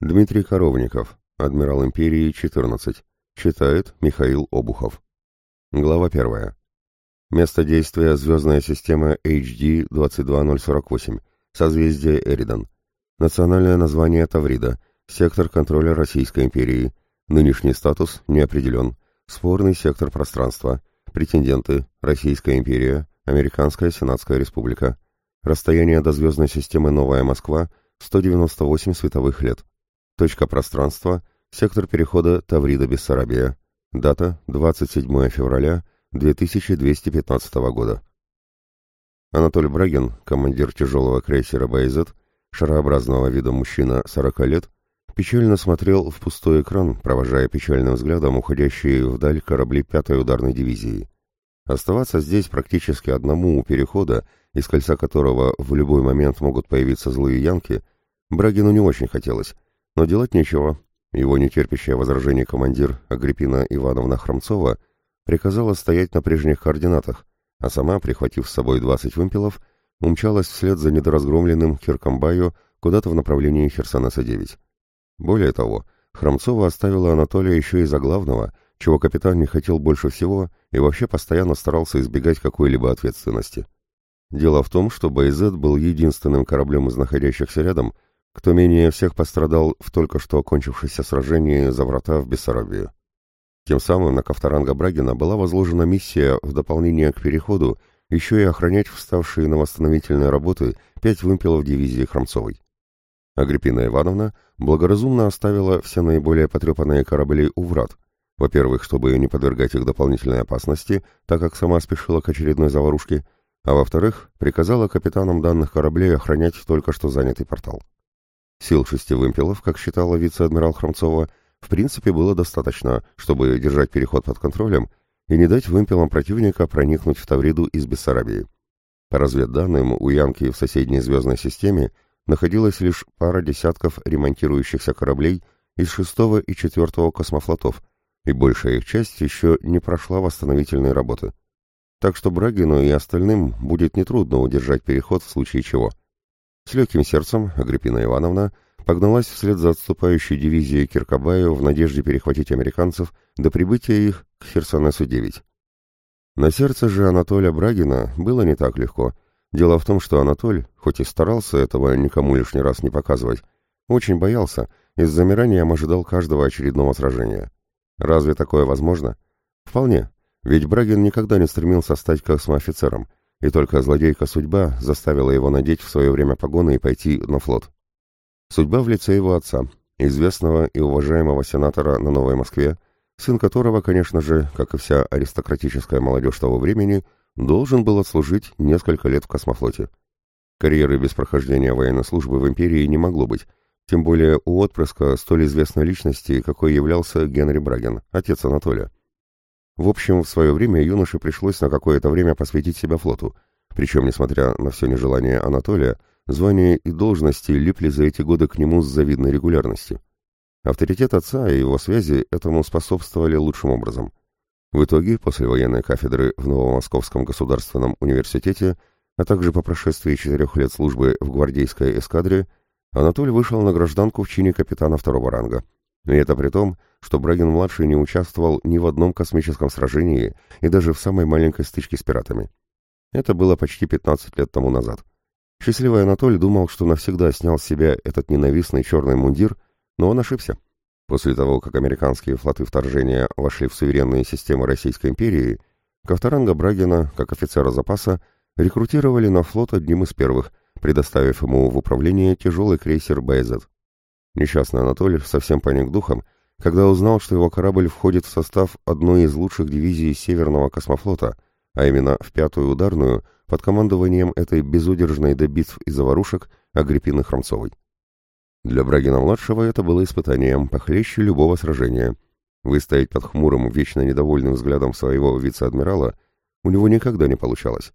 Дмитрий Коровников, адмирал империи 14, читает Михаил Обухов. Глава 1. Место действия звездная система HD 22048, созвездие Эридан. Национальное название Таврида, сектор контроля Российской империи. Нынешний статус не определен. Спорный сектор пространства. Претенденты Российская империя, Американская Сенатская республика. Расстояние до звездной системы Новая Москва 198 световых лет. Точка пространства – сектор перехода Таврида-Бессарабия. Дата – 27 февраля 2215 года. Анатолий Брагин, командир тяжелого крейсера «Байзет», шарообразного вида мужчина 40 лет, печально смотрел в пустой экран, провожая печальным взглядом уходящие вдаль корабли 5-й ударной дивизии. Оставаться здесь практически одному у перехода, из кольца которого в любой момент могут появиться злые янки, Брагину не очень хотелось, но делать нечего. Его нетерпящее возражение командир Агриппина Ивановна Хромцова приказала стоять на прежних координатах, а сама, прихватив с собой 20 вымпелов, умчалась вслед за недоразгромленным Херкомбаю куда-то в направлении Херсонеса-9. Более того, Хромцова оставила Анатолия еще и за главного, чего капитан не хотел больше всего и вообще постоянно старался избегать какой-либо ответственности. Дело в том, что Байзет был единственным кораблем из находящихся рядом, кто менее всех пострадал в только что окончившемся сражении за врата в Бессарабию. Тем самым на Кафтаранга Брагина была возложена миссия в дополнение к переходу еще и охранять вставшие на восстановительные работы пять вымпелов дивизии Хромцовой. Агриппина Ивановна благоразумно оставила все наиболее потрепанные корабли у врат, во-первых, чтобы не подвергать их дополнительной опасности, так как сама спешила к очередной заварушке, а во-вторых, приказала капитанам данных кораблей охранять только что занятый портал. Сил шести вымпелов, как считала вице-адмирал Хромцова, в принципе было достаточно, чтобы держать переход под контролем и не дать вымпелам противника проникнуть в Тавриду из Бессарабии. По разведданным, у Янки в соседней звездной системе находилась лишь пара десятков ремонтирующихся кораблей из шестого и четвертого космофлотов, и большая их часть еще не прошла восстановительные работы. Так что Брагину и остальным будет нетрудно удержать переход в случае чего – с легким сердцем Агриппина Ивановна погналась вслед за отступающей дивизией Киркабаю в надежде перехватить американцев до прибытия их к Херсонесу-9. На сердце же Анатолия Брагина было не так легко. Дело в том, что Анатоль, хоть и старался этого никому лишний раз не показывать, очень боялся и с замиранием ожидал каждого очередного сражения. Разве такое возможно? Вполне, ведь Брагин никогда не стремился стать космоофицером, и только злодейка судьба заставила его надеть в свое время погоны и пойти на флот. Судьба в лице его отца, известного и уважаемого сенатора на Новой Москве, сын которого, конечно же, как и вся аристократическая молодежь того времени, должен был отслужить несколько лет в космофлоте. Карьеры без прохождения военной службы в империи не могло быть, тем более у отпрыска столь известной личности, какой являлся Генри Браген, отец Анатолия. В общем, в свое время юноше пришлось на какое-то время посвятить себя флоту, причем, несмотря на все нежелание Анатолия, звания и должности липли за эти годы к нему с завидной регулярностью. Авторитет отца и его связи этому способствовали лучшим образом. В итоге, после военной кафедры в Новомосковском государственном университете, а также по прошествии четырех лет службы в гвардейской эскадре, Анатолий вышел на гражданку в чине капитана второго ранга – и это при том, что Брагин-младший не участвовал ни в одном космическом сражении и даже в самой маленькой стычке с пиратами. Это было почти 15 лет тому назад. Счастливый Анатоль думал, что навсегда снял с себя этот ненавистный черный мундир, но он ошибся. После того, как американские флоты вторжения вошли в суверенные системы Российской империи, Ковторанга Брагина, как офицера запаса, рекрутировали на флот одним из первых, предоставив ему в управление тяжелый крейсер «Бейзет». Несчастный Анатолий совсем паник духом, когда узнал, что его корабль входит в состав одной из лучших дивизий Северного космофлота, а именно в пятую ударную под командованием этой безудержной до битв и заварушек Агриппины Хромцовой. Для Брагина-младшего это было испытанием похлеще любого сражения. Выстоять под хмурым, вечно недовольным взглядом своего вице-адмирала у него никогда не получалось.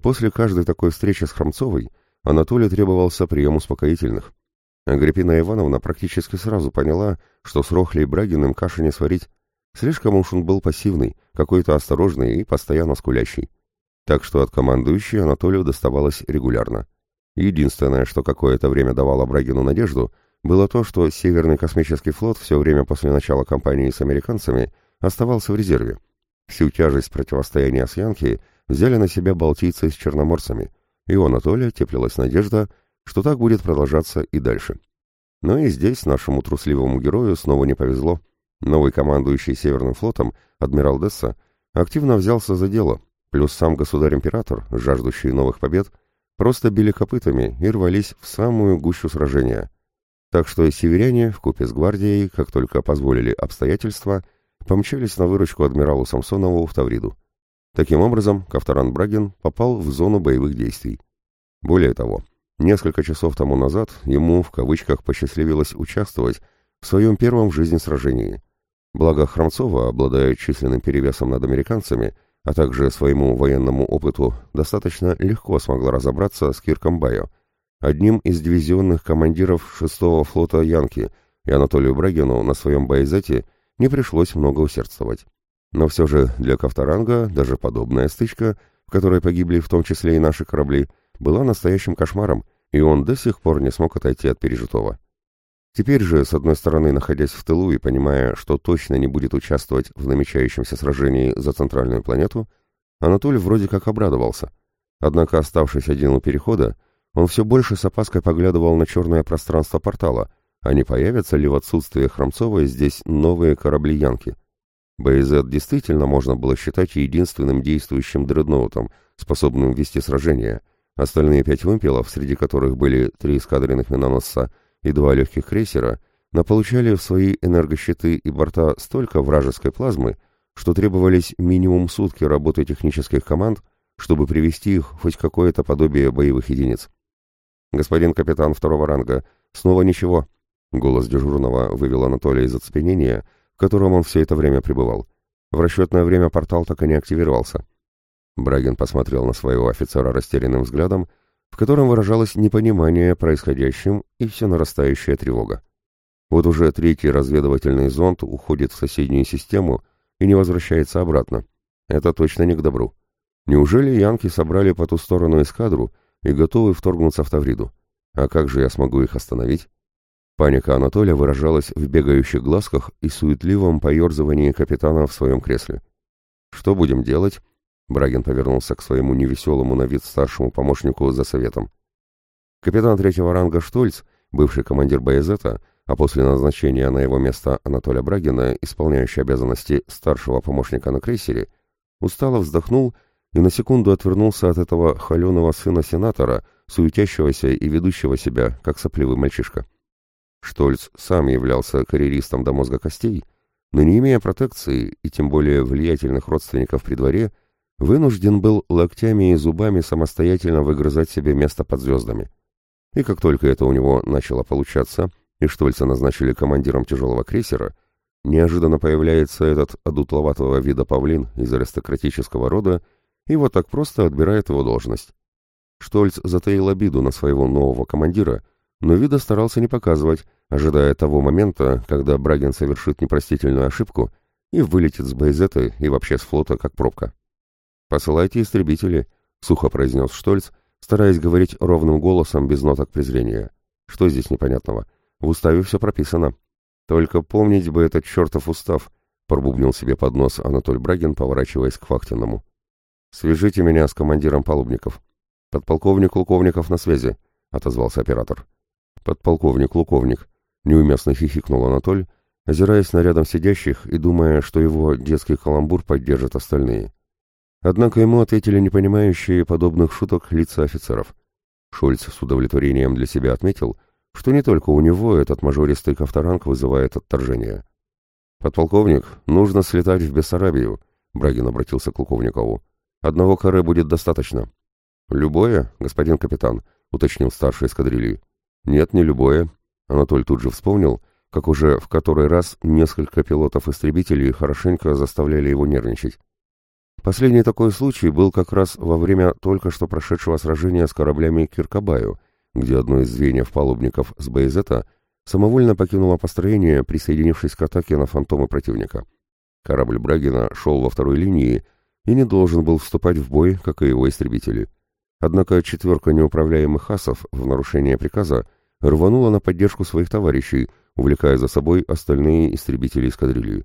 После каждой такой встречи с Хромцовой Анатолий требовался прием успокоительных – Агриппина Ивановна практически сразу поняла, что с Рохлей Брагиным каши не сварить. Слишком уж он был пассивный, какой-то осторожный и постоянно скулящий. Так что от командующей Анатолию доставалось регулярно. Единственное, что какое-то время давало Брагину надежду, было то, что Северный космический флот все время после начала кампании с американцами оставался в резерве. Всю тяжесть противостояния с Янки взяли на себя балтийцы с черноморцами, и у Анатолия теплилась надежда – что так будет продолжаться и дальше. Но и здесь нашему трусливому герою снова не повезло. Новый командующий Северным флотом, адмирал Десса, активно взялся за дело, плюс сам государь-император, жаждущий новых побед, просто били копытами и рвались в самую гущу сражения. Так что и северяне, купе с гвардией, как только позволили обстоятельства, помчались на выручку адмиралу Самсонову в Тавриду. Таким образом, Кафтаран Брагин попал в зону боевых действий. Более того, Несколько часов тому назад ему, в кавычках, посчастливилось участвовать в своем первом в жизни сражении. Благо Хромцова обладая численным перевесом над американцами, а также своему военному опыту, достаточно легко смогла разобраться с Кирком Байо, одним из дивизионных командиров 6-го флота Янки, и Анатолию Брагину на своем боезете не пришлось много усердствовать. Но все же для Ковторанга даже подобная стычка, в которой погибли в том числе и наши корабли, была настоящим кошмаром, и он до сих пор не смог отойти от пережитого. Теперь же, с одной стороны, находясь в тылу и понимая, что точно не будет участвовать в намечающемся сражении за центральную планету, Анатоль вроде как обрадовался. Однако, оставшись один у перехода, он все больше с опаской поглядывал на черное пространство портала, а не появятся ли в отсутствие Хромцова здесь новые корабли-янки. БЗ действительно можно было считать единственным действующим дредноутом, способным вести сражение — Остальные пять вымпелов, среди которых были три эскадренных миноносца и два легких крейсера, наполучали в свои энергощиты и борта столько вражеской плазмы, что требовались минимум сутки работы технических команд, чтобы привести их хоть какое-то подобие боевых единиц. «Господин капитан второго ранга, снова ничего», — голос дежурного вывел Анатолия из оцепенения, в котором он все это время пребывал. В расчетное время портал так и не активировался. Брагин посмотрел на своего офицера растерянным взглядом, в котором выражалось непонимание происходящим и все нарастающая тревога. Вот уже третий разведывательный зонд уходит в соседнюю систему и не возвращается обратно. Это точно не к добру. Неужели янки собрали по ту сторону эскадру и готовы вторгнуться в Тавриду? А как же я смогу их остановить? Паника Анатолия выражалась в бегающих глазках и суетливом поерзывании капитана в своем кресле. «Что будем делать?» Брагин повернулся к своему невеселому на вид старшему помощнику за советом. Капитан третьего ранга Штольц, бывший командир Боязета, а после назначения на его место Анатолия Брагина, исполняющий обязанности старшего помощника на крейсере, устало вздохнул и на секунду отвернулся от этого холеного сына сенатора, суетящегося и ведущего себя, как сопливый мальчишка. Штольц сам являлся карьеристом до мозга костей, но не имея протекции и тем более влиятельных родственников при дворе, вынужден был локтями и зубами самостоятельно выгрызать себе место под звездами. И как только это у него начало получаться, и Штольца назначили командиром тяжелого крейсера, неожиданно появляется этот одутловатого вида павлин из аристократического рода и вот так просто отбирает его должность. Штольц затаил обиду на своего нового командира, но вида старался не показывать, ожидая того момента, когда Брагин совершит непростительную ошибку и вылетит с Байзета и вообще с флота как пробка. «Посылайте истребители», — сухо произнес Штольц, стараясь говорить ровным голосом без ноток презрения. «Что здесь непонятного? В уставе все прописано». «Только помнить бы этот чертов устав», — пробубнил себе под нос Анатоль Брагин, поворачиваясь к Фактиному. «Свяжите меня с командиром палубников». «Подполковник Луковников на связи», — отозвался оператор. «Подполковник Луковник», — неуместно хихикнул Анатоль, озираясь на рядом сидящих и думая, что его детский каламбур поддержат остальные. Однако ему ответили непонимающие подобных шуток лица офицеров. Шульц с удовлетворением для себя отметил, что не только у него этот мажористый кафтаранг вызывает отторжение. «Подполковник, нужно слетать в Бессарабию», — Брагин обратился к Луковникову. «Одного каре будет достаточно». «Любое, господин капитан», — уточнил старший эскадрильи. «Нет, не любое». Анатоль тут же вспомнил, как уже в который раз несколько пилотов-истребителей хорошенько заставляли его нервничать. Последний такой случай был как раз во время только что прошедшего сражения с кораблями Киркабаю, где одно из звеньев палубников с Бейзета самовольно покинуло построение, присоединившись к атаке на фантомы противника. Корабль Брагина шел во второй линии и не должен был вступать в бой, как и его истребители. Однако четверка неуправляемых асов в нарушение приказа рванула на поддержку своих товарищей, увлекая за собой остальные истребители эскадрильи.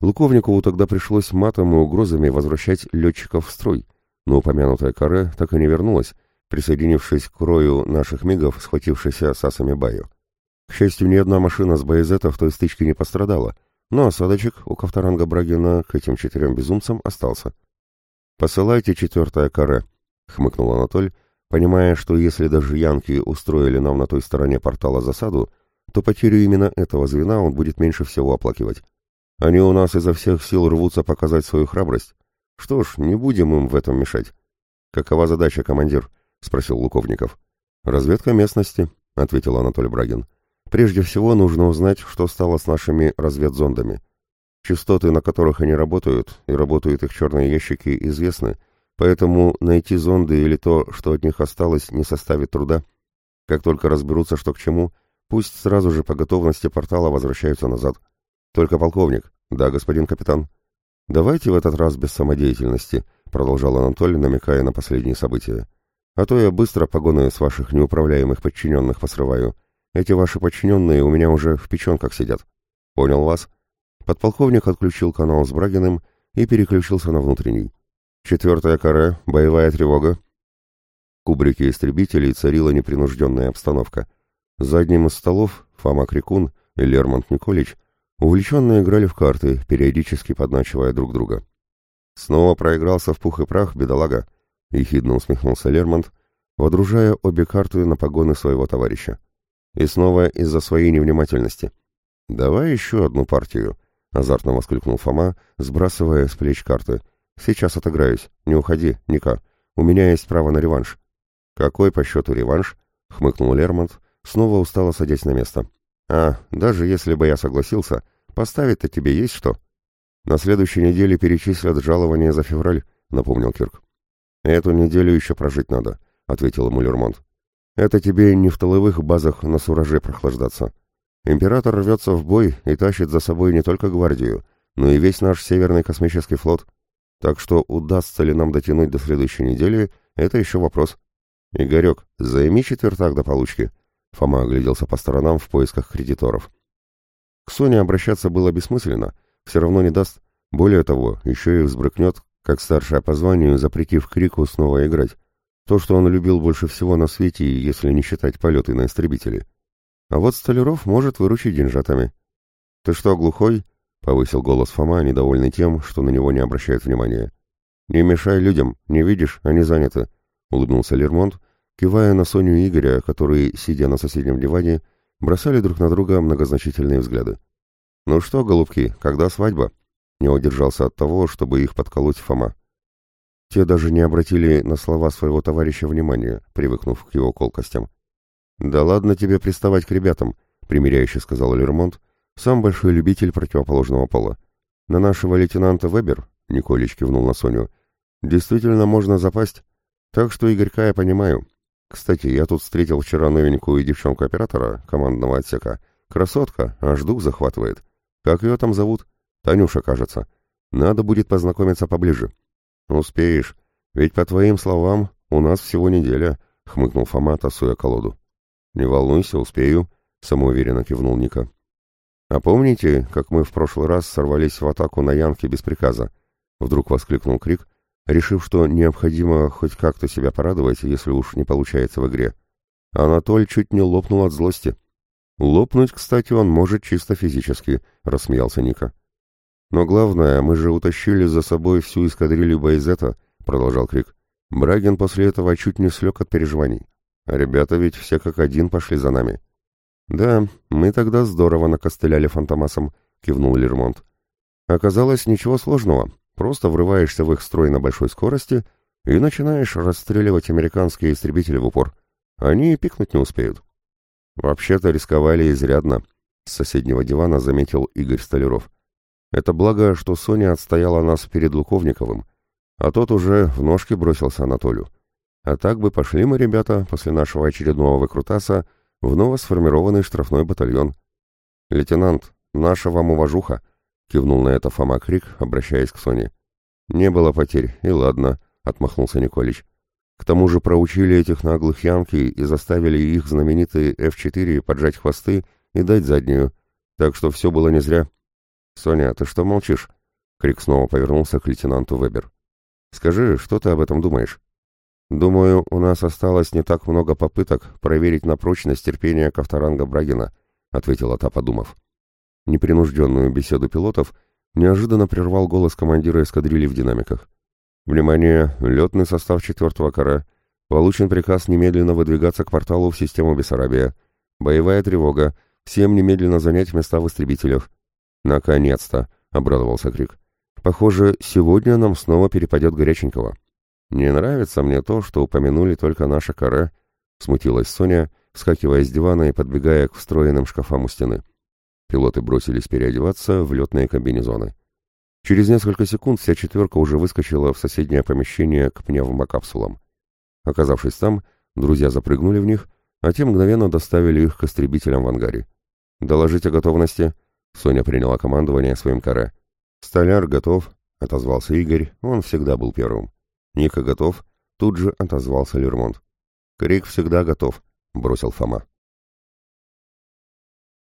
Луковникову тогда пришлось матом и угрозами возвращать летчиков в строй, но упомянутая каре так и не вернулась, присоединившись к рою наших мигов, схватившихся с асами Байо. К счастью, ни одна машина с боезета в той стычке не пострадала, но осадочек у Ковторанга Брагина к этим четырем безумцам остался. «Посылайте четвертое каре», — хмыкнул Анатоль, понимая, что если даже янки устроили нам на той стороне портала засаду, то потерю именно этого звена он будет меньше всего оплакивать. Они у нас изо всех сил рвутся показать свою храбрость. Что ж, не будем им в этом мешать. Какова задача, командир? спросил Луковников. Разведка местности, ответил Анатолий Брагин. Прежде всего нужно узнать, что стало с нашими разведзондами. Частоты, на которых они работают, и работают их черные ящики, известны, поэтому найти зонды или то, что от них осталось, не составит труда. Как только разберутся, что к чему, пусть сразу же по готовности портала возвращаются назад. Только полковник. Да, господин капитан. Давайте в этот раз без самодеятельности, продолжал Анатолий, намекая на последние события. А то я быстро погоны с ваших неуправляемых подчиненных посрываю. Эти ваши подчиненные у меня уже в печенках сидят. Понял вас? Подполковник отключил канал с Брагиным и переключился на внутренний. Четвертая каре, боевая тревога. Кубрике истребителей царила непринужденная обстановка. За одним из столов Фома Крикун и Лермонт Николич – Увлеченно играли в карты, периодически подначивая друг друга. «Снова проигрался в пух и прах, бедолага», — ехидно усмехнулся Лермонт, водружая обе карты на погоны своего товарища. «И снова из-за своей невнимательности». «Давай еще одну партию», — азартно воскликнул Фома, сбрасывая с плеч карты. «Сейчас отыграюсь. Не уходи, Ника. У меня есть право на реванш». «Какой по счету реванш?» — хмыкнул Лермонт, снова устало садясь на место. А, даже если бы я согласился, поставить-то тебе есть что? На следующей неделе перечислят жалование за февраль, напомнил Кирк. Эту неделю еще прожить надо, ответил ему Лермонт. Это тебе не в толовых базах на сураже прохлаждаться. Император рвется в бой и тащит за собой не только гвардию, но и весь наш Северный космический флот. Так что удастся ли нам дотянуть до следующей недели, это еще вопрос. Игорек, займи четвертак до получки, Фома огляделся по сторонам в поисках кредиторов. К Соне обращаться было бессмысленно, все равно не даст. Более того, еще и взбрыкнет, как старшая по званию, запретив Крику снова играть. То, что он любил больше всего на свете, если не считать полеты на истребителе. А вот Столяров может выручить деньжатами. «Ты что, глухой?» — повысил голос Фома, недовольный тем, что на него не обращают внимания. «Не мешай людям, не видишь, они заняты», — улыбнулся Лермонт кивая на Соню и Игоря, которые, сидя на соседнем диване, бросали друг на друга многозначительные взгляды. «Ну что, голубки, когда свадьба?» не удержался от того, чтобы их подколоть Фома. Те даже не обратили на слова своего товарища внимания, привыкнув к его колкостям. «Да ладно тебе приставать к ребятам», — примиряюще сказал Лермонт, сам большой любитель противоположного пола. «На нашего лейтенанта Вебер», — Николич кивнул на Соню, — «действительно можно запасть. Так что Игорька я понимаю. Кстати, я тут встретил вчера новенькую девчонку оператора командного отсека. Красотка, аж дух захватывает. Как ее там зовут? Танюша, кажется. Надо будет познакомиться поближе. Успеешь, ведь, по твоим словам, у нас всего неделя, — хмыкнул Фома, тасуя колоду. Не волнуйся, успею, — самоуверенно кивнул Ника. А помните, как мы в прошлый раз сорвались в атаку на Янке без приказа? Вдруг воскликнул Крик, решив, что необходимо хоть как-то себя порадовать, если уж не получается в игре. Анатоль чуть не лопнул от злости. «Лопнуть, кстати, он может чисто физически», — рассмеялся Ника. «Но главное, мы же утащили за собой всю эскадрилью Байзета», — продолжал Крик. Брагин после этого чуть не слег от переживаний. «Ребята ведь все как один пошли за нами». «Да, мы тогда здорово накостыляли фантомасом», — кивнул Лермонт. «Оказалось, ничего сложного. Просто врываешься в их строй на большой скорости и начинаешь расстреливать американские истребители в упор. Они и пикнуть не успеют. Вообще-то рисковали изрядно, с соседнего дивана заметил Игорь Столяров. Это благо, что Соня отстояла нас перед Луковниковым, а тот уже в ножки бросился Анатолию. А так бы пошли мы, ребята, после нашего очередного выкрутаса в новосформированный штрафной батальон. Лейтенант, наша вам уважуха —— кивнул на это Фома Крик, обращаясь к Соне. «Не было потерь, и ладно», — отмахнулся Николич. «К тому же проучили этих наглых ямки и заставили их знаменитые F4 поджать хвосты и дать заднюю, так что все было не зря». «Соня, ты что молчишь?» — Крик снова повернулся к лейтенанту Вебер. «Скажи, что ты об этом думаешь?» «Думаю, у нас осталось не так много попыток проверить на прочность терпения Ковторанга Брагина», — ответила та, подумав. Непринужденную беседу пилотов неожиданно прервал голос командира эскадрильи в динамиках. «Внимание! Летный состав четвертого кора. Получен приказ немедленно выдвигаться к порталу в систему Бессарабия. Боевая тревога. Всем немедленно занять места в истребителях». «Наконец-то!» — обрадовался Крик. «Похоже, сегодня нам снова перепадет горяченького». «Не нравится мне то, что упомянули только наше каре», — смутилась Соня, вскакивая с дивана и подбегая к встроенным шкафам у стены. Пилоты бросились переодеваться в летные комбинезоны. Через несколько секунд вся четверка уже выскочила в соседнее помещение к пневмокапсулам. Оказавшись там, друзья запрыгнули в них, а те мгновенно доставили их к истребителям в ангаре. «Доложить о готовности», — Соня приняла командование своим каре. «Столяр готов», — отозвался Игорь, он всегда был первым. «Ника готов», — тут же отозвался Лермонт. «Крик всегда готов», — бросил Фома.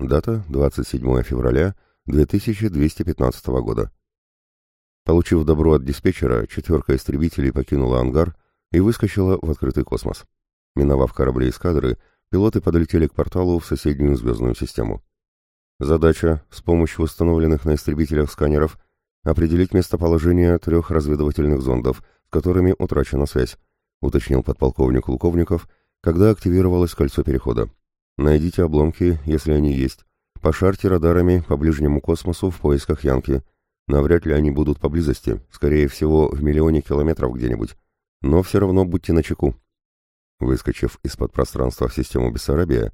Дата 27 февраля 2215 года. Получив добро от диспетчера, четверка истребителей покинула ангар и выскочила в открытый космос. Миновав корабли эскадры, пилоты подлетели к порталу в соседнюю звездную систему. Задача с помощью установленных на истребителях сканеров определить местоположение трех разведывательных зондов, с которыми утрачена связь, уточнил подполковник Луковников, когда активировалось кольцо перехода. Найдите обломки, если они есть. Пошарьте радарами по ближнему космосу в поисках Янки. Навряд ли они будут поблизости, скорее всего, в миллионе километров где-нибудь. Но все равно будьте начеку. Выскочив из-под пространства в систему Бессарабия,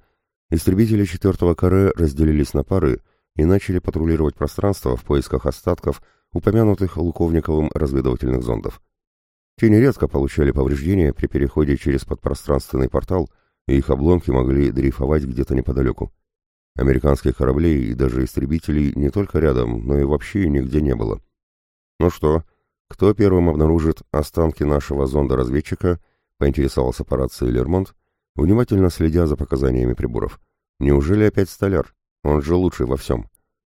истребители четвертого каре разделились на пары и начали патрулировать пространство в поисках остатков упомянутых Луковниковым разведывательных зондов. Те нередко получали повреждения при переходе через подпространственный портал и их обломки могли дрейфовать где-то неподалеку. Американских кораблей и даже истребителей не только рядом, но и вообще нигде не было. «Ну что, кто первым обнаружит останки нашего зонда-разведчика?» — поинтересовался по рации Лермонт, внимательно следя за показаниями приборов. «Неужели опять столяр? Он же лучший во всем».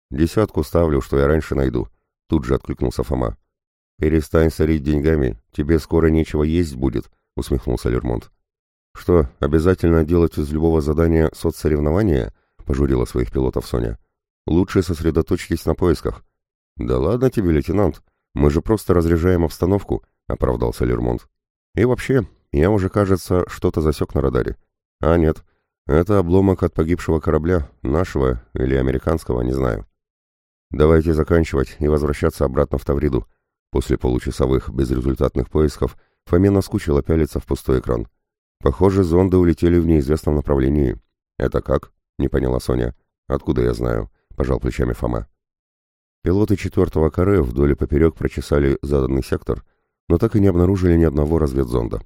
«Десятку ставлю, что я раньше найду», — тут же откликнулся Фома. «Перестань сорить деньгами, тебе скоро нечего есть будет», — усмехнулся Лермонт. «Что, обязательно делать из любого задания соцсоревнования?» — пожурила своих пилотов Соня. «Лучше сосредоточьтесь на поисках». «Да ладно тебе, лейтенант, мы же просто разряжаем обстановку», — оправдался Лермонт. «И вообще, я уже, кажется, что-то засек на радаре». «А нет, это обломок от погибшего корабля, нашего или американского, не знаю». «Давайте заканчивать и возвращаться обратно в Тавриду». После получасовых безрезультатных поисков Фомин наскучило пялиться в пустой экран. Похоже, зонды улетели в неизвестном направлении. Это как? Не поняла Соня. Откуда я знаю? Пожал плечами Фома. Пилоты четвертого каре вдоль и поперек прочесали заданный сектор, но так и не обнаружили ни одного разведзонда.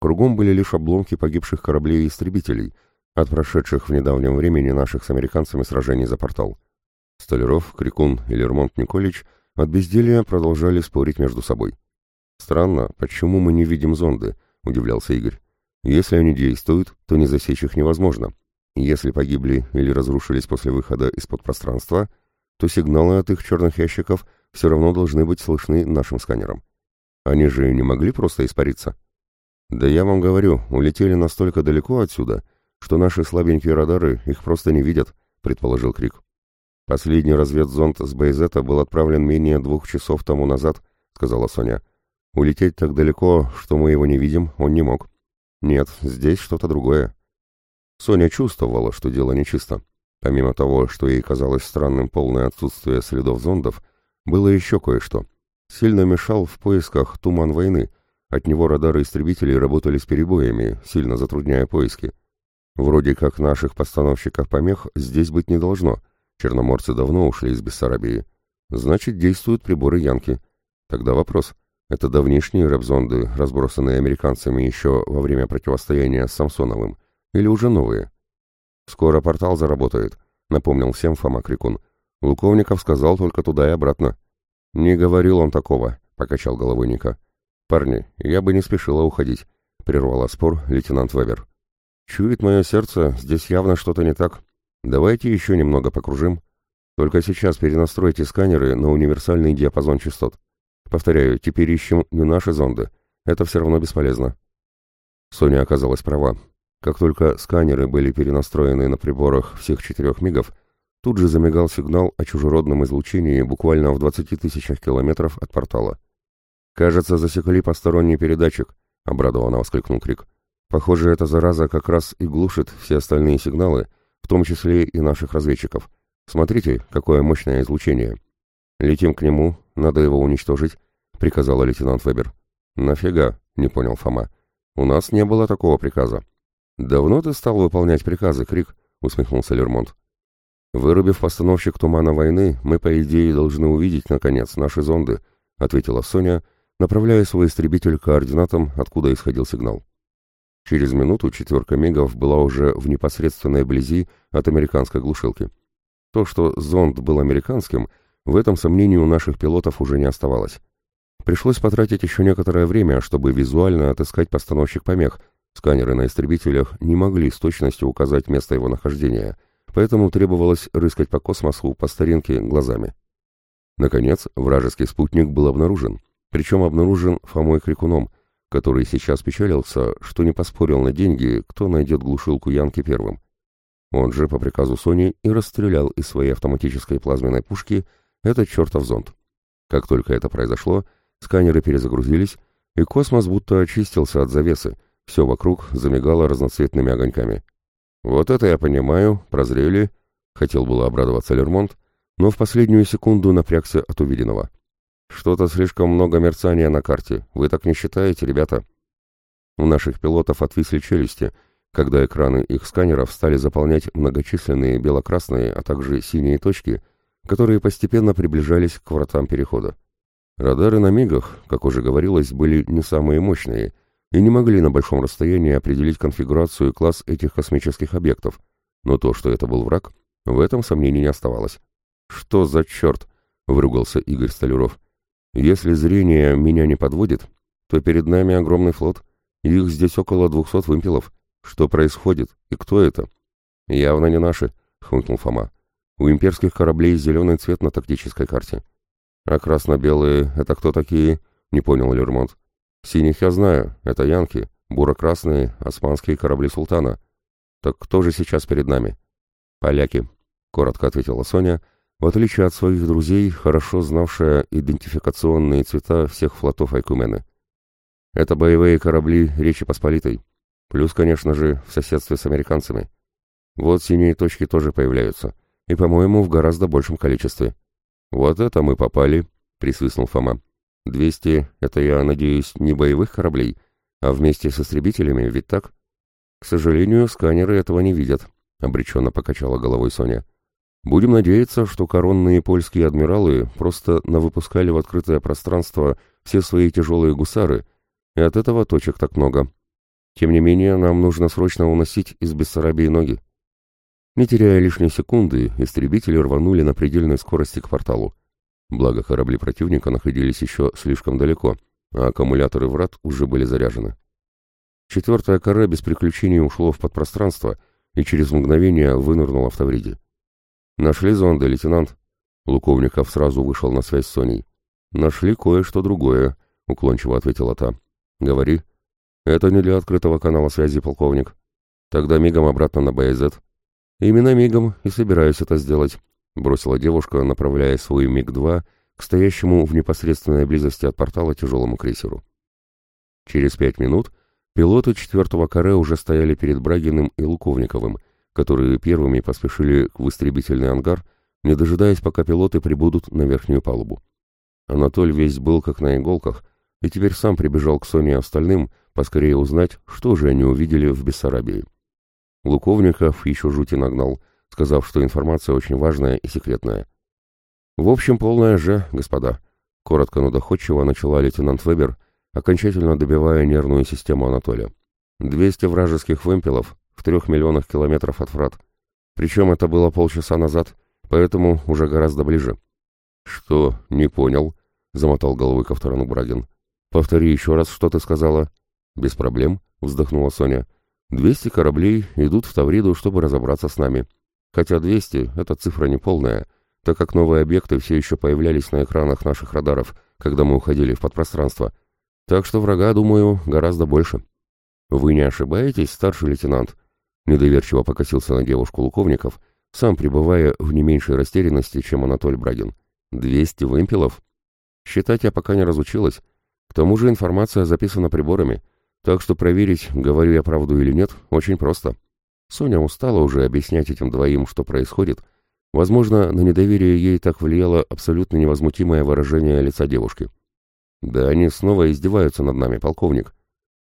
Кругом были лишь обломки погибших кораблей и истребителей, от прошедших в недавнем времени наших с американцами сражений за портал. Столяров, Крикун и Лермонт Николич от безделья продолжали спорить между собой. «Странно, почему мы не видим зонды?» — удивлялся Игорь. Если они действуют, то не засечь их невозможно. Если погибли или разрушились после выхода из-под пространства, то сигналы от их черных ящиков все равно должны быть слышны нашим сканерам. Они же не могли просто испариться. Да я вам говорю, улетели настолько далеко отсюда, что наши слабенькие радары их просто не видят, предположил Крик. Последний разведзонд с Бейзета был отправлен менее двух часов тому назад, сказала Соня. Улететь так далеко, что мы его не видим, он не мог. Нет, здесь что-то другое. Соня чувствовала, что дело нечисто. Помимо того, что ей казалось странным полное отсутствие следов зондов, было еще кое-что. Сильно мешал в поисках туман войны. От него радары истребителей работали с перебоями, сильно затрудняя поиски. Вроде как наших постановщиков помех здесь быть не должно. Черноморцы давно ушли из Бессарабии. Значит, действуют приборы Янки. Тогда вопрос — это давнишние рабзонды, разбросанные американцами еще во время противостояния с Самсоновым, или уже новые? Скоро портал заработает, напомнил всем Фома Крикун. Луковников сказал только туда и обратно. Не говорил он такого, покачал головой Ника. Парни, я бы не спешила уходить, прервала спор лейтенант Вебер. Чует мое сердце, здесь явно что-то не так. Давайте еще немного покружим. Только сейчас перенастройте сканеры на универсальный диапазон частот. Повторяю, теперь ищем не наши зонды. Это все равно бесполезно. Соня оказалась права. Как только сканеры были перенастроены на приборах всех четырех мигов, тут же замигал сигнал о чужеродном излучении буквально в 20 тысячах километров от портала. «Кажется, засекли посторонний передатчик», — обрадованно воскликнул Крик. «Похоже, эта зараза как раз и глушит все остальные сигналы, в том числе и наших разведчиков. Смотрите, какое мощное излучение. Летим к нему, надо его уничтожить», — приказал лейтенант Вебер. «Нафига?» — не понял Фома. «У нас не было такого приказа». «Давно ты стал выполнять приказы, Крик?» — усмехнулся Лермонт. «Вырубив постановщик «Тумана войны», мы, по идее, должны увидеть, наконец, наши зонды», — ответила Соня, направляя свой истребитель к координатам, откуда исходил сигнал. Через минуту четверка мигов была уже в непосредственной близи от американской глушилки. То, что зонд был американским — в этом сомнений у наших пилотов уже не оставалось. Пришлось потратить еще некоторое время, чтобы визуально отыскать постановщик помех. Сканеры на истребителях не могли с точностью указать место его нахождения, поэтому требовалось рыскать по космосу по старинке глазами. Наконец, вражеский спутник был обнаружен. Причем обнаружен Фомой Крикуном, который сейчас печалился, что не поспорил на деньги, кто найдет глушилку Янки первым. Он же по приказу Сони и расстрелял из своей автоматической плазменной пушки – этот чертов зонд. Как только это произошло, сканеры перезагрузились, и космос будто очистился от завесы, все вокруг замигало разноцветными огоньками. «Вот это я понимаю, прозрели», — хотел было обрадоваться Лермонт, но в последнюю секунду напрягся от увиденного. «Что-то слишком много мерцания на карте. Вы так не считаете, ребята?» У наших пилотов отвисли челюсти, когда экраны их сканеров стали заполнять многочисленные бело-красные, а также синие точки — которые постепенно приближались к вратам перехода. Радары на мигах, как уже говорилось, были не самые мощные и не могли на большом расстоянии определить конфигурацию и класс этих космических объектов, но то, что это был враг, в этом сомнений не оставалось. «Что за черт?» — вругался Игорь Столяров. «Если зрение меня не подводит, то перед нами огромный флот, и их здесь около двухсот вымпелов. Что происходит и кто это?» «Явно не наши», — хмыкнул Фома. У имперских кораблей зеленый цвет на тактической карте. А красно-белые — это кто такие? Не понял Лермонт. Синих я знаю, это янки, буро-красные — османские корабли султана. Так кто же сейчас перед нами? Поляки, — коротко ответила Соня, в отличие от своих друзей, хорошо знавшая идентификационные цвета всех флотов Айкумены. Это боевые корабли Речи Посполитой. Плюс, конечно же, в соседстве с американцами. Вот синие точки тоже появляются — и, по-моему, в гораздо большем количестве. Вот это мы попали, присвистнул Фома. Двести — это, я надеюсь, не боевых кораблей, а вместе с истребителями, ведь так? К сожалению, сканеры этого не видят, обреченно покачала головой Соня. Будем надеяться, что коронные польские адмиралы просто навыпускали в открытое пространство все свои тяжелые гусары, и от этого точек так много. Тем не менее, нам нужно срочно уносить из Бессарабии ноги. Не теряя лишней секунды, истребители рванули на предельной скорости к порталу. Благо, корабли противника находились еще слишком далеко, а аккумуляторы врат уже были заряжены. Четвертая кора без приключений ушло в подпространство и через мгновение вынырнула в Тавриде. «Нашли зонды, лейтенант?» Луковников сразу вышел на связь с Соней. «Нашли кое-что другое», — уклончиво ответила та. «Говори». «Это не для открытого канала связи, полковник. Тогда мигом обратно на БАЗ. Именно мигом и собираюсь это сделать, бросила девушка, направляя свой миг-2 к стоящему в непосредственной близости от портала тяжелому крейсеру. Через пять минут пилоты четвертого каре уже стояли перед Брагиным и Луковниковым, которые первыми поспешили в истребительный ангар, не дожидаясь, пока пилоты прибудут на верхнюю палубу. Анатоль весь был как на иголках, и теперь сам прибежал к Соне и остальным, поскорее узнать, что же они увидели в Бессарабии. Луковников еще жути нагнал, сказав, что информация очень важная и секретная. «В общем, полная же, господа», — коротко, но доходчиво начала лейтенант Вебер, окончательно добивая нервную систему Анатолия. «200 вражеских вымпелов в трех миллионах километров от врат. Причем это было полчаса назад, поэтому уже гораздо ближе». «Что? Не понял?» — замотал головой ко второму Брагин. «Повтори еще раз, что ты сказала». «Без проблем», — вздохнула Соня. 200 кораблей идут в Тавриду, чтобы разобраться с нами. Хотя 200 — это цифра неполная, так как новые объекты все еще появлялись на экранах наших радаров, когда мы уходили в подпространство. Так что врага, думаю, гораздо больше. «Вы не ошибаетесь, старший лейтенант?» Недоверчиво покосился на девушку Луковников, сам пребывая в не меньшей растерянности, чем Анатоль Брагин. «200 вымпелов?» «Считать я пока не разучилась. К тому же информация записана приборами». Так что проверить, говорю я правду или нет, очень просто. Соня устала уже объяснять этим двоим, что происходит. Возможно, на недоверие ей так влияло абсолютно невозмутимое выражение лица девушки. Да они снова издеваются над нами, полковник.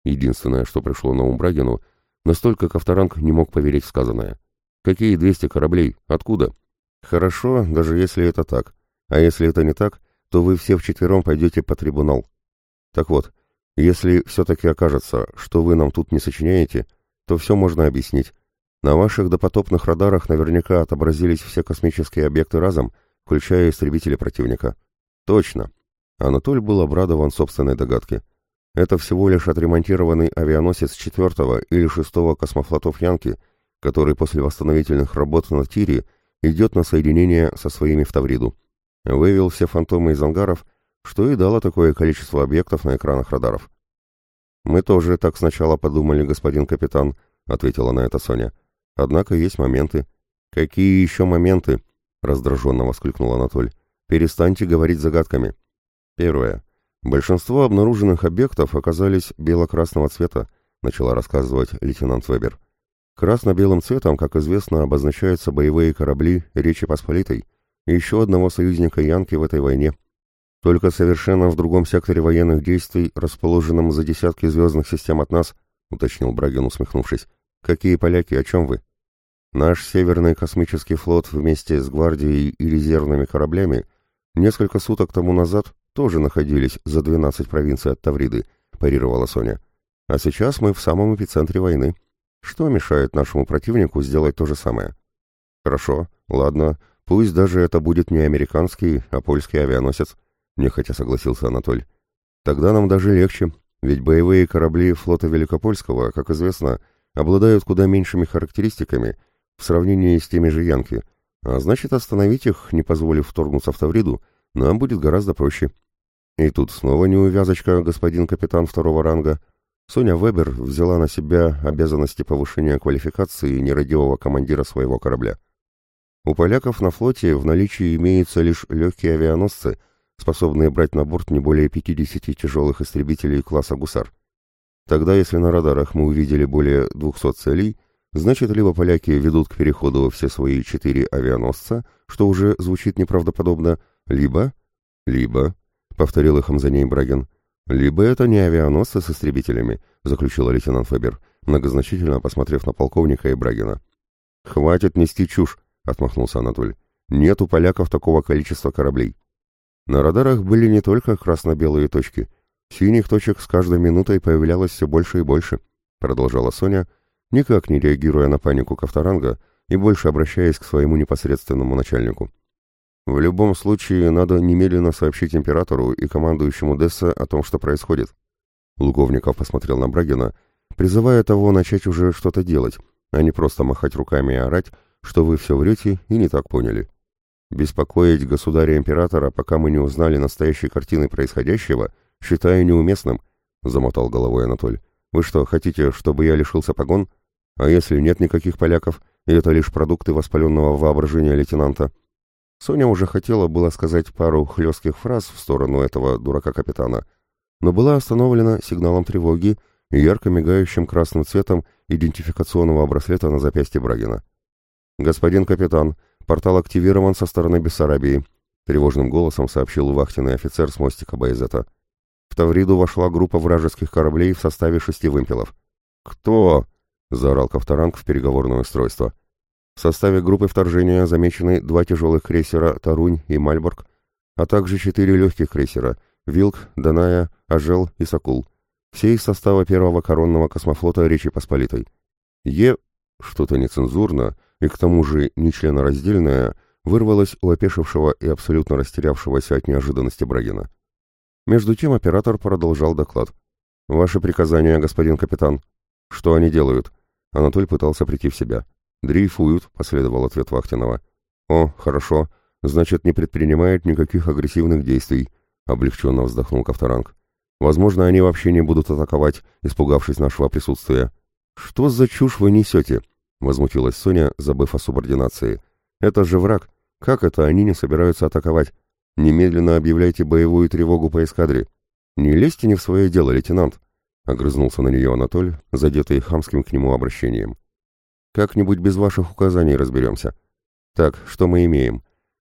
Единственное, что пришло на ум Брагину, настолько Ковторанг не мог поверить в сказанное. Какие 200 кораблей? Откуда? Хорошо, даже если это так. А если это не так, то вы все вчетвером пойдете по трибунал. Так вот, если все-таки окажется, что вы нам тут не сочиняете, то все можно объяснить. На ваших допотопных радарах наверняка отобразились все космические объекты разом, включая истребители противника. Точно. Анатоль был обрадован собственной догадке. Это всего лишь отремонтированный авианосец 4 или 6 космофлотов Янки, который после восстановительных работ на Тире идет на соединение со своими в Тавриду. Вывел все фантомы из ангаров что и дало такое количество объектов на экранах радаров. «Мы тоже так сначала подумали, господин капитан», — ответила на это Соня. «Однако есть моменты». «Какие еще моменты?» — раздраженно воскликнул Анатоль. «Перестаньте говорить загадками». «Первое. Большинство обнаруженных объектов оказались бело-красного цвета», — начала рассказывать лейтенант Вебер. «Красно-белым цветом, как известно, обозначаются боевые корабли Речи Посполитой, еще одного союзника Янки в этой войне — только совершенно в другом секторе военных действий, расположенном за десятки звездных систем от нас, уточнил Брагин, усмехнувшись. Какие поляки, о чем вы? Наш Северный космический флот вместе с гвардией и резервными кораблями несколько суток тому назад тоже находились за 12 провинций от Тавриды, парировала Соня. А сейчас мы в самом эпицентре войны. Что мешает нашему противнику сделать то же самое? Хорошо, ладно, пусть даже это будет не американский, а польский авианосец. — нехотя согласился Анатоль. «Тогда нам даже легче, ведь боевые корабли флота Великопольского, как известно, обладают куда меньшими характеристиками в сравнении с теми же Янки, а значит, остановить их, не позволив вторгнуться в Тавриду, нам будет гораздо проще». И тут снова неувязочка, господин капитан второго ранга. Соня Вебер взяла на себя обязанности повышения квалификации нерадивого командира своего корабля. У поляков на флоте в наличии имеются лишь легкие авианосцы — способные брать на борт не более 50 тяжелых истребителей класса «Гусар». Тогда, если на радарах мы увидели более 200 целей, значит, либо поляки ведут к переходу все свои четыре авианосца, что уже звучит неправдоподобно, либо... «Либо», — повторил эхом за ней Брагин, — «либо это не авианосцы с истребителями», — заключила лейтенант Фабер, многозначительно посмотрев на полковника и Брагина. «Хватит нести чушь», — отмахнулся Анатоль. «Нет у поляков такого количества кораблей». На радарах были не только красно-белые точки. Синих точек с каждой минутой появлялось все больше и больше, продолжала Соня, никак не реагируя на панику Ковторанга и больше обращаясь к своему непосредственному начальнику. В любом случае, надо немедленно сообщить императору и командующему Десса о том, что происходит. Луговников посмотрел на Брагина, призывая того начать уже что-то делать, а не просто махать руками и орать, что вы все врете и не так поняли. Беспокоить государя-императора, пока мы не узнали настоящей картины происходящего, считаю неуместным», — замотал головой Анатоль. «Вы что, хотите, чтобы я лишился погон? А если нет никаких поляков, и это лишь продукты воспаленного воображения лейтенанта?» Соня уже хотела было сказать пару хлестких фраз в сторону этого дурака-капитана, но была остановлена сигналом тревоги и ярко мигающим красным цветом идентификационного браслета на запястье Брагина. «Господин капитан», «Портал активирован со стороны Бессарабии», — тревожным голосом сообщил вахтенный офицер с мостика Байзета. В Тавриду вошла группа вражеских кораблей в составе шести вымпелов. «Кто?» — заорал Ковторанг в переговорное устройство. В составе группы вторжения замечены два тяжелых крейсера «Тарунь» и «Мальборг», а также четыре легких крейсера «Вилк», «Даная», «Ажел» и «Сокул». Все из состава первого коронного космофлота Речи Посполитой. Е... Что-то нецензурно, и к тому же нечленораздельная, вырвалась у опешившего и абсолютно растерявшегося от неожиданности Брагина. Между тем оператор продолжал доклад. «Ваши приказания, господин капитан». «Что они делают?» Анатоль пытался прийти в себя. «Дрейфуют», — последовал ответ Вахтинова. «О, хорошо. Значит, не предпринимают никаких агрессивных действий», — облегченно вздохнул Ковторанг. «Возможно, они вообще не будут атаковать, испугавшись нашего присутствия». «Что за чушь вы несете?» — возмутилась Соня, забыв о субординации. «Это же враг. Как это они не собираются атаковать? Немедленно объявляйте боевую тревогу по эскадре. Не лезьте не в свое дело, лейтенант!» — огрызнулся на нее Анатоль, задетый хамским к нему обращением. «Как-нибудь без ваших указаний разберемся. Так, что мы имеем?»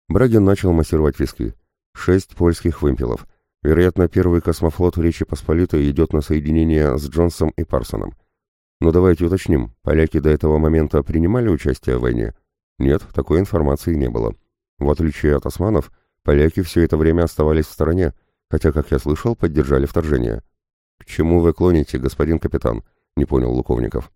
Брагин начал массировать виски. «Шесть польских вымпелов. Вероятно, первый космофлот Речи Посполитой идет на соединение с Джонсом и Парсоном. Но давайте уточним, поляки до этого момента принимали участие в войне? Нет, такой информации не было. В отличие от османов, поляки все это время оставались в стороне, хотя, как я слышал, поддержали вторжение. «К чему вы клоните, господин капитан?» — не понял Луковников.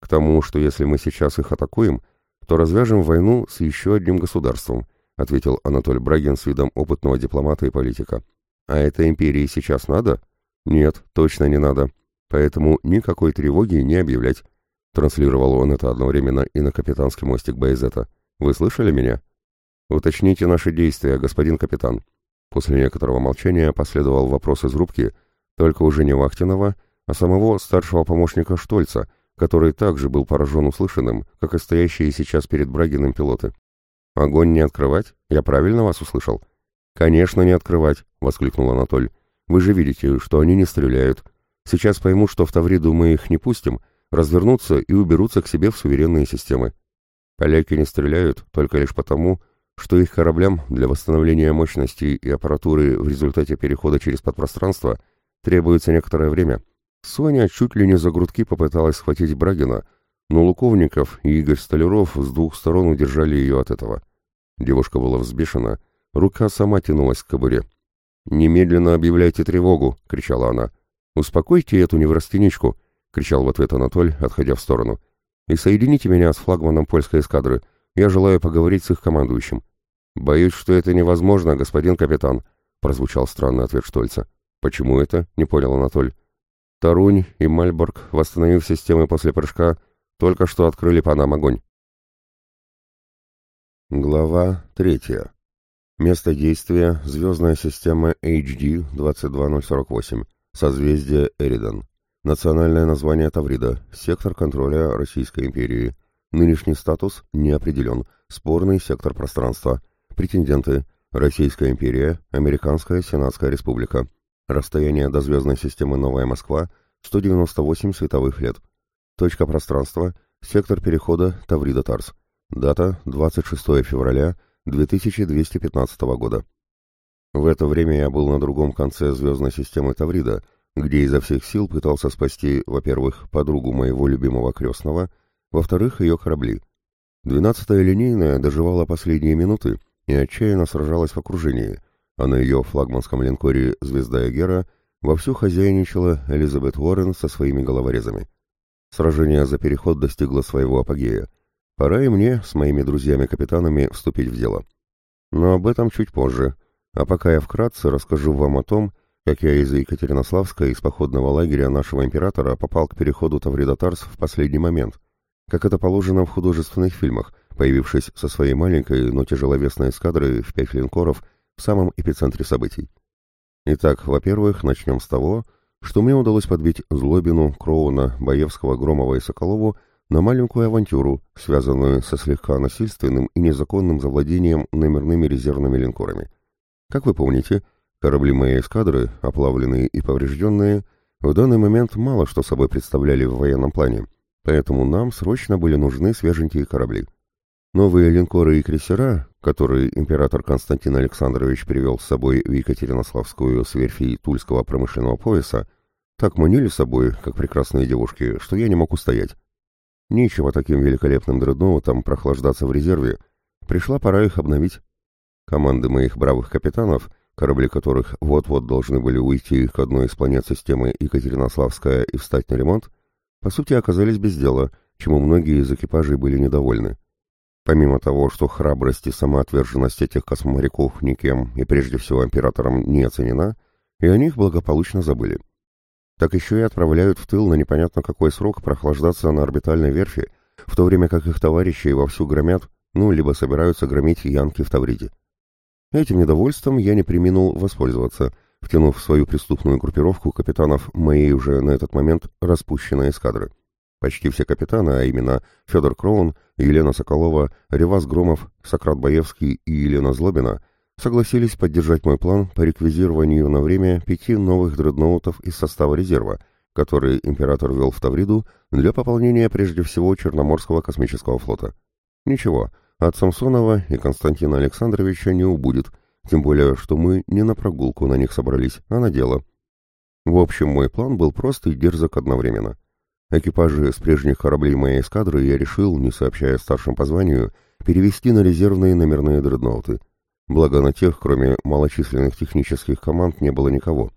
«К тому, что если мы сейчас их атакуем, то развяжем войну с еще одним государством», — ответил Анатоль Брагин с видом опытного дипломата и политика. «А это империи сейчас надо?» «Нет, точно не надо», поэтому никакой тревоги не объявлять. Транслировал он это одновременно и на капитанский мостик Байзета. Вы слышали меня? Уточните наши действия, господин капитан. После некоторого молчания последовал вопрос из рубки, только уже не Вахтинова, а самого старшего помощника Штольца, который также был поражен услышанным, как и стоящие сейчас перед Брагиным пилоты. «Огонь не открывать? Я правильно вас услышал?» «Конечно, не открывать!» — воскликнул Анатоль. «Вы же видите, что они не стреляют сейчас пойму, что в Тавриду мы их не пустим, развернутся и уберутся к себе в суверенные системы. Поляки не стреляют только лишь потому, что их кораблям для восстановления мощности и аппаратуры в результате перехода через подпространство требуется некоторое время. Соня чуть ли не за грудки попыталась схватить Брагина, но Луковников и Игорь Столяров с двух сторон удержали ее от этого. Девушка была взбешена, рука сама тянулась к кобуре. «Немедленно объявляйте тревогу!» — кричала она. «Успокойте эту неврастеничку!» — кричал в ответ Анатоль, отходя в сторону. «И соедините меня с флагманом польской эскадры. Я желаю поговорить с их командующим». «Боюсь, что это невозможно, господин капитан», — прозвучал странный ответ Штольца. «Почему это?» — не понял Анатоль. Тарунь и Мальборг, восстановив системы после прыжка, только что открыли по нам огонь. Глава третья. Место действия – звездная система HD-22048. Созвездие Эридан. Национальное название Таврида. Сектор контроля Российской империи. Нынешний статус не определен. Спорный сектор пространства. Претенденты. Российская империя. Американская Сенатская республика. Расстояние до звездной системы Новая Москва. 198 световых лет. Точка пространства. Сектор перехода Таврида-Тарс. Дата 26 февраля 2215 года. В это время я был на другом конце звездной системы Таврида, где изо всех сил пытался спасти, во-первых, подругу моего любимого крестного, во-вторых, ее корабли. Двенадцатая линейная доживала последние минуты и отчаянно сражалась в окружении, а на ее флагманском линкоре «Звезда Эгера» вовсю хозяйничала Элизабет Уоррен со своими головорезами. Сражение за переход достигло своего апогея. Пора и мне с моими друзьями-капитанами вступить в дело. Но об этом чуть позже — а пока я вкратце расскажу вам о том, как я из Екатеринославска, из походного лагеря нашего императора, попал к переходу Тавридотарс в последний момент, как это положено в художественных фильмах, появившись со своей маленькой, но тяжеловесной эскадрой в пять линкоров в самом эпицентре событий. Итак, во-первых, начнем с того, что мне удалось подбить Злобину, Кроуна, Боевского, Громова и Соколову на маленькую авантюру, связанную со слегка насильственным и незаконным завладением номерными резервными линкорами – как вы помните, корабли моей эскадры, оплавленные и поврежденные, в данный момент мало что собой представляли в военном плане, поэтому нам срочно были нужны свеженькие корабли. Новые линкоры и крейсера, которые император Константин Александрович привел с собой в Екатеринославскую с верфи Тульского промышленного пояса, так манили собой, как прекрасные девушки, что я не мог устоять. Нечего таким великолепным дредноутам прохлаждаться в резерве, пришла пора их обновить. Команды моих бравых капитанов, корабли которых вот-вот должны были уйти к одной из планет системы Екатеринославская и встать на ремонт, по сути оказались без дела, чему многие из экипажей были недовольны. Помимо того, что храбрость и самоотверженность этих космоморяков никем и прежде всего императором не оценена, и о них благополучно забыли. Так еще и отправляют в тыл на непонятно какой срок прохлаждаться на орбитальной верфи, в то время как их товарищи вовсю громят, ну, либо собираются громить янки в Тавриде. Этим недовольством я не приминул воспользоваться, втянув в свою преступную группировку капитанов моей уже на этот момент распущенной эскадры. Почти все капитаны, а именно Федор Кроун, Елена Соколова, Ревас Громов, Сократ Боевский и Елена Злобина, согласились поддержать мой план по реквизированию на время пяти новых дредноутов из состава резерва, который император вел в Тавриду для пополнения прежде всего Черноморского космического флота. Ничего, от Самсонова и Константина Александровича не убудет, тем более, что мы не на прогулку на них собрались, а на дело. В общем, мой план был прост и дерзок одновременно. Экипажи с прежних кораблей моей эскадры я решил, не сообщая старшим по званию, перевести на резервные номерные дредноуты. Благо на тех, кроме малочисленных технических команд, не было никого.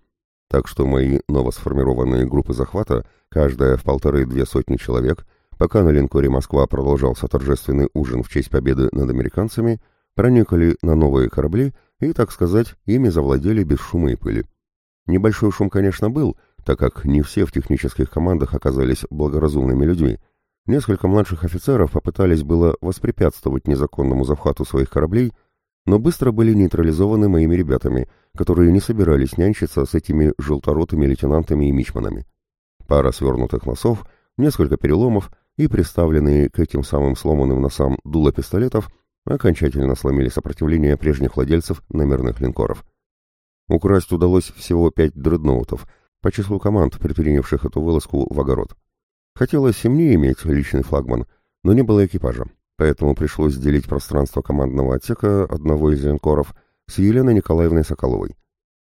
Так что мои новосформированные группы захвата, каждая в полторы-две сотни человек — Пока на линкоре «Москва» продолжался торжественный ужин в честь победы над американцами, проникли на новые корабли и, так сказать, ими завладели без шума и пыли. Небольшой шум, конечно, был, так как не все в технических командах оказались благоразумными людьми. Несколько младших офицеров попытались было воспрепятствовать незаконному захвату своих кораблей, но быстро были нейтрализованы моими ребятами, которые не собирались нянчиться с этими желторотыми лейтенантами и мичманами. Пара свернутых носов, несколько переломов, и приставленные к этим самым сломанным носам дуло пистолетов окончательно сломили сопротивление прежних владельцев номерных линкоров. Украсть удалось всего пять дредноутов по числу команд, предпринявших эту вылазку в огород. Хотелось и мне иметь личный флагман, но не было экипажа, поэтому пришлось делить пространство командного отсека одного из линкоров с Еленой Николаевной Соколовой.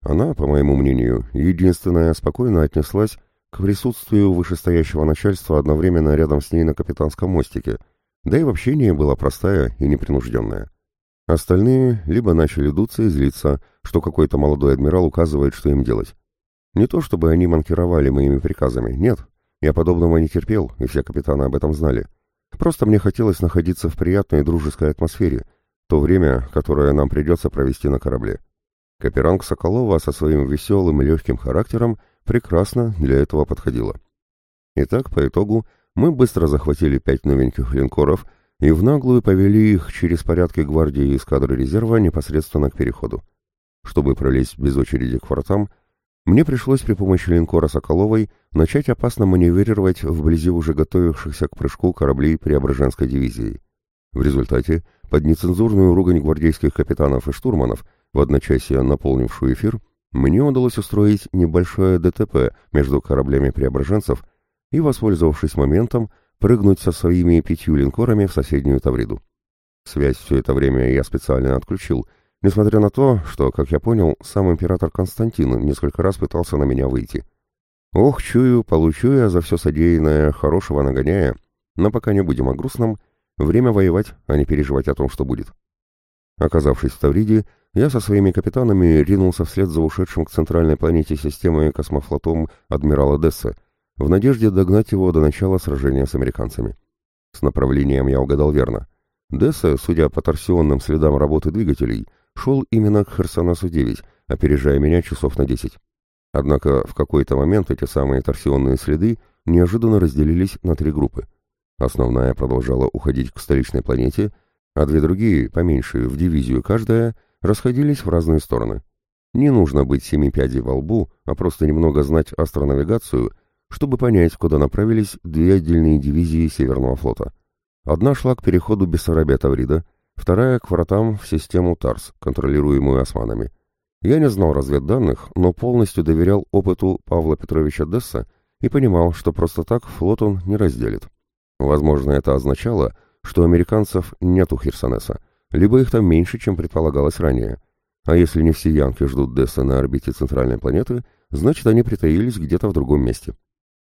Она, по моему мнению, единственная спокойно отнеслась к присутствию вышестоящего начальства одновременно рядом с ней на капитанском мостике, да и в общении была простая и непринужденная. Остальные либо начали дуться и злиться, что какой-то молодой адмирал указывает, что им делать. Не то чтобы они манкировали моими приказами, нет, я подобного не терпел, и все капитаны об этом знали. Просто мне хотелось находиться в приятной и дружеской атмосфере, то время, которое нам придется провести на корабле. Каперанг Соколова со своим веселым и легким характером – прекрасно для этого подходило. Итак, по итогу мы быстро захватили пять новеньких линкоров и в наглую повели их через порядки гвардии и эскадры резерва непосредственно к переходу. Чтобы пролезть без очереди к фортам, мне пришлось при помощи линкора «Соколовой» начать опасно маневрировать вблизи уже готовившихся к прыжку кораблей Преображенской дивизии. В результате, под нецензурную ругань гвардейских капитанов и штурманов, в одночасье наполнившую эфир, мне удалось устроить небольшое ДТП между кораблями преображенцев и, воспользовавшись моментом, прыгнуть со своими пятью линкорами в соседнюю Тавриду. Связь все это время я специально отключил, несмотря на то, что, как я понял, сам император Константин несколько раз пытался на меня выйти. Ох, чую, получу я за все содеянное хорошего нагоняя, но пока не будем о грустном, время воевать, а не переживать о том, что будет. Оказавшись в Тавриде, я со своими капитанами ринулся вслед за ушедшим к центральной планете системы космофлотом адмирала Десса, в надежде догнать его до начала сражения с американцами. С направлением я угадал верно. Десса, судя по торсионным следам работы двигателей, шел именно к Херсонесу-9, опережая меня часов на 10. Однако в какой-то момент эти самые торсионные следы неожиданно разделились на три группы. Основная продолжала уходить к столичной планете, а две другие, поменьше, в дивизию каждая — расходились в разные стороны. Не нужно быть семи пядей во лбу, а просто немного знать астронавигацию, чтобы понять, куда направились две отдельные дивизии Северного флота. Одна шла к переходу Бессарабия-Таврида, вторая — к вратам в систему ТАРС, контролируемую османами. Я не знал разведданных, но полностью доверял опыту Павла Петровича Десса и понимал, что просто так флот он не разделит. Возможно, это означало, что американцев нет у Херсонеса, либо их там меньше, чем предполагалось ранее. А если не все янки ждут Десса на орбите центральной планеты, значит они притаились где-то в другом месте.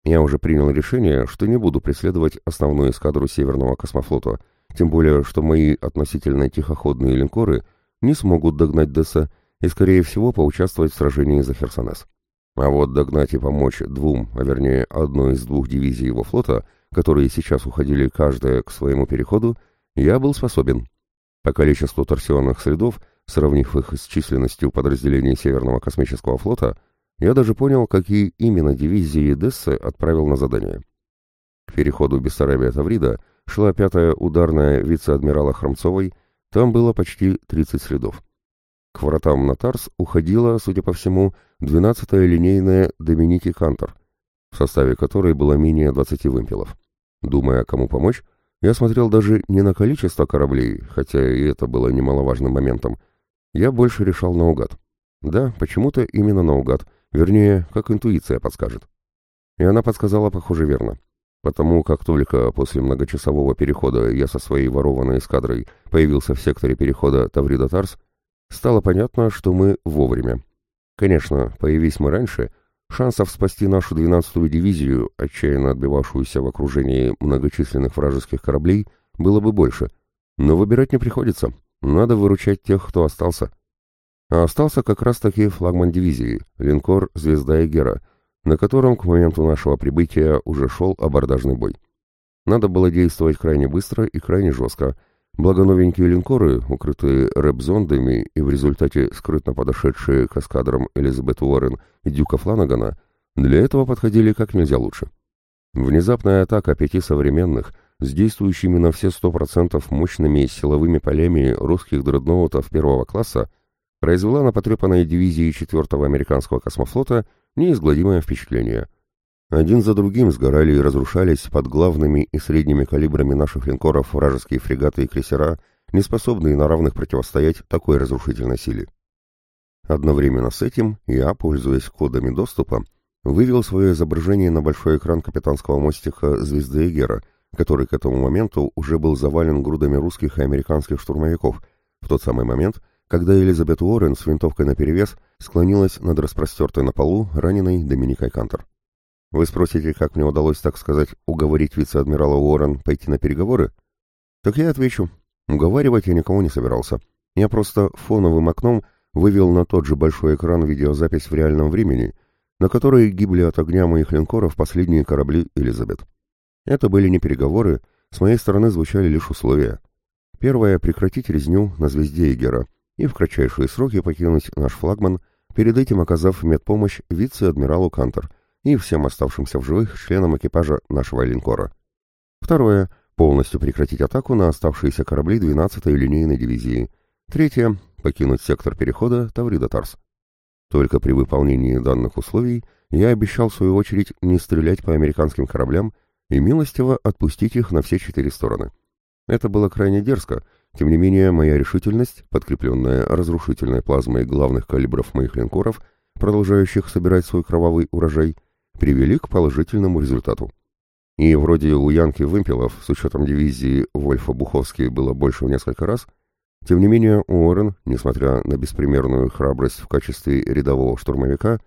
Я уже принял решение, что не буду преследовать основную эскадру Северного космофлота, тем более, что мои относительно тихоходные линкоры не смогут догнать Десса и, скорее всего, поучаствовать в сражении за Херсонес. А вот догнать и помочь двум, а вернее одной из двух дивизий его флота, которые сейчас уходили каждая к своему переходу, я был способен. По количеству торсионных следов, сравнив их с численностью подразделений Северного космического флота, я даже понял, какие именно дивизии Дессы отправил на задание. К переходу Бессарабия-Таврида шла пятая ударная вице-адмирала Хромцовой, там было почти 30 следов. К вратам на Тарс уходила, судя по всему, 12-я линейная Доминики Хантер, в составе которой было менее 20 вымпелов. Думая, кому помочь, я смотрел даже не на количество кораблей, хотя и это было немаловажным моментом. Я больше решал наугад. Да, почему-то именно наугад. Вернее, как интуиция подскажет. И она подсказала, похоже, верно. Потому как только после многочасового перехода я со своей ворованной эскадрой появился в секторе перехода Таврида-Тарс, стало понятно, что мы вовремя. Конечно, появись мы раньше, Шансов спасти нашу 12-ю дивизию, отчаянно отбивавшуюся в окружении многочисленных вражеских кораблей, было бы больше. Но выбирать не приходится. Надо выручать тех, кто остался. А остался как раз-таки флагман дивизии, линкор «Звезда Эгера», на котором к моменту нашего прибытия уже шел абордажный бой. Надо было действовать крайне быстро и крайне жестко, Благоновенькие линкоры, укрытые рэп-зондами и в результате скрытно подошедшие к эскадрам Элизабет Уоррен и Дюка Фланагана, для этого подходили как нельзя лучше. Внезапная атака пяти современных с действующими на все 100% мощными силовыми полями русских дредноутов первого класса произвела на потрепанной дивизии 4-го американского космофлота неизгладимое впечатление – один за другим сгорали и разрушались под главными и средними калибрами наших линкоров вражеские фрегаты и крейсера, не способные на равных противостоять такой разрушительной силе. Одновременно с этим я, пользуясь кодами доступа, вывел свое изображение на большой экран капитанского мостика «Звезды Эгера», который к этому моменту уже был завален грудами русских и американских штурмовиков, в тот самый момент, когда Элизабет Уоррен с винтовкой наперевес склонилась над распростертой на полу раненой Доминикой Кантер. Вы спросите, как мне удалось, так сказать, уговорить вице-адмирала Уоррен пойти на переговоры? Так я отвечу. Уговаривать я никого не собирался. Я просто фоновым окном вывел на тот же большой экран видеозапись в реальном времени, на которой гибли от огня моих линкоров последние корабли «Элизабет». Это были не переговоры, с моей стороны звучали лишь условия. Первое — прекратить резню на звезде Игера и в кратчайшие сроки покинуть наш флагман, перед этим оказав медпомощь вице-адмиралу Кантер — и всем оставшимся в живых членам экипажа нашего линкора. Второе – полностью прекратить атаку на оставшиеся корабли 12-й линейной дивизии. Третье – покинуть сектор перехода Таврида-Тарс. Только при выполнении данных условий я обещал в свою очередь не стрелять по американским кораблям и милостиво отпустить их на все четыре стороны. Это было крайне дерзко, тем не менее моя решительность, подкрепленная разрушительной плазмой главных калибров моих линкоров, продолжающих собирать свой кровавый урожай – привели к положительному результату. И вроде у Янки вымпелов с учетом дивизии Вольфа Буховский было больше в несколько раз, тем не менее Уоррен, несмотря на беспримерную храбрость в качестве рядового штурмовика,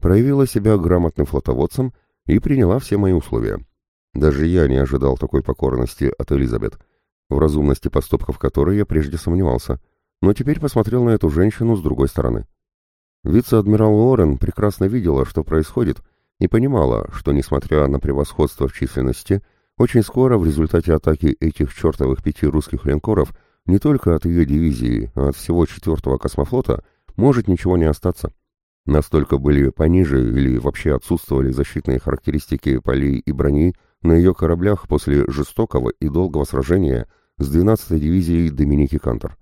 проявила себя грамотным флотоводцем и приняла все мои условия. Даже я не ожидал такой покорности от Элизабет, в разумности поступков которой я прежде сомневался, но теперь посмотрел на эту женщину с другой стороны. Вице-адмирал Уоррен прекрасно видела, что происходит, и понимала, что, несмотря на превосходство в численности, очень скоро в результате атаки этих чертовых пяти русских линкоров не только от ее дивизии, а от всего 4-го космофлота может ничего не остаться. Настолько были пониже или вообще отсутствовали защитные характеристики полей и брони на ее кораблях после жестокого и долгого сражения с 12-й дивизией Доминики Кантор.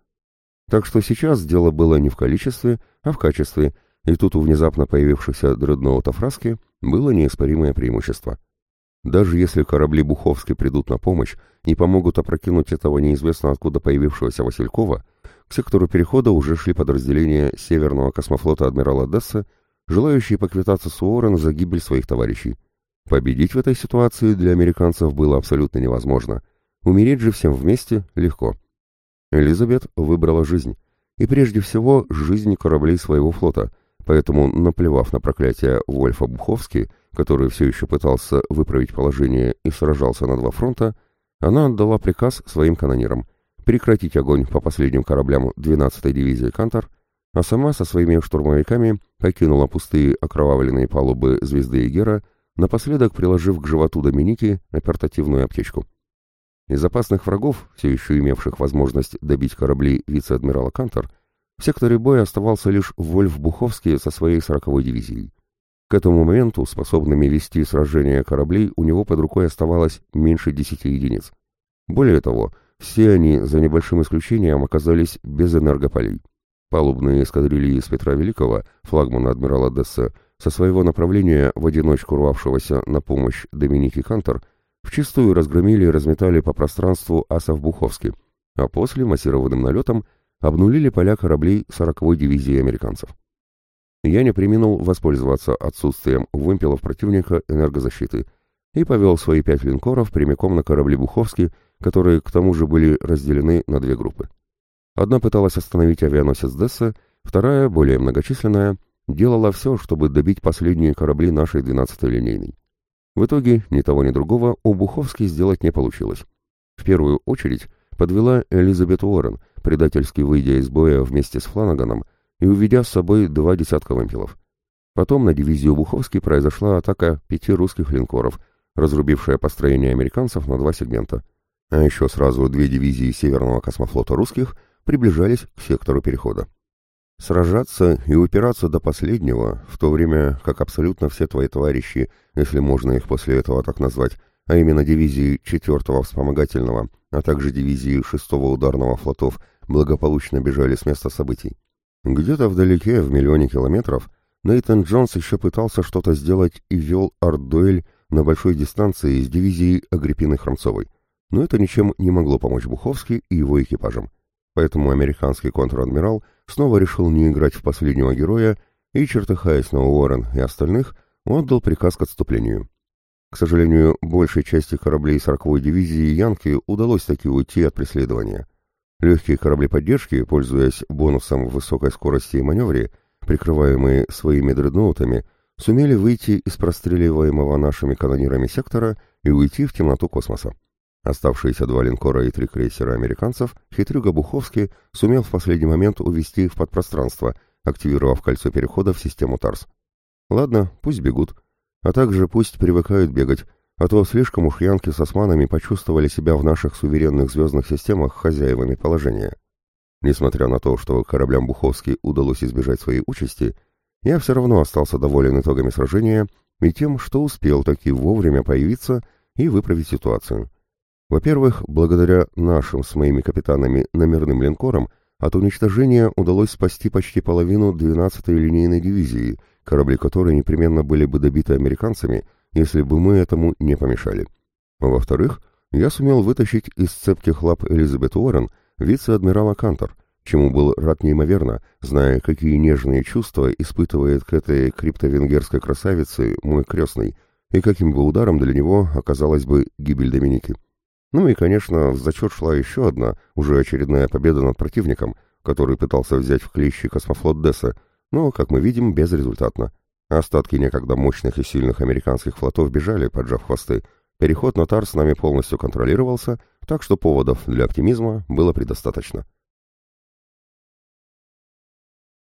Так что сейчас дело было не в количестве, а в качестве, и тут у внезапно появившихся дредноутов Раски – было неоспоримое преимущество. Даже если корабли Буховски придут на помощь и помогут опрокинуть этого неизвестно откуда появившегося Василькова, к сектору перехода уже шли подразделения Северного космофлота адмирала Десса, желающие поквитаться с Уоррен за гибель своих товарищей. Победить в этой ситуации для американцев было абсолютно невозможно. Умереть же всем вместе легко. Элизабет выбрала жизнь. И прежде всего, жизнь кораблей своего флота, Поэтому, наплевав на проклятие Вольфа Буховски, который все еще пытался выправить положение и сражался на два фронта, она отдала приказ своим канонирам прекратить огонь по последним кораблям 12-й дивизии «Кантор», а сама со своими штурмовиками покинула пустые окровавленные палубы «Звезды Эгера», напоследок приложив к животу Доминики апертативную аптечку. Из опасных врагов, все еще имевших возможность добить корабли вице-адмирала «Кантор», в секторе боя оставался лишь Вольф Буховский со своей сороковой дивизией. К этому моменту способными вести сражения кораблей у него под рукой оставалось меньше 10 единиц. Более того, все они, за небольшим исключением, оказались без энергополей. Палубные эскадрильи из Петра Великого, флагмана адмирала Десса, со своего направления в одиночку рвавшегося на помощь Доминики Кантор, вчистую разгромили и разметали по пространству асов Буховский, а после массированным налетом – обнулили поля кораблей сороковой дивизии американцев. Я не применил воспользоваться отсутствием вымпелов противника энергозащиты и повел свои пять линкоров прямиком на корабли Буховский, которые к тому же были разделены на две группы. Одна пыталась остановить авианосец Десса, вторая, более многочисленная, делала все, чтобы добить последние корабли нашей 12-й линейной. В итоге ни того ни другого у Буховский сделать не получилось. В первую очередь подвела Элизабет Уоррен, предательски выйдя из боя вместе с Фланаганом и уведя с собой два десятка вымпелов. Потом на дивизию Буховский произошла атака пяти русских линкоров, разрубившая построение американцев на два сегмента. А еще сразу две дивизии Северного космофлота русских приближались к сектору перехода. Сражаться и упираться до последнего, в то время как абсолютно все твои товарищи, если можно их после этого так назвать, а именно дивизии 4-го вспомогательного, а также дивизии 6-го ударного флотов, благополучно бежали с места событий. Где-то вдалеке, в миллионе километров, Нейтан Джонс еще пытался что-то сделать и вел арт-дуэль на большой дистанции с дивизией Агриппины Хромцовой. Но это ничем не могло помочь Буховски и его экипажам. Поэтому американский контр-адмирал снова решил не играть в последнего героя и, чертыхаясь на Уоррен и остальных, отдал приказ к отступлению. К сожалению, большей части кораблей 40-й дивизии «Янки» удалось таки уйти от преследования. Легкие корабли поддержки, пользуясь бонусом высокой скорости и маневре, прикрываемые своими дредноутами, сумели выйти из простреливаемого нашими канонирами сектора и уйти в темноту космоса. Оставшиеся два линкора и три крейсера американцев хитрюга Буховский сумел в последний момент увести в подпространство, активировав кольцо перехода в систему ТАРС. Ладно, пусть бегут. А также пусть привыкают бегать, а то слишком уж янки с османами почувствовали себя в наших суверенных звездных системах хозяевами положения. Несмотря на то, что кораблям Буховский удалось избежать своей участи, я все равно остался доволен итогами сражения и тем, что успел таки вовремя появиться и выправить ситуацию. Во-первых, благодаря нашим с моими капитанами номерным линкорам от уничтожения удалось спасти почти половину 12-й линейной дивизии – корабли которой непременно были бы добиты американцами, если бы мы этому не помешали. Во-вторых, я сумел вытащить из цепких лап Элизабет Уоррен вице-адмирала Кантор, чему был рад неимоверно, зная, какие нежные чувства испытывает к этой криптовенгерской красавице мой крестный, и каким бы ударом для него оказалась бы гибель Доминики. Ну и, конечно, в зачет шла еще одна, уже очередная победа над противником, который пытался взять в клещи космофлот Десса, но, как мы видим, безрезультатно. Остатки некогда мощных и сильных американских флотов бежали, поджав хвосты. Переход на Тарс нами полностью контролировался, так что поводов для оптимизма было предостаточно.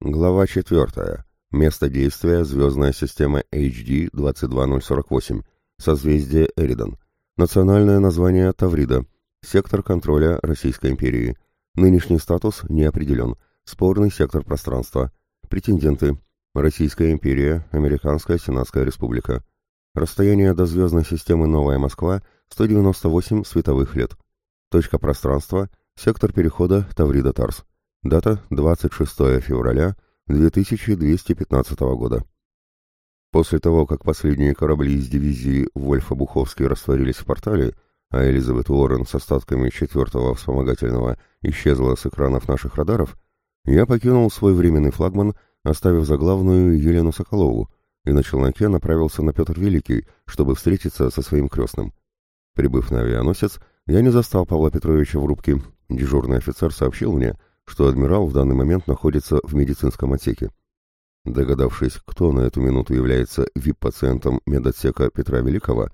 Глава 4. Место действия звездная система HD 22048, созвездие Эридон. Национальное название Таврида, сектор контроля Российской империи. Нынешний статус не определен, спорный сектор пространства – Претенденты. Российская империя, Американская Сенатская республика. Расстояние до звездной системы Новая Москва 198 световых лет. Точка пространства – сектор перехода Таврида-Тарс. Дата – 26 февраля 2215 года. После того, как последние корабли из дивизии Вольфа Буховский растворились в портале, а Элизабет Уоррен с остатками четвертого вспомогательного исчезла с экранов наших радаров, я покинул свой временный флагман, оставив за главную Елену Соколову, и на челноке направился на Петр Великий, чтобы встретиться со своим крестным. Прибыв на авианосец, я не застал Павла Петровича в рубке. Дежурный офицер сообщил мне, что адмирал в данный момент находится в медицинском отсеке. Догадавшись, кто на эту минуту является вип-пациентом медотсека Петра Великого,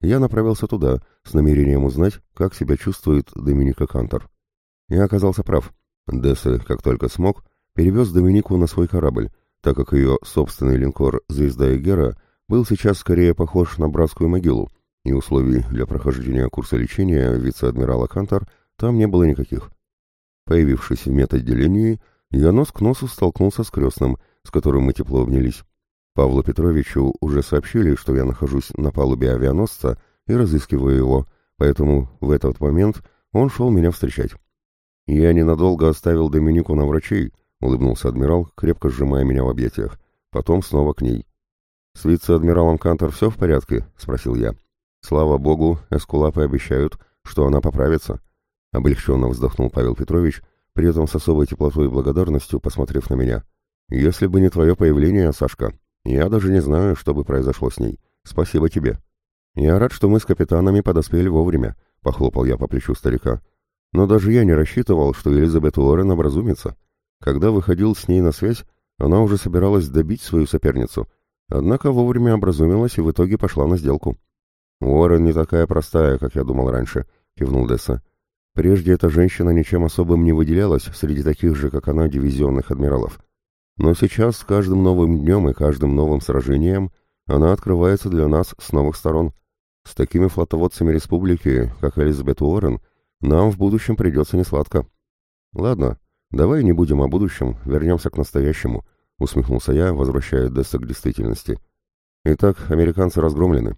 я направился туда с намерением узнать, как себя чувствует Доминика Кантор. Я оказался прав. Дессе, как только смог, перевез Доминику на свой корабль, так как ее собственный линкор «Звезда Эгера» был сейчас скорее похож на братскую могилу, и условий для прохождения курса лечения вице-адмирала Кантор там не было никаких. Появившись в медотделении, я нос к носу столкнулся с крестным, с которым мы тепло обнялись. Павлу Петровичу уже сообщили, что я нахожусь на палубе авианосца и разыскиваю его, поэтому в этот момент он шел меня встречать. «Я ненадолго оставил Доминику на врачей», — улыбнулся адмирал, крепко сжимая меня в объятиях. Потом снова к ней. «С вице-адмиралом Кантор все в порядке?» — спросил я. «Слава богу, эскулапы обещают, что она поправится», — облегченно вздохнул Павел Петрович, при этом с особой теплотой и благодарностью посмотрев на меня. «Если бы не твое появление, Сашка, я даже не знаю, что бы произошло с ней. Спасибо тебе». «Я рад, что мы с капитанами подоспели вовремя», — похлопал я по плечу старика. Но даже я не рассчитывал, что Элизабет Уоррен образумится. Когда выходил с ней на связь, она уже собиралась добить свою соперницу, однако вовремя образумилась и в итоге пошла на сделку. «Уоррен не такая простая, как я думал раньше», — кивнул Десса. «Прежде эта женщина ничем особым не выделялась среди таких же, как она, дивизионных адмиралов. Но сейчас с каждым новым днем и каждым новым сражением она открывается для нас с новых сторон. С такими флотоводцами республики, как Элизабет Уоррен — нам в будущем придется несладко. Ладно, давай не будем о будущем, вернемся к настоящему, усмехнулся я, возвращая Десса к действительности. Итак, американцы разгромлены.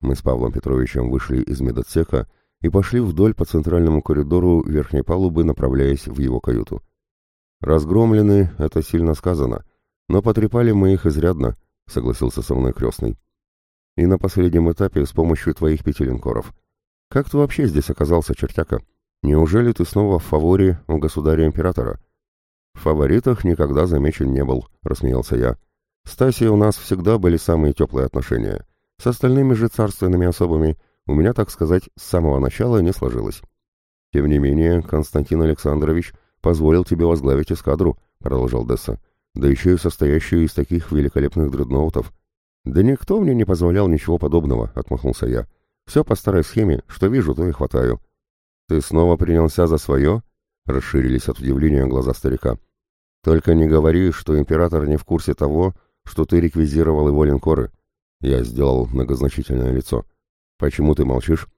Мы с Павлом Петровичем вышли из медотсека и пошли вдоль по центральному коридору верхней палубы, направляясь в его каюту. «Разгромлены — это сильно сказано, но потрепали мы их изрядно», — согласился со мной крестный. «И на последнем этапе с помощью твоих пяти линкоров. Как ты вообще здесь оказался, чертяка? Неужели ты снова в фаворе у государя-императора? В фаворитах никогда замечен не был, рассмеялся я. С Тасей у нас всегда были самые теплые отношения. С остальными же царственными особами у меня, так сказать, с самого начала не сложилось. Тем не менее, Константин Александрович позволил тебе возглавить эскадру, продолжал Десса, да еще и состоящую из таких великолепных дредноутов. Да никто мне не позволял ничего подобного, отмахнулся я. Все по старой схеме, что вижу, то и хватаю. Ты снова принялся за свое? Расширились от удивления глаза старика. Только не говори, что император не в курсе того, что ты реквизировал его линкоры. Я сделал многозначительное лицо. Почему ты молчишь?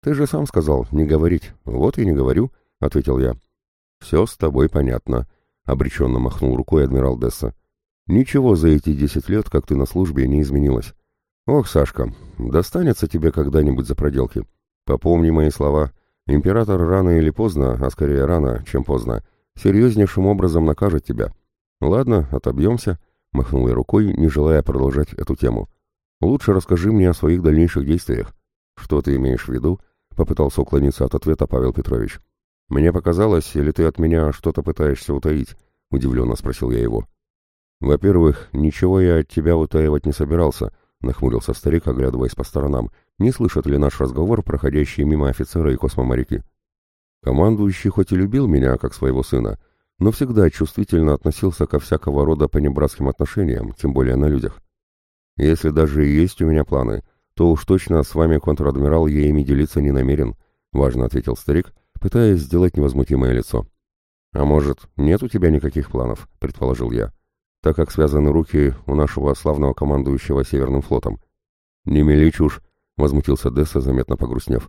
Ты же сам сказал не говорить. Вот и не говорю, ответил я. Все с тобой понятно, обреченно махнул рукой адмирал Десса. Ничего за эти десять лет, как ты на службе, не изменилось. «Ох, Сашка, достанется тебе когда-нибудь за проделки. Попомни мои слова. Император рано или поздно, а скорее рано, чем поздно, серьезнейшим образом накажет тебя. Ладно, отобьемся», — махнул я рукой, не желая продолжать эту тему. «Лучше расскажи мне о своих дальнейших действиях». «Что ты имеешь в виду?» — попытался уклониться от ответа Павел Петрович. «Мне показалось, или ты от меня что-то пытаешься утаить?» — удивленно спросил я его. «Во-первых, ничего я от тебя утаивать не собирался», —— нахмурился старик, оглядываясь по сторонам. «Не слышат ли наш разговор, проходящие мимо офицера и космоморяки?» Командующий хоть и любил меня, как своего сына, но всегда чувствительно относился ко всякого рода понебратским отношениям, тем более на людях. «Если даже и есть у меня планы, то уж точно с вами контр-адмирал я ими делиться не намерен», — важно ответил старик, пытаясь сделать невозмутимое лицо. «А может, нет у тебя никаких планов?» — предположил я так как связаны руки у нашего славного командующего Северным флотом. «Не мели чушь», — возмутился Десса, заметно погрустнев.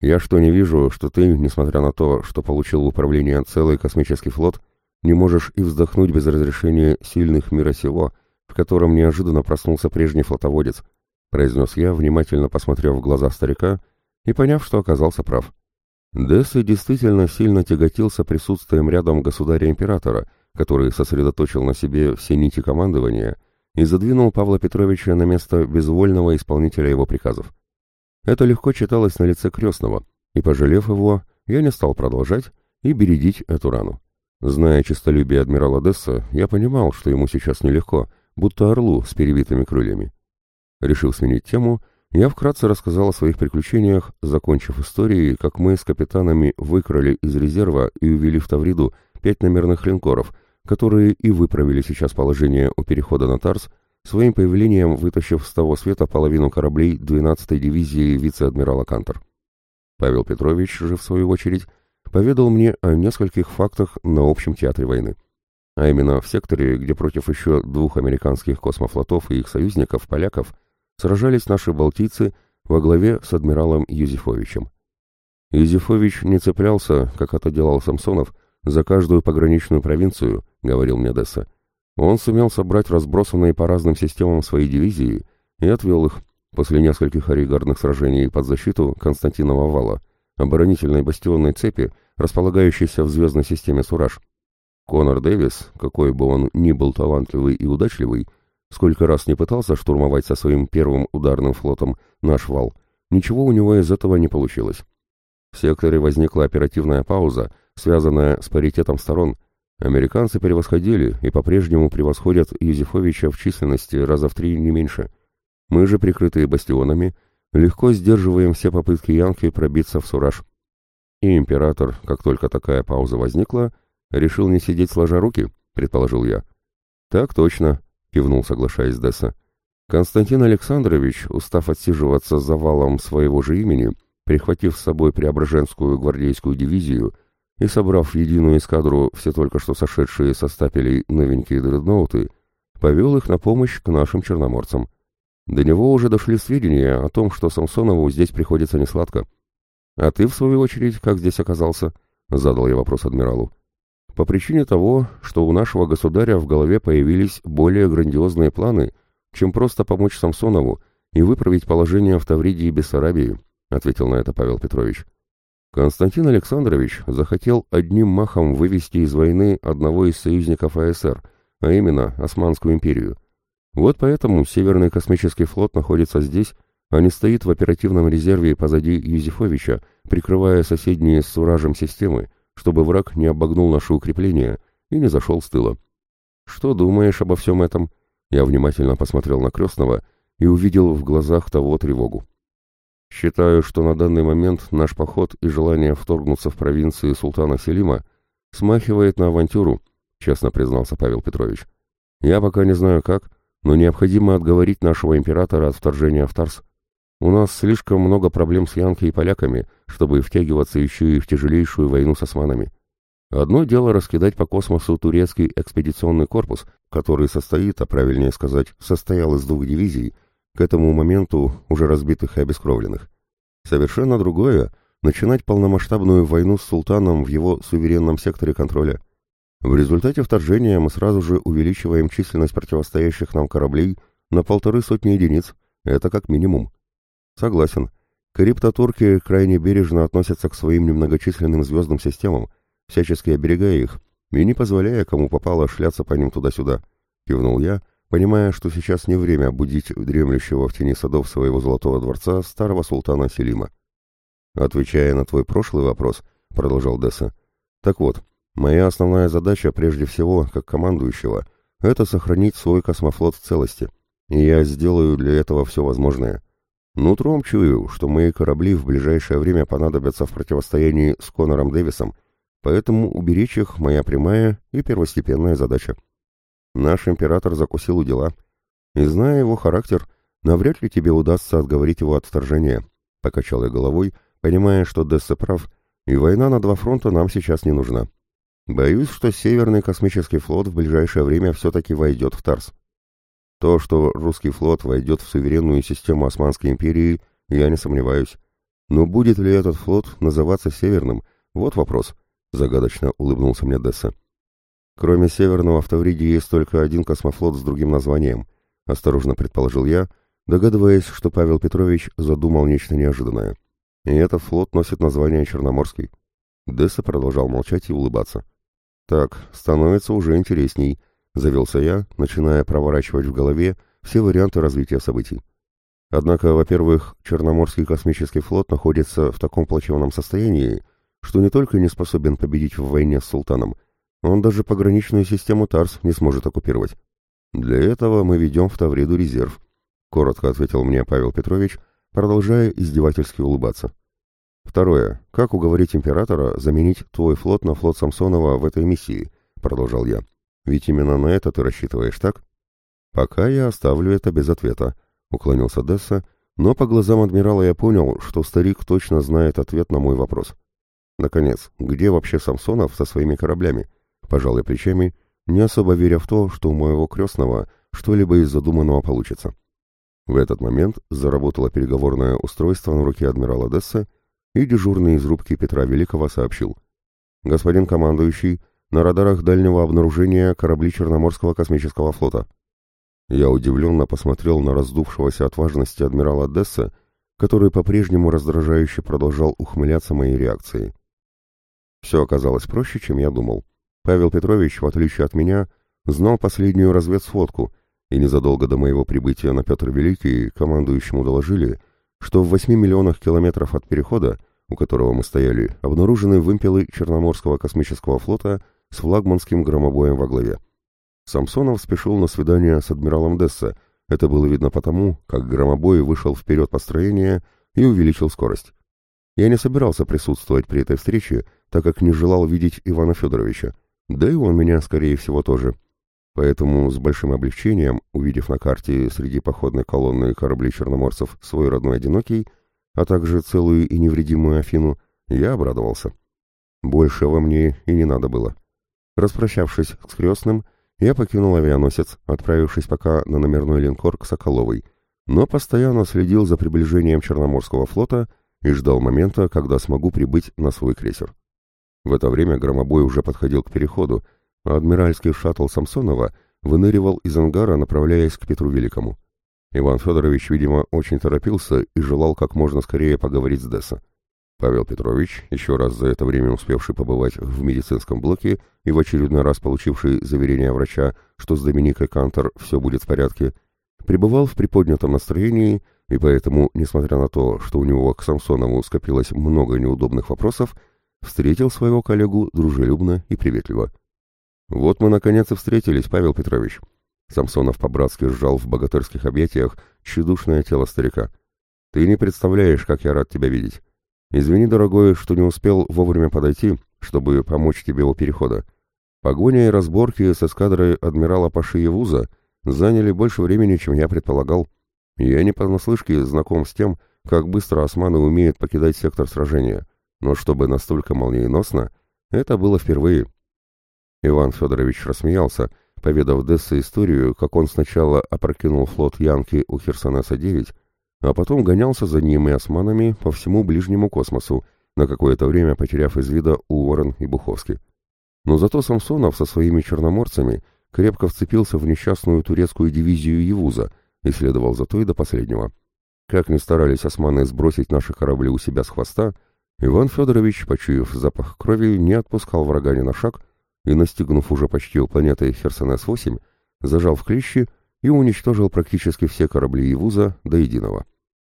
«Я что не вижу, что ты, несмотря на то, что получил в управление целый космический флот, не можешь и вздохнуть без разрешения сильных мира сего, в котором неожиданно проснулся прежний флотоводец», — произнес я, внимательно посмотрев в глаза старика и поняв, что оказался прав. Десса действительно сильно тяготился присутствием рядом государя-императора — который сосредоточил на себе все нити командования и задвинул Павла Петровича на место безвольного исполнителя его приказов. Это легко читалось на лице крестного, и, пожалев его, я не стал продолжать и бередить эту рану. Зная честолюбие адмирала Десса, я понимал, что ему сейчас нелегко, будто орлу с перебитыми крыльями. Решив сменить тему, я вкратце рассказал о своих приключениях, закончив историей, как мы с капитанами выкрали из резерва и увели в Тавриду пять номерных линкоров, которые и выправили сейчас положение у перехода на Тарс, своим появлением вытащив с того света половину кораблей 12-й дивизии вице-адмирала Кантер. Павел Петрович же, в свою очередь, поведал мне о нескольких фактах на общем театре войны. А именно в секторе, где против еще двух американских космофлотов и их союзников, поляков, сражались наши балтийцы во главе с адмиралом Юзефовичем. Юзефович не цеплялся, как это делал Самсонов, за каждую пограничную провинцию –— говорил мне Десса. «Он сумел собрать разбросанные по разным системам свои дивизии и отвел их после нескольких оригарных сражений под защиту Константинова вала, оборонительной бастионной цепи, располагающейся в звездной системе Сураж. Конор Дэвис, какой бы он ни был талантливый и удачливый, сколько раз не пытался штурмовать со своим первым ударным флотом наш вал, ничего у него из этого не получилось. В секторе возникла оперативная пауза, связанная с паритетом сторон — Американцы превосходили и по-прежнему превосходят Юзефовича в численности раза в три не меньше. Мы же, прикрытые бастионами, легко сдерживаем все попытки Янки пробиться в Сураж. И император, как только такая пауза возникла, решил не сидеть сложа руки, предположил я. Так точно, кивнул, соглашаясь Десса. Константин Александрович, устав отсиживаться за валом своего же имени, прихватив с собой Преображенскую гвардейскую дивизию, и, собрав в единую эскадру все только что сошедшие со стапелей новенькие дредноуты, повел их на помощь к нашим черноморцам. До него уже дошли сведения о том, что Самсонову здесь приходится несладко. «А ты, в свою очередь, как здесь оказался?» — задал я вопрос адмиралу. «По причине того, что у нашего государя в голове появились более грандиозные планы, чем просто помочь Самсонову и выправить положение в Тавриде и Бессарабии», — ответил на это Павел Петрович. Константин Александрович захотел одним махом вывести из войны одного из союзников АСР, а именно Османскую империю. Вот поэтому Северный космический флот находится здесь, а не стоит в оперативном резерве позади Юзефовича, прикрывая соседние с уражем системы, чтобы враг не обогнул наши укрепления и не зашел с тыла. «Что думаешь обо всем этом?» Я внимательно посмотрел на Крестного и увидел в глазах того тревогу. Считаю, что на данный момент наш поход и желание вторгнуться в провинции султана Селима смахивает на авантюру, честно признался Павел Петрович. Я пока не знаю как, но необходимо отговорить нашего императора от вторжения в Тарс. У нас слишком много проблем с Янкой и поляками, чтобы втягиваться еще и в тяжелейшую войну с османами. Одно дело раскидать по космосу турецкий экспедиционный корпус, который состоит, а правильнее сказать, состоял из двух дивизий, к этому моменту уже разбитых и обескровленных. Совершенно другое – начинать полномасштабную войну с султаном в его суверенном секторе контроля. В результате вторжения мы сразу же увеличиваем численность противостоящих нам кораблей на полторы сотни единиц, это как минимум. Согласен. Криптотурки крайне бережно относятся к своим немногочисленным звездным системам, всячески оберегая их и не позволяя кому попало шляться по ним туда-сюда, кивнул я – понимая, что сейчас не время будить дремлющего в тени садов своего золотого дворца старого султана Селима. «Отвечая на твой прошлый вопрос», — продолжал Десса, — «так вот, моя основная задача прежде всего, как командующего, это сохранить свой космофлот в целости, и я сделаю для этого все возможное. Нутром чую, что мои корабли в ближайшее время понадобятся в противостоянии с Конором Дэвисом, поэтому уберечь их — моя прямая и первостепенная задача». Наш император закусил у дела. И зная его характер, навряд ли тебе удастся отговорить его от вторжения. Покачал я головой, понимая, что Десса прав, и война на два фронта нам сейчас не нужна. Боюсь, что Северный космический флот в ближайшее время все-таки войдет в Тарс. То, что русский флот войдет в суверенную систему Османской империи, я не сомневаюсь. Но будет ли этот флот называться Северным, вот вопрос, — загадочно улыбнулся мне Десса. Кроме Северного в Тавриде есть только один космофлот с другим названием, осторожно предположил я, догадываясь, что Павел Петрович задумал нечто неожиданное. И этот флот носит название Черноморский. Десса продолжал молчать и улыбаться. «Так, становится уже интересней», — завелся я, начиная проворачивать в голове все варианты развития событий. Однако, во-первых, Черноморский космический флот находится в таком плачевном состоянии, что не только не способен победить в войне с султаном, он даже пограничную систему ТАРС не сможет оккупировать. Для этого мы ведем в Тавриду резерв, коротко ответил мне Павел Петрович, продолжая издевательски улыбаться. Второе. Как уговорить императора заменить твой флот на флот Самсонова в этой миссии? продолжал я. Ведь именно на это ты рассчитываешь, так? Пока я оставлю это без ответа, уклонился Десса, но по глазам адмирала я понял, что старик точно знает ответ на мой вопрос. Наконец, где вообще Самсонов со своими кораблями? пожал я плечами, не особо веря в то, что у моего крестного что-либо из задуманного получится. В этот момент заработало переговорное устройство на руке адмирала Десса, и дежурный из рубки Петра Великого сообщил. «Господин командующий, на радарах дальнего обнаружения корабли Черноморского космического флота». Я удивленно посмотрел на раздувшегося от важности адмирала Десса, который по-прежнему раздражающе продолжал ухмыляться моей реакции. Все оказалось проще, чем я думал. Павел Петрович, в отличие от меня, знал последнюю разведсводку, и незадолго до моего прибытия на Петр Великий командующему доложили, что в 8 миллионах километров от перехода, у которого мы стояли, обнаружены вымпелы Черноморского космического флота с флагманским громобоем во главе. Самсонов спешил на свидание с адмиралом Десса, это было видно потому, как громобой вышел вперед построения и увеличил скорость. Я не собирался присутствовать при этой встрече, так как не желал видеть Ивана Федоровича, да и он меня, скорее всего, тоже. Поэтому с большим облегчением, увидев на карте среди походной колонны кораблей черноморцев свой родной одинокий, а также целую и невредимую Афину, я обрадовался. Больше во мне и не надо было. Распрощавшись с крестным, я покинул авианосец, отправившись пока на номерной линкор к Соколовой, но постоянно следил за приближением Черноморского флота и ждал момента, когда смогу прибыть на свой крейсер. В это время громобой уже подходил к переходу, а адмиральский шаттл Самсонова выныривал из ангара, направляясь к Петру Великому. Иван Федорович, видимо, очень торопился и желал как можно скорее поговорить с Десса. Павел Петрович, еще раз за это время успевший побывать в медицинском блоке и в очередной раз получивший заверение врача, что с Доминикой Кантор все будет в порядке, пребывал в приподнятом настроении, и поэтому, несмотря на то, что у него к Самсонову скопилось много неудобных вопросов, встретил своего коллегу дружелюбно и приветливо. «Вот мы, наконец, и встретились, Павел Петрович». Самсонов по-братски сжал в богатырских объятиях тщедушное тело старика. «Ты не представляешь, как я рад тебя видеть. Извини, дорогой, что не успел вовремя подойти, чтобы помочь тебе у перехода. Погоня и разборки с эскадрой адмирала Паши Евуза заняли больше времени, чем я предполагал. Я не понаслышке знаком с тем, как быстро османы умеют покидать сектор сражения» но чтобы настолько молниеносно, это было впервые. Иван Федорович рассмеялся, поведав Дессе историю, как он сначала опрокинул флот Янки у Херсонеса-9, а потом гонялся за ним и османами по всему ближнему космосу, на какое-то время потеряв из вида Уоррен и Буховский. Но зато Самсонов со своими черноморцами крепко вцепился в несчастную турецкую дивизию Евуза и следовал за той до последнего. Как ни старались османы сбросить наши корабли у себя с хвоста, Иван Федорович, почуяв запах крови, не отпускал врага ни на шаг и, настигнув уже почти у планеты Херсонес-8, зажал в клещи и уничтожил практически все корабли Евуза до единого,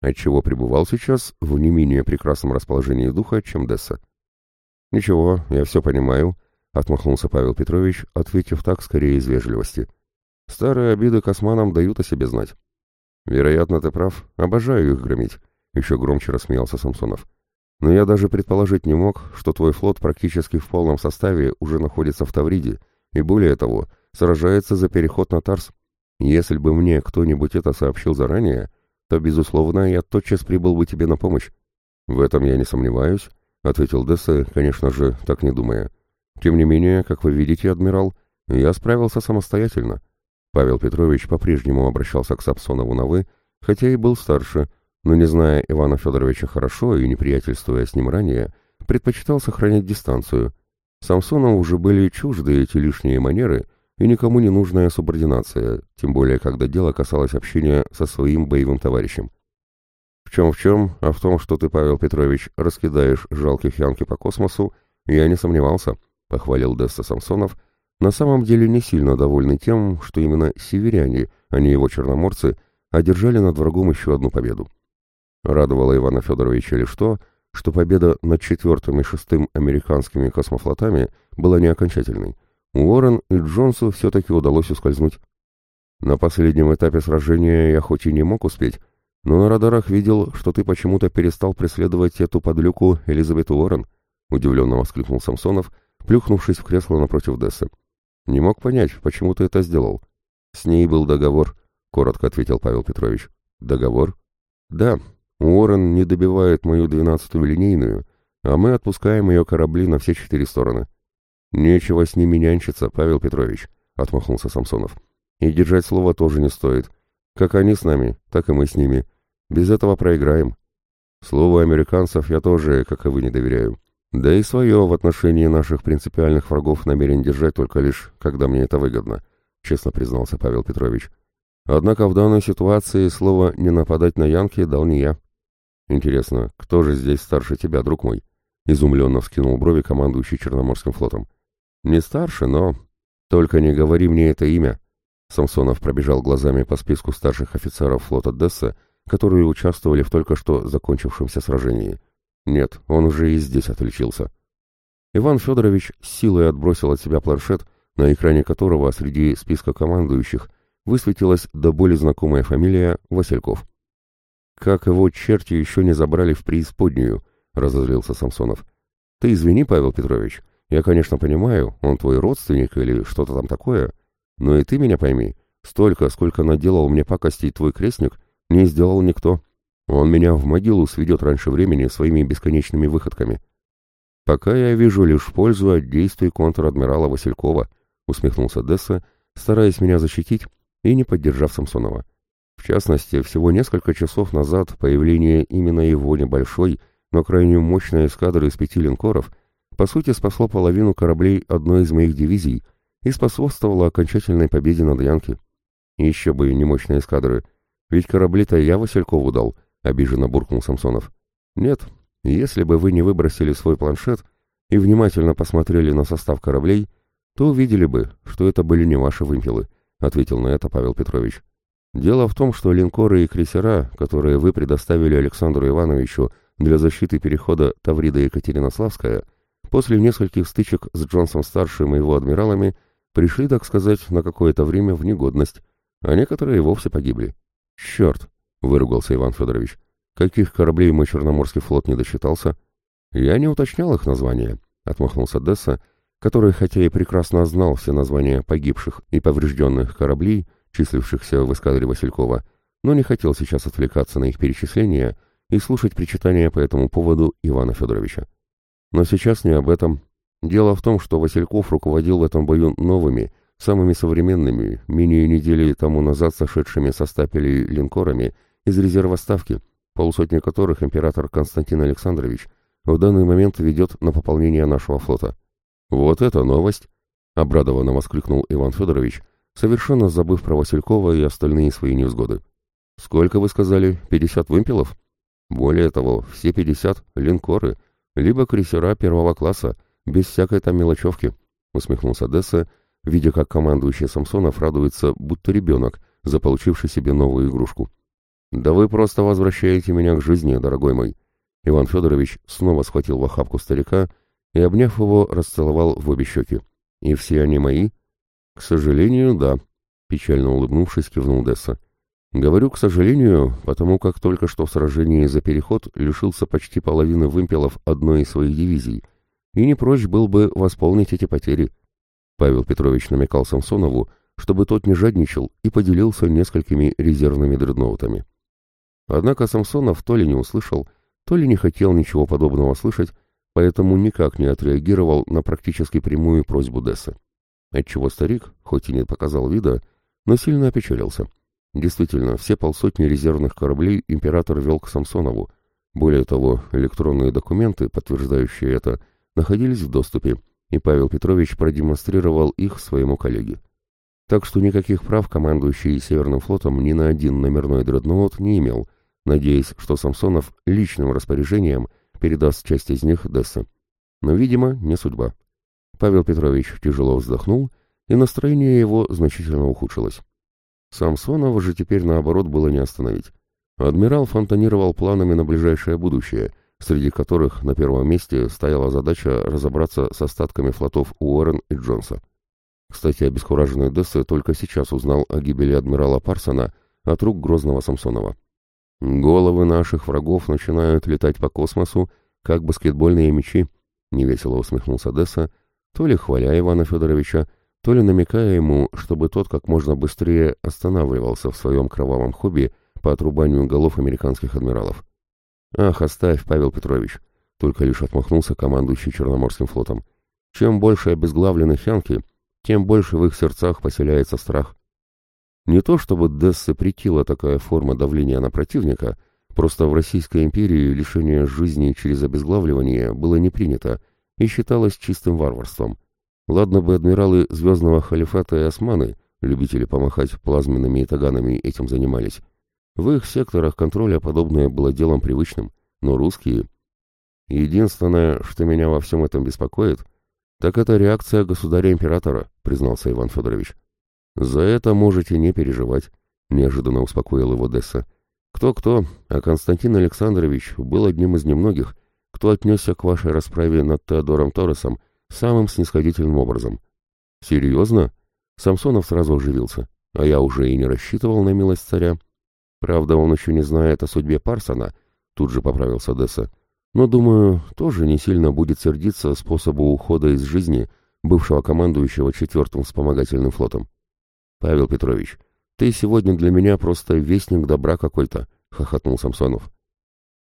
отчего пребывал сейчас в не менее прекрасном расположении духа, чем Десса. «Ничего, я все понимаю», — отмахнулся Павел Петрович, ответив так скорее из вежливости. «Старые обиды к османам дают о себе знать». «Вероятно, ты прав. Обожаю их громить», — еще громче рассмеялся Самсонов. Но я даже предположить не мог, что твой флот практически в полном составе уже находится в Тавриде, и более того, сражается за переход на Тарс. Если бы мне кто-нибудь это сообщил заранее, то, безусловно, я тотчас прибыл бы тебе на помощь. В этом я не сомневаюсь, — ответил Дессе, конечно же, так не думая. Тем не менее, как вы видите, адмирал, я справился самостоятельно. Павел Петрович по-прежнему обращался к Сапсонову на «вы», хотя и был старше, но не зная Ивана Федоровича хорошо и не приятельствуя с ним ранее, предпочитал сохранять дистанцию. Самсонову уже были чужды эти лишние манеры и никому не нужная субординация, тем более когда дело касалось общения со своим боевым товарищем. В чем в чем, а в том, что ты, Павел Петрович, раскидаешь жалких янки по космосу, я не сомневался, — похвалил Десса Самсонов, на самом деле не сильно довольный тем, что именно северяне, а не его черноморцы, одержали над врагом еще одну победу. Радовало Ивана Федоровича лишь то, что победа над четвертым и шестым американскими космофлотами была не окончательной. Уоррен и Джонсу все-таки удалось ускользнуть. На последнем этапе сражения я хоть и не мог успеть, но на радарах видел, что ты почему-то перестал преследовать эту подлюку Элизабет Уоррен, удивленно воскликнул Самсонов, плюхнувшись в кресло напротив Десса. Не мог понять, почему ты это сделал. С ней был договор, коротко ответил Павел Петрович. Договор? Да, Уоррен не добивает мою двенадцатую линейную, а мы отпускаем ее корабли на все четыре стороны. Нечего с ними нянчиться, Павел Петрович, отмахнулся Самсонов. И держать слово тоже не стоит. Как они с нами, так и мы с ними. Без этого проиграем. Слово американцев я тоже, как и вы, не доверяю. Да и свое в отношении наших принципиальных врагов намерен держать только лишь, когда мне это выгодно, честно признался Павел Петрович. Однако в данной ситуации слово «не нападать на Янки» дал не я. «Интересно, кто же здесь старше тебя, друг мой?» — изумленно вскинул брови командующий Черноморским флотом. «Не старше, но...» «Только не говори мне это имя!» Самсонов пробежал глазами по списку старших офицеров флота Десса, которые участвовали в только что закончившемся сражении. Нет, он уже и здесь отличился. Иван Федорович силой отбросил от себя планшет, на экране которого среди списка командующих высветилась до боли знакомая фамилия Васильков. «Как его черти еще не забрали в преисподнюю?» — разозлился Самсонов. «Ты извини, Павел Петрович, я, конечно, понимаю, он твой родственник или что-то там такое, но и ты меня пойми, столько, сколько наделал мне пакостей твой крестник, не сделал никто. Он меня в могилу сведет раньше времени своими бесконечными выходками». «Пока я вижу лишь пользу от действий контр-адмирала Василькова», — усмехнулся Десса, стараясь меня защитить и не поддержав Самсонова. В частности, всего несколько часов назад появление именно его небольшой, но крайне мощной эскадры из пяти линкоров по сути спасло половину кораблей одной из моих дивизий и способствовало окончательной победе над Янки. Еще бы не мощные эскадры, ведь корабли-то я Василькову дал, обиженно буркнул Самсонов. Нет, если бы вы не выбросили свой планшет и внимательно посмотрели на состав кораблей, то увидели бы, что это были не ваши вымпелы, ответил на это Павел Петрович. Дело в том, что линкоры и крейсера, которые вы предоставили Александру Ивановичу для защиты перехода Таврида Екатеринославская, после нескольких стычек с Джонсом-старшим и его адмиралами, пришли, так сказать, на какое-то время в негодность, а некоторые и вовсе погибли. «Черт!» — выругался Иван Федорович. «Каких кораблей мой Черноморский флот не досчитался?» «Я не уточнял их название», — отмахнулся Десса, который, хотя и прекрасно знал все названия погибших и поврежденных кораблей, числившихся в эскадре Василькова, но не хотел сейчас отвлекаться на их перечисления и слушать причитания по этому поводу Ивана Федоровича. Но сейчас не об этом. Дело в том, что Васильков руководил в этом бою новыми, самыми современными, менее недели тому назад сошедшими со стапелей линкорами из резерва Ставки, полусотни которых император Константин Александрович в данный момент ведет на пополнение нашего флота. «Вот это новость!» — обрадованно воскликнул Иван Федорович — совершенно забыв про Василькова и остальные свои невзгоды. «Сколько вы сказали? 50 вымпелов?» «Более того, все 50 — линкоры, либо крейсера первого класса, без всякой там мелочевки», — усмехнулся Десса, видя, как командующий Самсонов радуется, будто ребенок, заполучивший себе новую игрушку. «Да вы просто возвращаете меня к жизни, дорогой мой!» Иван Федорович снова схватил в охапку старика и, обняв его, расцеловал в обе щеки. «И все они мои?» «К сожалению, да», — печально улыбнувшись, кивнул Десса. «Говорю, к сожалению, потому как только что в сражении за Переход лишился почти половины вымпелов одной из своих дивизий, и не прочь был бы восполнить эти потери». Павел Петрович намекал Самсонову, чтобы тот не жадничал и поделился несколькими резервными дредноутами. Однако Самсонов то ли не услышал, то ли не хотел ничего подобного слышать, поэтому никак не отреагировал на практически прямую просьбу Дессы отчего старик, хоть и не показал вида, но сильно опечалился. Действительно, все полсотни резервных кораблей император вел к Самсонову. Более того, электронные документы, подтверждающие это, находились в доступе, и Павел Петрович продемонстрировал их своему коллеге. Так что никаких прав командующий Северным флотом ни на один номерной дредноут не имел, надеясь, что Самсонов личным распоряжением передаст часть из них Десса. Но, видимо, не судьба. Павел Петрович тяжело вздохнул, и настроение его значительно ухудшилось. Самсонова же теперь, наоборот, было не остановить. Адмирал фонтанировал планами на ближайшее будущее, среди которых на первом месте стояла задача разобраться с остатками флотов Уоррен и Джонса. Кстати, обескураженный Дессе только сейчас узнал о гибели адмирала Парсона от рук грозного Самсонова. «Головы наших врагов начинают летать по космосу, как баскетбольные мячи», — невесело усмехнулся Десса, — то ли хваля Ивана Федоровича, то ли намекая ему, чтобы тот как можно быстрее останавливался в своем кровавом хобби по отрубанию голов американских адмиралов. «Ах, оставь, Павел Петрович!» — только лишь отмахнулся командующий Черноморским флотом. «Чем больше обезглавлены фянки, тем больше в их сердцах поселяется страх». Не то чтобы Дессе притила такая форма давления на противника, просто в Российской империи лишение жизни через обезглавливание было не принято — и считалось чистым варварством. Ладно бы адмиралы Звездного Халифата и Османы, любители помахать плазменными таганами, этим занимались. В их секторах контроля подобное было делом привычным, но русские... Единственное, что меня во всем этом беспокоит, так это реакция государя-императора, признался Иван Федорович. За это можете не переживать, неожиданно успокоил его Десса. Кто-кто, а Константин Александрович был одним из немногих, кто отнесся к вашей расправе над Теодором Торосом самым снисходительным образом. Серьезно? Самсонов сразу оживился. А я уже и не рассчитывал на милость царя. Правда, он еще не знает о судьбе Парсона, тут же поправился Десса. Но, думаю, тоже не сильно будет сердиться способу ухода из жизни бывшего командующего четвертым вспомогательным флотом. Павел Петрович, ты сегодня для меня просто вестник добра какой-то, хохотнул Самсонов.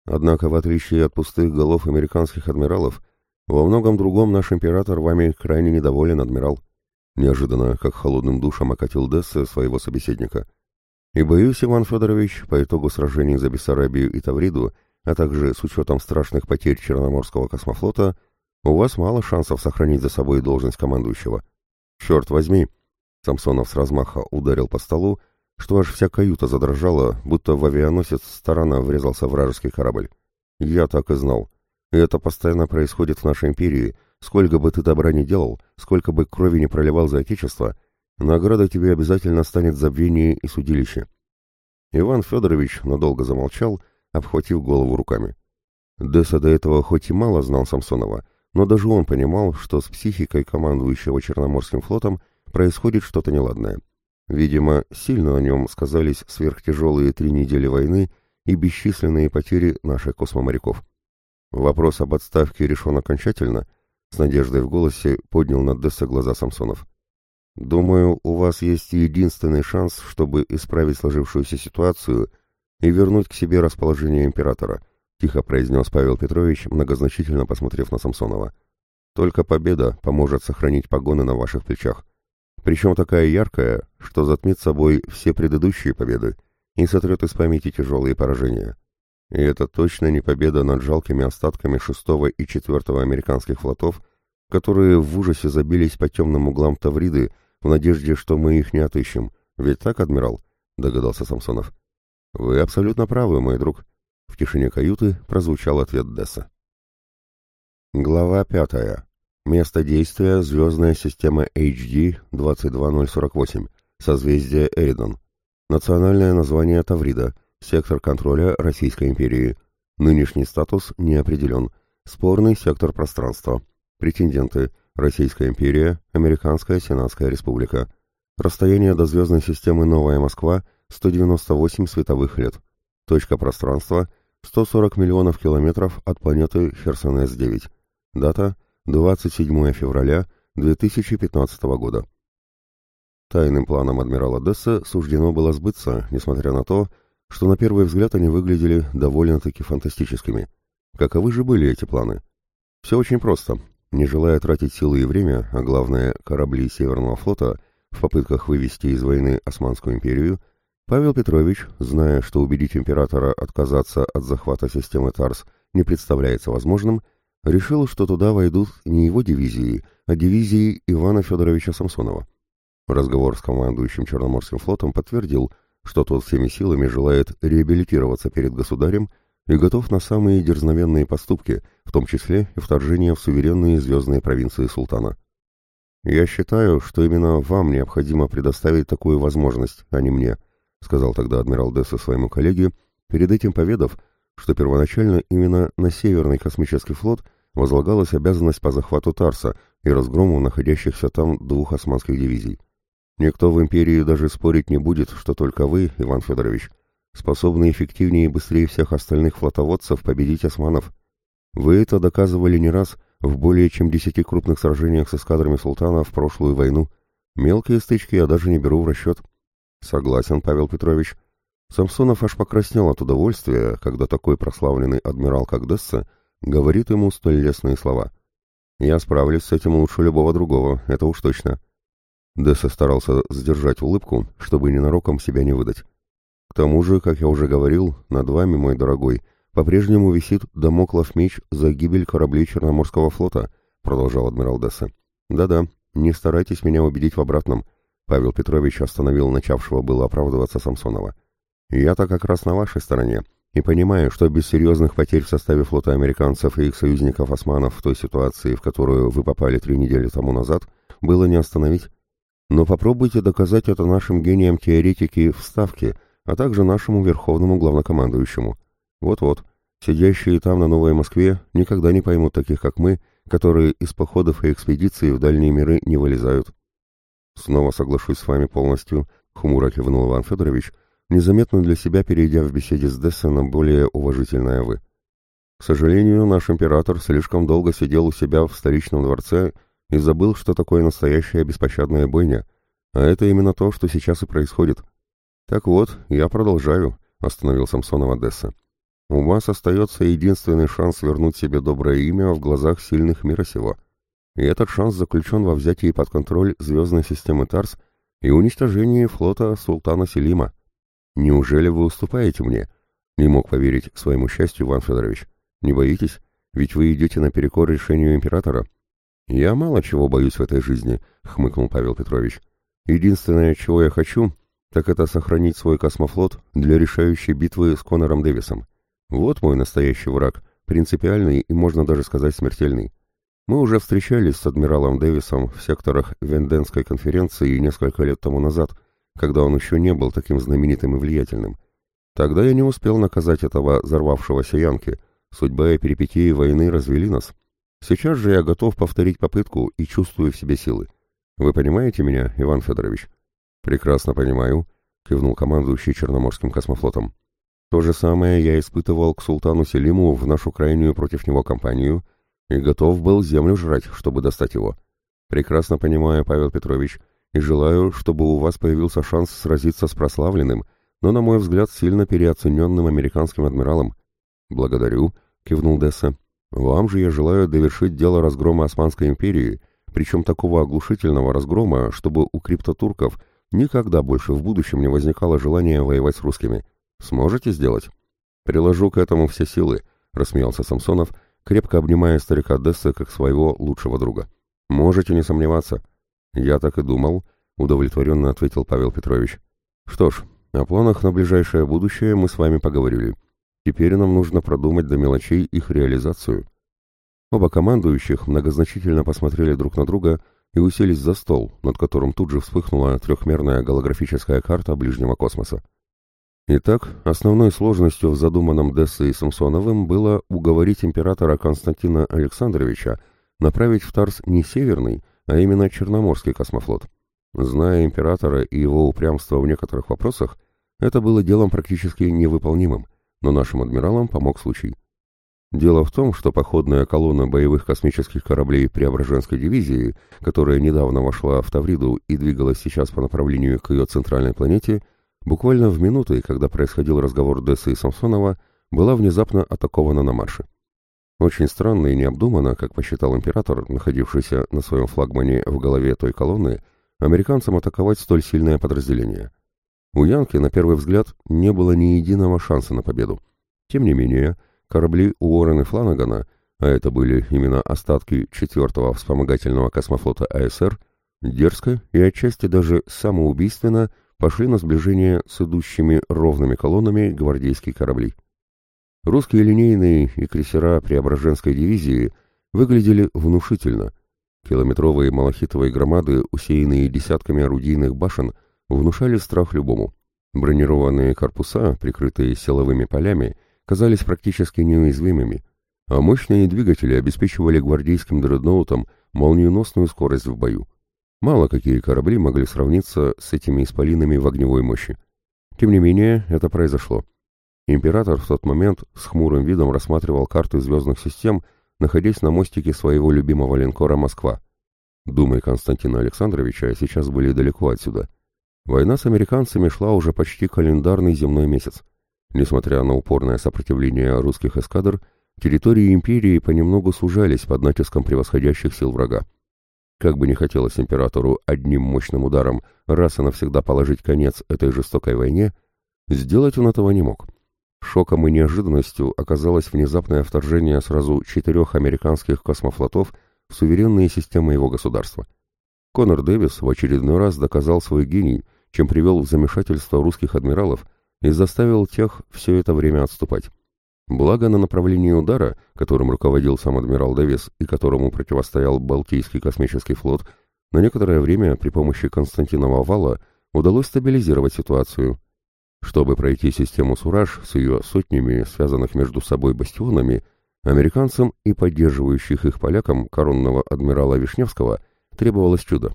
Однако, в отличие от пустых голов американских адмиралов, во многом другом наш император вами крайне недоволен, адмирал. Неожиданно, как холодным душем окатил Десса своего собеседника. И боюсь, Иван Федорович, по итогу сражений за Бессарабию и Тавриду, а также с учетом страшных потерь Черноморского космофлота, у вас мало шансов сохранить за собой должность командующего. Черт возьми! Самсонов с размаха ударил по столу, что аж вся каюта задрожала, будто в авианосец с тарана врезался вражеский корабль. Я так и знал. И это постоянно происходит в нашей империи. Сколько бы ты добра ни делал, сколько бы крови не проливал за отечество, награда тебе обязательно станет забвение и судилище. Иван Федорович надолго замолчал, обхватив голову руками. Десса до этого хоть и мало знал Самсонова, но даже он понимал, что с психикой командующего Черноморским флотом происходит что-то неладное. — Видимо, сильно о нем сказались сверхтяжелые три недели войны и бесчисленные потери наших космоморяков. Вопрос об отставке решен окончательно, с надеждой в голосе поднял на Десса глаза Самсонов. Думаю, у вас есть единственный шанс, чтобы исправить сложившуюся ситуацию и вернуть к себе расположение императора, тихо произнес Павел Петрович, многозначительно посмотрев на Самсонова. Только победа поможет сохранить погоны на ваших плечах причем такая яркая, что затмит собой все предыдущие победы и сотрет из памяти тяжелые поражения. И это точно не победа над жалкими остатками шестого и четвертого американских флотов, которые в ужасе забились по темным углам Тавриды в надежде, что мы их не отыщем. Ведь так, адмирал? — догадался Самсонов. — Вы абсолютно правы, мой друг. В тишине каюты прозвучал ответ Десса. Глава пятая. Место действия – звездная система HD 22048, созвездие Эридон. Национальное название Таврида, сектор контроля Российской империи. Нынешний статус не определен. Спорный сектор пространства. Претенденты – Российская империя, Американская Сенатская республика. Расстояние до звездной системы Новая Москва – 198 световых лет. Точка пространства – 140 миллионов километров от планеты Херсонес-9. Дата – 27 февраля 2015 года. Тайным планам адмирала Десса суждено было сбыться, несмотря на то, что на первый взгляд они выглядели довольно-таки фантастическими. Каковы же были эти планы? Все очень просто. Не желая тратить силы и время, а главное, корабли Северного флота в попытках вывести из войны Османскую империю, Павел Петрович, зная, что убедить императора отказаться от захвата системы ТАРС не представляется возможным, решил, что туда войдут не его дивизии, а дивизии Ивана Федоровича Самсонова. Разговор с командующим Черноморским флотом подтвердил, что тот всеми силами желает реабилитироваться перед государем и готов на самые дерзновенные поступки, в том числе и вторжение в суверенные звездные провинции султана. «Я считаю, что именно вам необходимо предоставить такую возможность, а не мне», сказал тогда адмирал Десса своему коллеге, перед этим поведав, что первоначально именно на Северный космический флот возлагалась обязанность по захвату Тарса и разгрому находящихся там двух османских дивизий. Никто в империи даже спорить не будет, что только вы, Иван Федорович, способны эффективнее и быстрее всех остальных флотоводцев победить османов. Вы это доказывали не раз в более чем десяти крупных сражениях с эскадрами султана в прошлую войну. Мелкие стычки я даже не беру в расчет. Согласен, Павел Петрович, Самсонов аж покраснел от удовольствия, когда такой прославленный адмирал, как Десса, говорит ему столь лестные слова. «Я справлюсь с этим лучше любого другого, это уж точно». Десса старался сдержать улыбку, чтобы ненароком себя не выдать. «К тому же, как я уже говорил, над вами, мой дорогой, по-прежнему висит домоклов меч за гибель кораблей Черноморского флота», продолжал адмирал Десса. «Да-да, не старайтесь меня убедить в обратном», Павел Петрович остановил начавшего было оправдываться Самсонова. Я-то как раз на вашей стороне и понимаю, что без серьезных потерь в составе флота американцев и их союзников османов в той ситуации, в которую вы попали три недели тому назад, было не остановить. Но попробуйте доказать это нашим гениям теоретики вставки, а также нашему верховному главнокомандующему. Вот-вот, сидящие там на Новой Москве никогда не поймут таких, как мы, которые из походов и экспедиций в дальние миры не вылезают. Снова соглашусь с вами полностью, — хмуро кивнул Иван Федорович, незаметно для себя перейдя в беседе с Дессеном более уважительное «вы». К сожалению, наш император слишком долго сидел у себя в столичном дворце и забыл, что такое настоящая беспощадная бойня, а это именно то, что сейчас и происходит. Так вот, я продолжаю, — остановил Самсонова Десса. У вас остается единственный шанс вернуть себе доброе имя в глазах сильных мира сего. И этот шанс заключен во взятии под контроль звездной системы Тарс и уничтожении флота султана Селима. «Неужели вы уступаете мне?» — не мог поверить своему счастью Иван Федорович. «Не боитесь? Ведь вы идете наперекор решению императора». «Я мало чего боюсь в этой жизни», — хмыкнул Павел Петрович. «Единственное, чего я хочу, так это сохранить свой космофлот для решающей битвы с Конором Дэвисом. Вот мой настоящий враг, принципиальный и, можно даже сказать, смертельный. Мы уже встречались с адмиралом Дэвисом в секторах Венденской конференции несколько лет тому назад — когда он еще не был таким знаменитым и влиятельным. Тогда я не успел наказать этого взорвавшегося Янки. Судьба и перипетии войны развели нас. Сейчас же я готов повторить попытку и чувствую в себе силы. Вы понимаете меня, Иван Федорович? Прекрасно понимаю, кивнул командующий Черноморским космофлотом. То же самое я испытывал к султану Селиму в нашу крайнюю против него кампанию и готов был землю жрать, чтобы достать его. Прекрасно понимаю, Павел Петрович, и желаю, чтобы у вас появился шанс сразиться с прославленным, но, на мой взгляд, сильно переоцененным американским адмиралом». «Благодарю», — кивнул Десса. «Вам же я желаю довершить дело разгрома Османской империи, причем такого оглушительного разгрома, чтобы у криптотурков никогда больше в будущем не возникало желания воевать с русскими. Сможете сделать?» «Приложу к этому все силы», — рассмеялся Самсонов, крепко обнимая старика Десса как своего лучшего друга. «Можете не сомневаться». «Я так и думал», — удовлетворенно ответил Павел Петрович. «Что ж, о планах на ближайшее будущее мы с вами поговорили. Теперь нам нужно продумать до мелочей их реализацию». Оба командующих многозначительно посмотрели друг на друга и уселись за стол, над которым тут же вспыхнула трехмерная голографическая карта ближнего космоса. Итак, основной сложностью в задуманном Дессе и Самсоновым было уговорить императора Константина Александровича направить в Тарс не северный, а именно Черноморский космофлот. Зная императора и его упрямство в некоторых вопросах, это было делом практически невыполнимым, но нашим адмиралам помог случай. Дело в том, что походная колонна боевых космических кораблей Преображенской дивизии, которая недавно вошла в Тавриду и двигалась сейчас по направлению к ее центральной планете, буквально в минуты, когда происходил разговор Дессы и Самсонова, была внезапно атакована на марше. Очень странно и необдуманно, как посчитал император, находившийся на своем флагмане в голове той колонны, американцам атаковать столь сильное подразделение. У Янки, на первый взгляд, не было ни единого шанса на победу. Тем не менее, корабли Уоррен и Фланагана, а это были именно остатки 4-го вспомогательного космофлота АСР, дерзко и отчасти даже самоубийственно пошли на сближение с идущими ровными колоннами гвардейских кораблей. Русские линейные и крейсера Преображенской дивизии выглядели внушительно. Километровые малахитовые громады, усеянные десятками орудийных башен, внушали страх любому. Бронированные корпуса, прикрытые силовыми полями, казались практически неуязвимыми, а мощные двигатели обеспечивали гвардейским дредноутам молниеносную скорость в бою. Мало какие корабли могли сравниться с этими исполинами в огневой мощи. Тем не менее, это произошло. Император в тот момент с хмурым видом рассматривал карты звездных систем, находясь на мостике своего любимого линкора «Москва». Думы Константина Александровича сейчас были далеко отсюда. Война с американцами шла уже почти календарный земной месяц. Несмотря на упорное сопротивление русских эскадр, территории империи понемногу сужались под натиском превосходящих сил врага. Как бы не хотелось императору одним мощным ударом раз и навсегда положить конец этой жестокой войне, сделать он этого не мог — Шоком и неожиданностью оказалось внезапное вторжение сразу четырех американских космофлотов в суверенные системы его государства. Конор Дэвис в очередной раз доказал свой гений, чем привел в замешательство русских адмиралов и заставил тех все это время отступать. Благо на направлении удара, которым руководил сам адмирал Дэвис и которому противостоял Балтийский космический флот, на некоторое время при помощи Константинова вала удалось стабилизировать ситуацию, чтобы пройти систему «Сураж» с ее сотнями связанных между собой бастионами, американцам и поддерживающих их полякам коронного адмирала Вишневского требовалось чудо.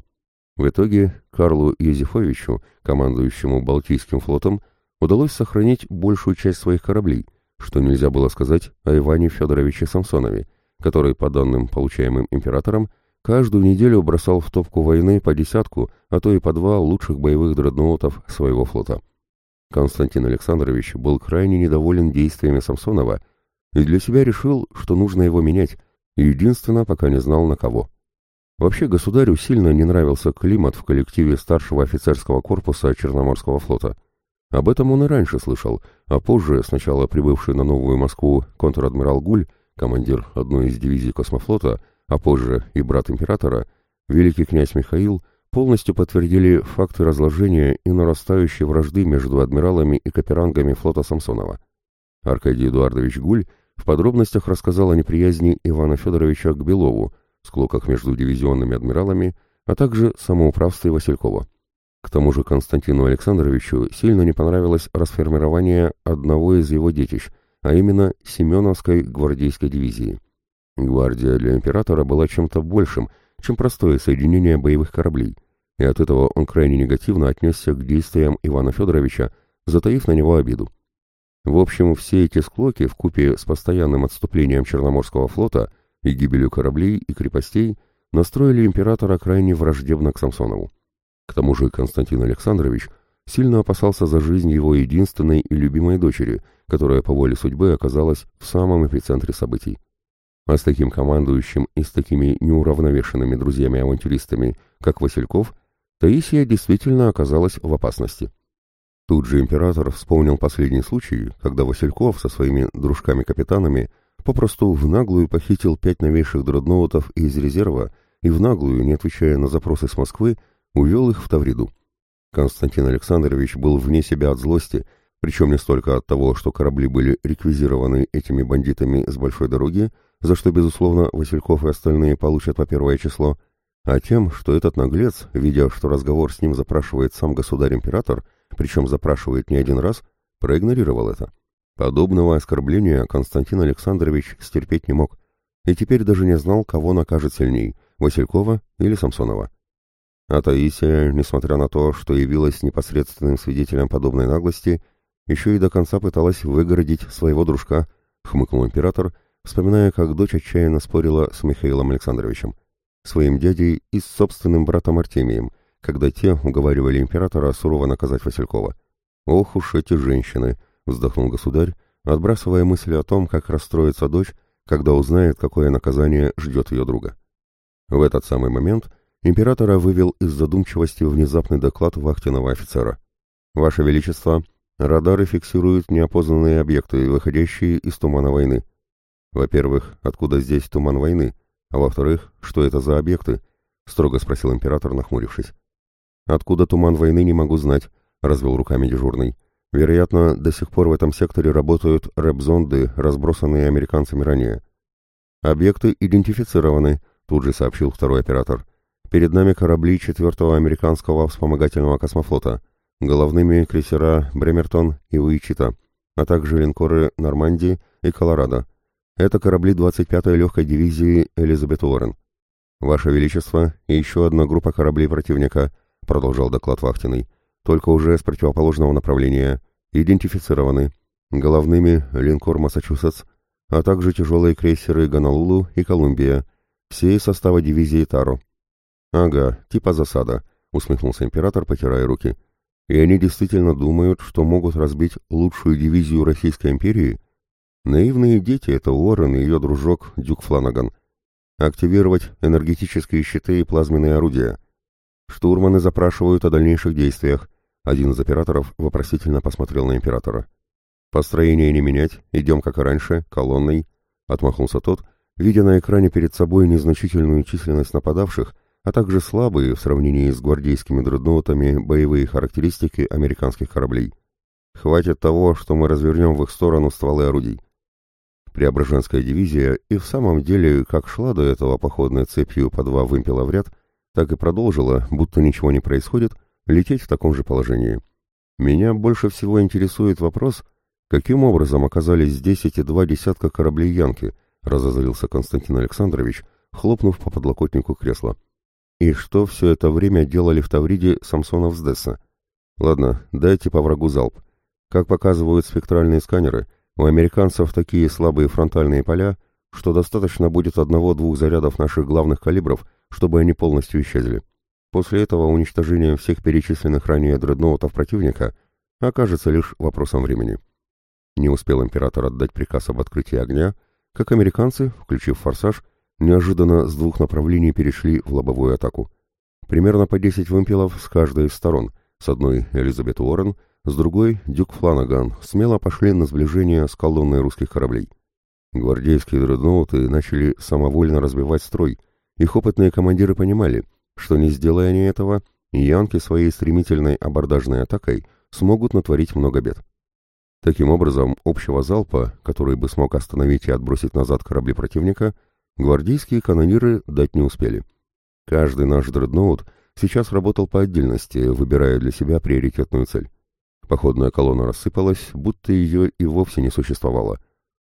В итоге Карлу Езефовичу, командующему Балтийским флотом, удалось сохранить большую часть своих кораблей, что нельзя было сказать о Иване Федоровиче Самсонове, который, по данным, получаемым императором, каждую неделю бросал в топку войны по десятку, а то и по два лучших боевых дредноутов своего флота. Константин Александрович был крайне недоволен действиями Самсонова и для себя решил, что нужно его менять, единственно, пока не знал на кого. Вообще государю сильно не нравился климат в коллективе старшего офицерского корпуса Черноморского флота. Об этом он и раньше слышал, а позже сначала прибывший на Новую Москву контр-адмирал Гуль, командир одной из дивизий космофлота, а позже и брат императора, великий князь Михаил – полностью подтвердили факты разложения и нарастающей вражды между адмиралами и каперангами флота Самсонова. Аркадий Эдуардович Гуль в подробностях рассказал о неприязни Ивана Федоровича к Белову, склоках между дивизионными адмиралами, а также самоуправстве Василькова. К тому же Константину Александровичу сильно не понравилось расформирование одного из его детищ, а именно Семеновской гвардейской дивизии. Гвардия для императора была чем-то большим, чем простое соединение боевых кораблей – и от этого он крайне негативно отнесся к действиям Ивана Федоровича, затаив на него обиду. В общем, все эти склоки в купе с постоянным отступлением Черноморского флота и гибелью кораблей и крепостей настроили императора крайне враждебно к Самсонову. К тому же Константин Александрович сильно опасался за жизнь его единственной и любимой дочери, которая по воле судьбы оказалась в самом эпицентре событий. А с таким командующим и с такими неуравновешенными друзьями-авантюристами, как Васильков – Таисия действительно оказалась в опасности. Тут же император вспомнил последний случай, когда Васильков со своими дружками-капитанами попросту в наглую похитил пять новейших дредноутов из резерва и в наглую, не отвечая на запросы с Москвы, увел их в Тавриду. Константин Александрович был вне себя от злости, причем не столько от того, что корабли были реквизированы этими бандитами с большой дороги, за что, безусловно, Васильков и остальные получат по первое число, а тем, что этот наглец, видя, что разговор с ним запрашивает сам государь-император, причем запрашивает не один раз, проигнорировал это. Подобного оскорбления Константин Александрович стерпеть не мог, и теперь даже не знал, кого накажет сильней – Василькова или Самсонова. А Таисия, несмотря на то, что явилась непосредственным свидетелем подобной наглости, еще и до конца пыталась выгородить своего дружка, хмыкнул император, вспоминая, как дочь отчаянно спорила с Михаилом Александровичем своим дядей и с собственным братом Артемием, когда те уговаривали императора сурово наказать Василькова. «Ох уж эти женщины!» — вздохнул государь, отбрасывая мысли о том, как расстроится дочь, когда узнает, какое наказание ждет ее друга. В этот самый момент императора вывел из задумчивости внезапный доклад вахтенного офицера. «Ваше Величество, радары фиксируют неопознанные объекты, выходящие из тумана войны. Во-первых, откуда здесь туман войны?» А во-вторых, что это за объекты? Строго спросил император, нахмурившись. Откуда туман войны, не могу знать, развел руками дежурный. Вероятно, до сих пор в этом секторе работают рэп-зонды, разбросанные американцами ранее. Объекты идентифицированы, тут же сообщил второй оператор. Перед нами корабли 4-го американского вспомогательного космофлота, головными крейсера «Бремертон» и «Уичита», а также линкоры «Нормандии» и «Колорадо», это корабли 25-й легкой дивизии Элизабет Уоррен. «Ваше Величество и еще одна группа кораблей противника», — продолжал доклад Вахтиной, «только уже с противоположного направления, идентифицированы. Головными линкор «Массачусетс», а также тяжелые крейсеры «Гонолулу» и «Колумбия», все из состава дивизии «Таро». «Ага, типа засада», — усмехнулся император, потирая руки. «И они действительно думают, что могут разбить лучшую дивизию Российской империи?» Наивные дети — это Уоррен и ее дружок Дюк Фланаган. Активировать энергетические щиты и плазменные орудия. Штурманы запрашивают о дальнейших действиях. Один из операторов вопросительно посмотрел на императора. «Построение не менять, идем, как и раньше, колонной», — отмахнулся тот, видя на экране перед собой незначительную численность нападавших, а также слабые в сравнении с гвардейскими дредноутами боевые характеристики американских кораблей. «Хватит того, что мы развернем в их сторону стволы орудий. Преображенская дивизия и в самом деле как шла до этого походной цепью по два вымпела в ряд, так и продолжила, будто ничего не происходит, лететь в таком же положении. Меня больше всего интересует вопрос, каким образом оказались здесь эти два десятка кораблей Янки, разозлился Константин Александрович, хлопнув по подлокотнику кресла. И что все это время делали в Тавриде Самсонов с Десса? Ладно, дайте по врагу залп. Как показывают спектральные сканеры – у американцев такие слабые фронтальные поля, что достаточно будет одного-двух зарядов наших главных калибров, чтобы они полностью исчезли. После этого уничтожение всех перечисленных ранее дредноутов противника окажется лишь вопросом времени. Не успел император отдать приказ об открытии огня, как американцы, включив форсаж, неожиданно с двух направлений перешли в лобовую атаку. Примерно по 10 вымпелов с каждой из сторон, с одной Элизабет Уоррен, с другой — Дюк Фланаган, смело пошли на сближение с колонной русских кораблей. Гвардейские дредноуты начали самовольно разбивать строй. Их опытные командиры понимали, что не сделая они этого, янки своей стремительной абордажной атакой смогут натворить много бед. Таким образом, общего залпа, который бы смог остановить и отбросить назад корабли противника, гвардейские канониры дать не успели. Каждый наш дредноут сейчас работал по отдельности, выбирая для себя приоритетную цель. Походная колонна рассыпалась, будто ее и вовсе не существовало.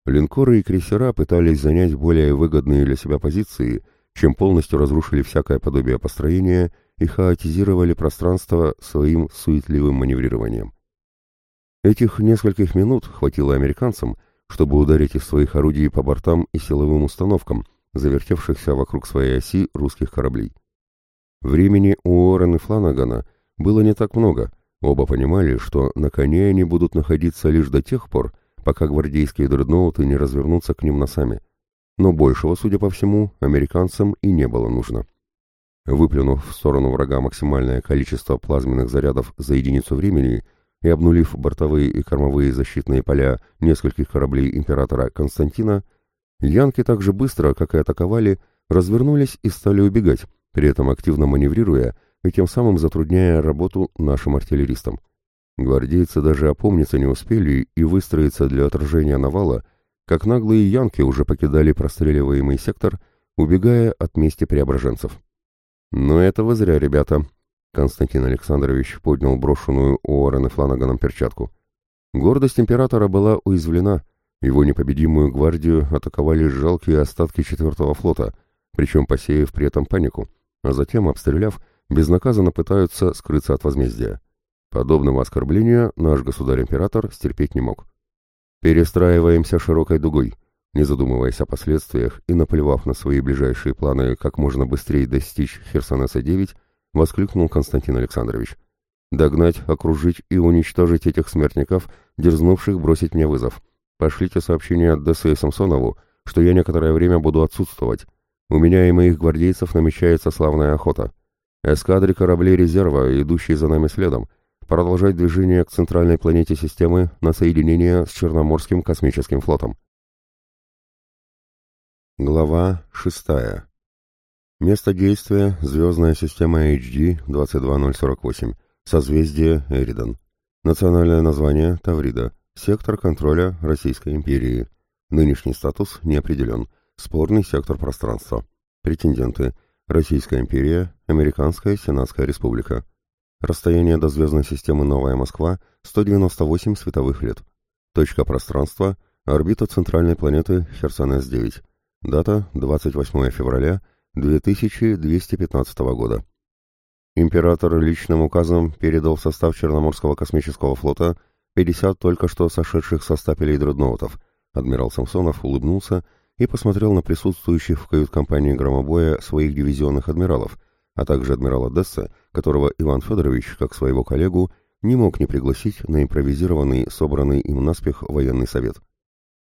Линкоры и крейсера пытались занять более выгодные для себя позиции, чем полностью разрушили всякое подобие построения и хаотизировали пространство своим суетливым маневрированием. Этих нескольких минут хватило американцам, чтобы ударить из своих орудий по бортам и силовым установкам, завертевшихся вокруг своей оси русских кораблей. Времени у Уоррена и Фланагана было не так много — Оба понимали, что на коне они будут находиться лишь до тех пор, пока гвардейские дредноуты не развернутся к ним носами. Но большего, судя по всему, американцам и не было нужно. Выплюнув в сторону врага максимальное количество плазменных зарядов за единицу времени и обнулив бортовые и кормовые защитные поля нескольких кораблей императора Константина, янки так же быстро, как и атаковали, развернулись и стали убегать, при этом активно маневрируя и тем самым затрудняя работу нашим артиллеристам. Гвардейцы даже опомниться не успели и выстроиться для отражения навала, как наглые янки уже покидали простреливаемый сектор, убегая от мести преображенцев. «Но этого зря, ребята», — Константин Александрович поднял брошенную Уоррен и Фланаганом перчатку. Гордость императора была уязвлена, его непобедимую гвардию атаковали жалкие остатки четвертого флота, причем посеяв при этом панику, а затем обстреляв — безнаказанно пытаются скрыться от возмездия. Подобного оскорбления наш государь-император стерпеть не мог. Перестраиваемся широкой дугой, не задумываясь о последствиях и наплевав на свои ближайшие планы как можно быстрее достичь Херсонеса-9, воскликнул Константин Александрович. «Догнать, окружить и уничтожить этих смертников, дерзнувших бросить мне вызов. Пошлите сообщение от Дессе и Самсонову, что я некоторое время буду отсутствовать. У меня и моих гвардейцев намечается славная охота эскадре кораблей резерва, идущей за нами следом, продолжать движение к центральной планете системы на соединение с Черноморским космическим флотом. Глава 6. Место действия – звездная система HD 22048, созвездие Эридон. Национальное название – Таврида, сектор контроля Российской империи. Нынешний статус не определен, спорный сектор пространства. Претенденты – Российская империя, Американская Сенатская республика. Расстояние до звездной системы Новая Москва – 198 световых лет. Точка пространства – орбита центральной планеты Херсонес-9. Дата – 28 февраля 2215 года. Император личным указом передал в состав Черноморского космического флота 50 только что сошедших со стапелей дредноутов. Адмирал Самсонов улыбнулся и посмотрел на присутствующих в кают-компании громобоя своих дивизионных адмиралов, а также адмирала Десса, которого Иван Федорович, как своего коллегу, не мог не пригласить на импровизированный, собранный им наспех военный совет.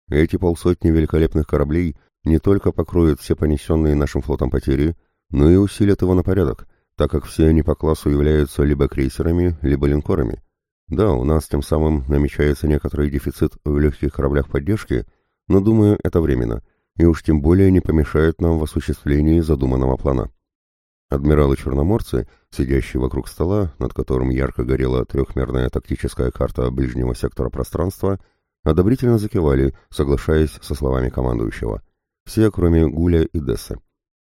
Эти полсотни великолепных кораблей не только покроют все понесенные нашим флотом потери, но и усилят его на порядок, так как все они по классу являются либо крейсерами, либо линкорами. Да, у нас тем самым намечается некоторый дефицит в легких кораблях поддержки, но, думаю, это временно, и уж тем более не помешают нам в осуществлении задуманного плана. Адмиралы-черноморцы, сидящие вокруг стола, над которым ярко горела трехмерная тактическая карта ближнего сектора пространства, одобрительно закивали, соглашаясь со словами командующего. Все, кроме Гуля и Десса.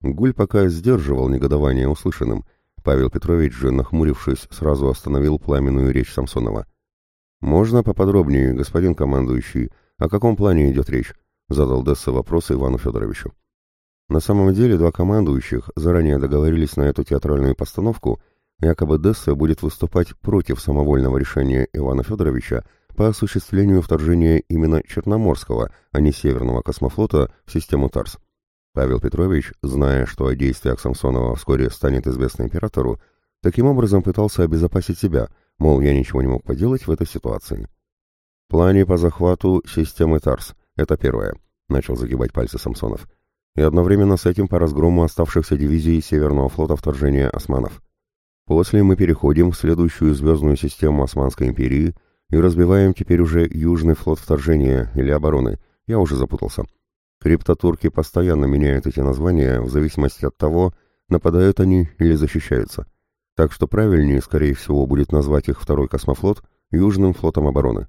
Гуль пока сдерживал негодование услышанным. Павел Петрович же, нахмурившись, сразу остановил пламенную речь Самсонова. «Можно поподробнее, господин командующий, о каком плане идет речь? — задал Десса вопрос Ивану Федоровичу. На самом деле два командующих заранее договорились на эту театральную постановку, якобы Десса будет выступать против самовольного решения Ивана Федоровича по осуществлению вторжения именно Черноморского, а не Северного космофлота в систему ТАРС. Павел Петрович, зная, что о действиях Самсонова вскоре станет известно императору, таким образом пытался обезопасить себя, мол, я ничего не мог поделать в этой ситуации. «Плане по захвату системы ТАРС», это первое, начал загибать пальцы Самсонов. И одновременно с этим по разгрому оставшихся дивизий Северного флота вторжения османов. После мы переходим в следующую звездную систему Османской империи и разбиваем теперь уже Южный флот вторжения или обороны. Я уже запутался. Криптотурки постоянно меняют эти названия в зависимости от того, нападают они или защищаются. Так что правильнее, скорее всего, будет назвать их второй космофлот Южным флотом обороны.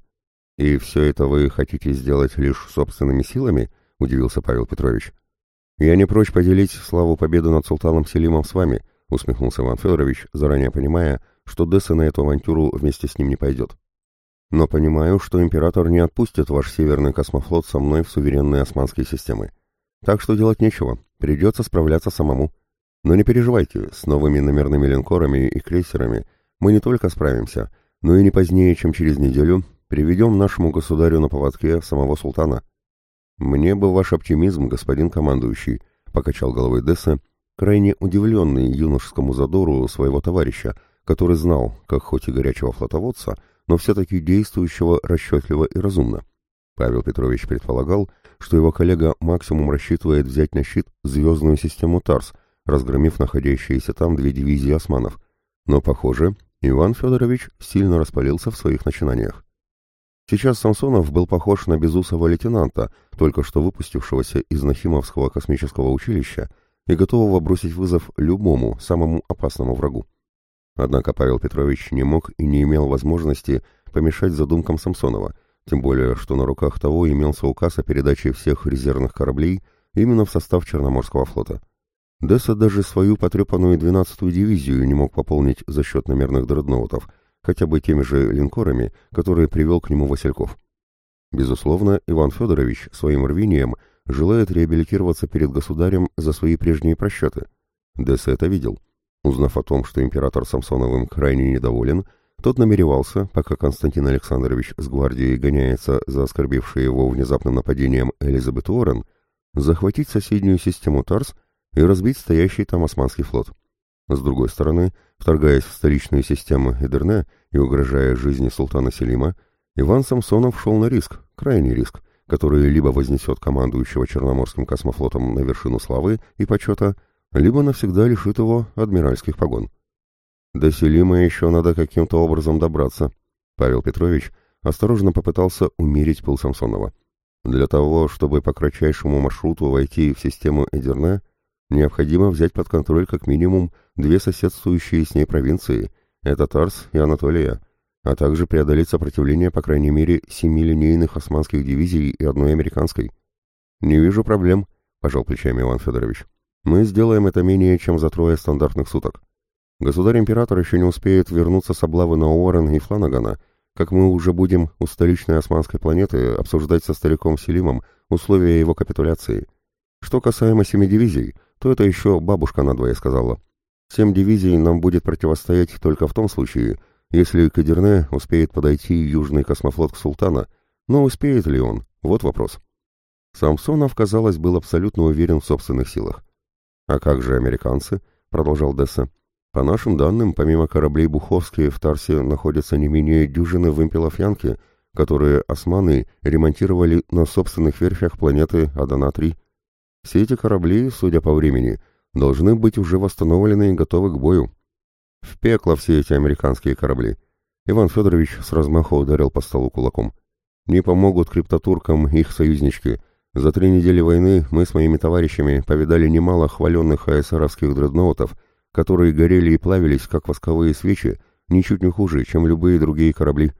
«И все это вы хотите сделать лишь собственными силами?» — удивился Павел Петрович. «Я не прочь поделить славу победы над султаном Селимом с вами», — усмехнулся Иван Федорович, заранее понимая, что Десса на эту авантюру вместе с ним не пойдет. «Но понимаю, что император не отпустит ваш северный космофлот со мной в суверенные османские системы. Так что делать нечего, придется справляться самому. Но не переживайте, с новыми номерными линкорами и крейсерами мы не только справимся, но и не позднее, чем через неделю Приведем нашему государю на поводке самого султана. Мне бы ваш оптимизм, господин командующий, покачал головой Десса, крайне удивленный юношескому задору своего товарища, который знал, как хоть и горячего флотоводца, но все-таки действующего расчетливо и разумно. Павел Петрович предполагал, что его коллега максимум рассчитывает взять на щит звездную систему ТАРС, разгромив находящиеся там две дивизии османов. Но, похоже, Иван Федорович сильно распалился в своих начинаниях. Сейчас Самсонов был похож на безусого лейтенанта, только что выпустившегося из Нахимовского космического училища и готового бросить вызов любому, самому опасному врагу. Однако Павел Петрович не мог и не имел возможности помешать задумкам Самсонова, тем более, что на руках того имелся указ о передаче всех резервных кораблей именно в состав Черноморского флота. Десса даже свою потрепанную 12-ю дивизию не мог пополнить за счет намерных дредноутов – хотя бы теми же линкорами, которые привел к нему Васильков. Безусловно, Иван Федорович своим рвением желает реабилитироваться перед государем за свои прежние просчеты. Десс это видел. Узнав о том, что император Самсоновым крайне недоволен, тот намеревался, пока Константин Александрович с гвардией гоняется за оскорбившей его внезапным нападением Элизабет Уоррен, захватить соседнюю систему ТАРС и разбить стоящий там османский флот. С другой стороны, вторгаясь в столичную систему Эдерне и угрожая жизни султана Селима, Иван Самсонов шел на риск, крайний риск, который либо вознесет командующего Черноморским космофлотом на вершину славы и почета, либо навсегда лишит его адмиральских погон. До Селима еще надо каким-то образом добраться. Павел Петрович осторожно попытался умерить пыл Самсонова. Для того, чтобы по кратчайшему маршруту войти в систему Эдерне, необходимо взять под контроль как минимум две соседствующие с ней провинции – это Тарс и Анатолия, а также преодолеть сопротивление по крайней мере семи линейных османских дивизий и одной американской. «Не вижу проблем», – пожал плечами Иван Федорович. «Мы сделаем это менее чем за трое стандартных суток. Государь-император еще не успеет вернуться с облавы на Уоррен и Фланагана, как мы уже будем у столичной османской планеты обсуждать со стариком Селимом условия его капитуляции. Что касаемо семи дивизий – то это еще бабушка надвое сказала. Семь дивизий нам будет противостоять только в том случае, если к успеет подойти южный космофлот к Султана, но успеет ли он, вот вопрос. Самсонов, казалось, был абсолютно уверен в собственных силах. «А как же американцы?» — продолжал Десса. «По нашим данным, помимо кораблей Буховские в Тарсе находятся не менее дюжины вымпелов Янки, которые османы ремонтировали на собственных верфях планеты Адана-3. Все эти корабли, судя по времени, должны быть уже восстановлены и готовы к бою. В пекло все эти американские корабли. Иван Федорович с размаху ударил по столу кулаком. Не помогут криптотуркам их союзнички. За три недели войны мы с моими товарищами повидали немало хваленных АСРовских дредноутов, которые горели и плавились, как восковые свечи, ничуть не хуже, чем любые другие корабли.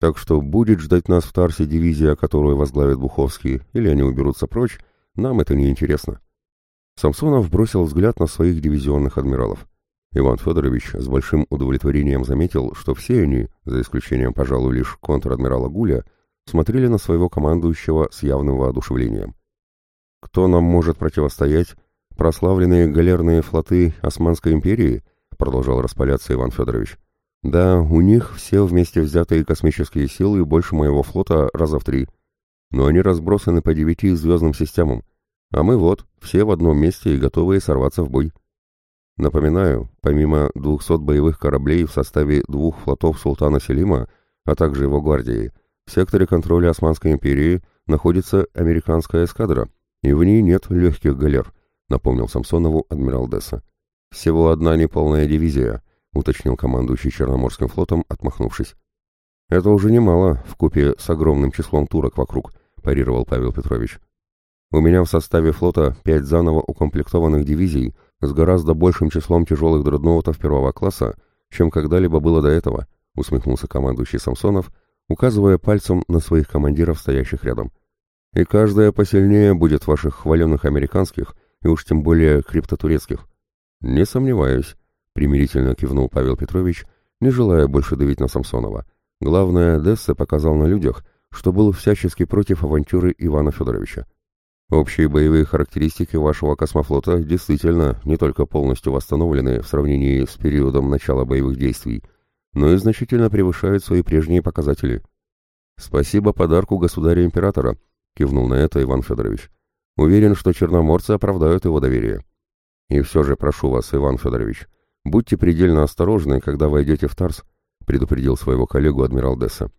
Так что будет ждать нас в Тарсе дивизия, которую возглавит Буховский, или они уберутся прочь, нам это не интересно. Самсонов бросил взгляд на своих дивизионных адмиралов. Иван Федорович с большим удовлетворением заметил, что все они, за исключением, пожалуй, лишь контр-адмирала Гуля, смотрели на своего командующего с явным воодушевлением. «Кто нам может противостоять? Прославленные галерные флоты Османской империи?» — продолжал распаляться Иван Федорович. «Да, у них все вместе взятые космические силы больше моего флота раза в три но они разбросаны по девяти звездным системам, а мы вот, все в одном месте и готовые сорваться в бой. Напоминаю, помимо 200 боевых кораблей в составе двух флотов султана Селима, а также его гвардии, в секторе контроля Османской империи находится американская эскадра, и в ней нет легких галер, напомнил Самсонову адмирал Десса. «Всего одна неполная дивизия», — уточнил командующий Черноморским флотом, отмахнувшись. «Это уже немало, в купе с огромным числом турок вокруг», – парировал Павел Петрович. «У меня в составе флота пять заново укомплектованных дивизий с гораздо большим числом тяжелых дредноутов первого класса, чем когда-либо было до этого», – усмехнулся командующий Самсонов, указывая пальцем на своих командиров, стоящих рядом. «И каждая посильнее будет ваших хваленных американских и уж тем более криптотурецких». «Не сомневаюсь», – примирительно кивнул Павел Петрович, не желая больше давить на Самсонова – Главное, Десса показал на людях, что был всячески против авантюры Ивана Федоровича. Общие боевые характеристики вашего космофлота действительно не только полностью восстановлены в сравнении с периодом начала боевых действий, но и значительно превышают свои прежние показатели. «Спасибо подарку государя-императора», — кивнул на это Иван Федорович. «Уверен, что черноморцы оправдают его доверие». «И все же прошу вас, Иван Федорович, будьте предельно осторожны, когда войдете в Тарс», — предупредил своего коллегу адмирал Десса.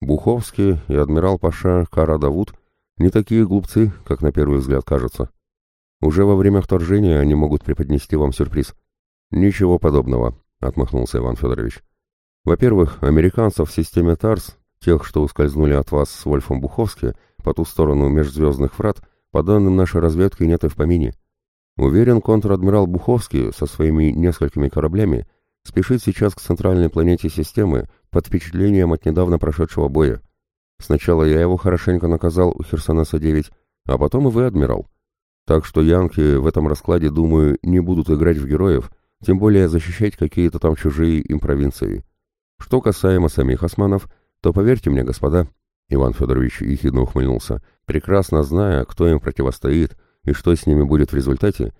«Буховский и адмирал Паша Кара Давуд не такие глупцы, как на первый взгляд кажется. Уже во время вторжения они могут преподнести вам сюрприз». «Ничего подобного», — отмахнулся Иван Федорович. «Во-первых, американцев в системе ТАРС, тех, что ускользнули от вас с Вольфом Буховским по ту сторону межзвездных врат, по данным нашей разведки нет и в помине. Уверен, контр-адмирал Буховский со своими несколькими кораблями — спешит сейчас к центральной планете системы под впечатлением от недавно прошедшего боя. Сначала я его хорошенько наказал у Херсонеса-9, а потом и вы, адмирал. Так что янки в этом раскладе, думаю, не будут играть в героев, тем более защищать какие-то там чужие им провинции. Что касаемо самих османов, то поверьте мне, господа, Иван Федорович ехидно ухмыльнулся, прекрасно зная, кто им противостоит и что с ними будет в результате,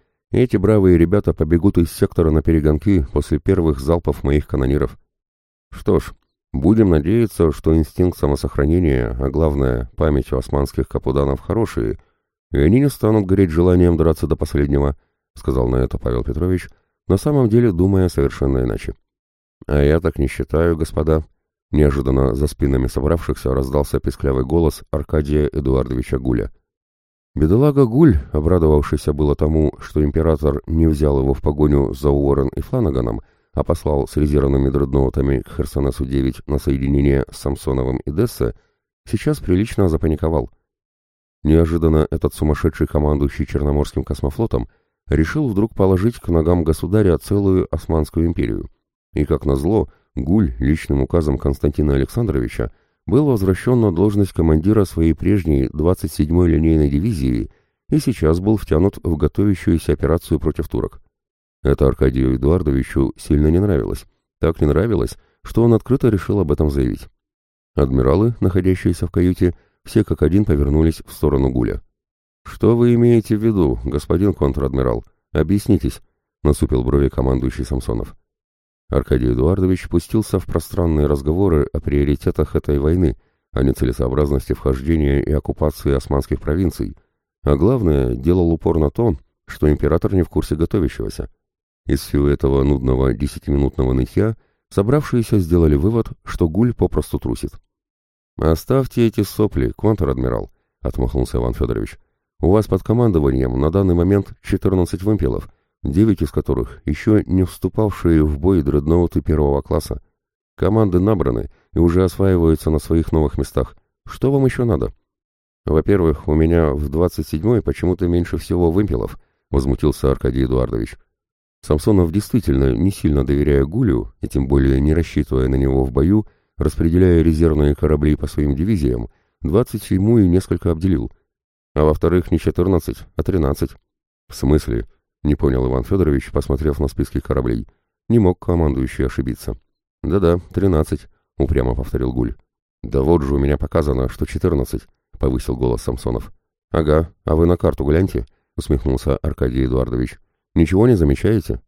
эти бравые ребята побегут из сектора на перегонки после первых залпов моих канониров. Что ж, будем надеяться, что инстинкт самосохранения, а главное, память у османских капуданов хорошие, и они не станут гореть желанием драться до последнего, сказал на это Павел Петрович, на самом деле думая совершенно иначе. А я так не считаю, господа. Неожиданно за спинами собравшихся раздался песклявый голос Аркадия Эдуардовича Гуля — Бедолага Гуль, обрадовавшийся было тому, что император не взял его в погоню за Уоррен и Фланаганом, а послал с резервными дредноутами к Херсонесу-9 на соединение с Самсоновым и Дессе, сейчас прилично запаниковал. Неожиданно этот сумасшедший командующий Черноморским космофлотом решил вдруг положить к ногам государя целую Османскую империю. И, как назло, Гуль личным указом Константина Александровича был возвращен на должность командира своей прежней 27-й линейной дивизии и сейчас был втянут в готовящуюся операцию против турок. Это Аркадию Эдуардовичу сильно не нравилось. Так не нравилось, что он открыто решил об этом заявить. Адмиралы, находящиеся в каюте, все как один повернулись в сторону Гуля. «Что вы имеете в виду, господин контр-адмирал? Объяснитесь», — насупил брови командующий Самсонов. Аркадий Эдуардович пустился в пространные разговоры о приоритетах этой войны, о нецелесообразности вхождения и оккупации османских провинций, а главное, делал упор на то, что император не в курсе готовящегося. Из всего этого нудного десятиминутного нытья собравшиеся сделали вывод, что Гуль попросту трусит. «Оставьте эти сопли, контр-адмирал», — отмахнулся Иван Федорович. «У вас под командованием на данный момент 14 вымпелов, девять из которых еще не вступавшие в бой дредноуты первого класса. Команды набраны и уже осваиваются на своих новых местах. Что вам еще надо? Во-первых, у меня в 27-й почему-то меньше всего вымпелов, возмутился Аркадий Эдуардович. Самсонов действительно, не сильно доверяя Гулю, и тем более не рассчитывая на него в бою, распределяя резервные корабли по своим дивизиям, 27-ю несколько обделил. А во-вторых, не 14, а 13. В смысле? Не понял Иван Федорович, посмотрев на списки кораблей. Не мог командующий ошибиться. «Да-да, тринадцать», — упрямо повторил Гуль. «Да вот же у меня показано, что четырнадцать», — повысил голос Самсонов. «Ага, а вы на карту гляньте», — усмехнулся Аркадий Эдуардович. «Ничего не замечаете?»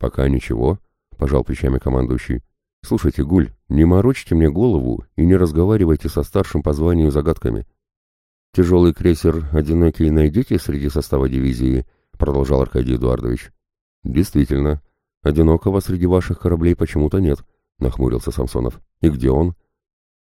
«Пока ничего», — пожал плечами командующий. «Слушайте, Гуль, не морочьте мне голову и не разговаривайте со старшим по званию загадками. Тяжелый крейсер «Одинокий» найдите среди состава дивизии?» продолжал Аркадий Эдуардович. «Действительно, одинокого среди ваших кораблей почему-то нет», — нахмурился Самсонов. «И где он?»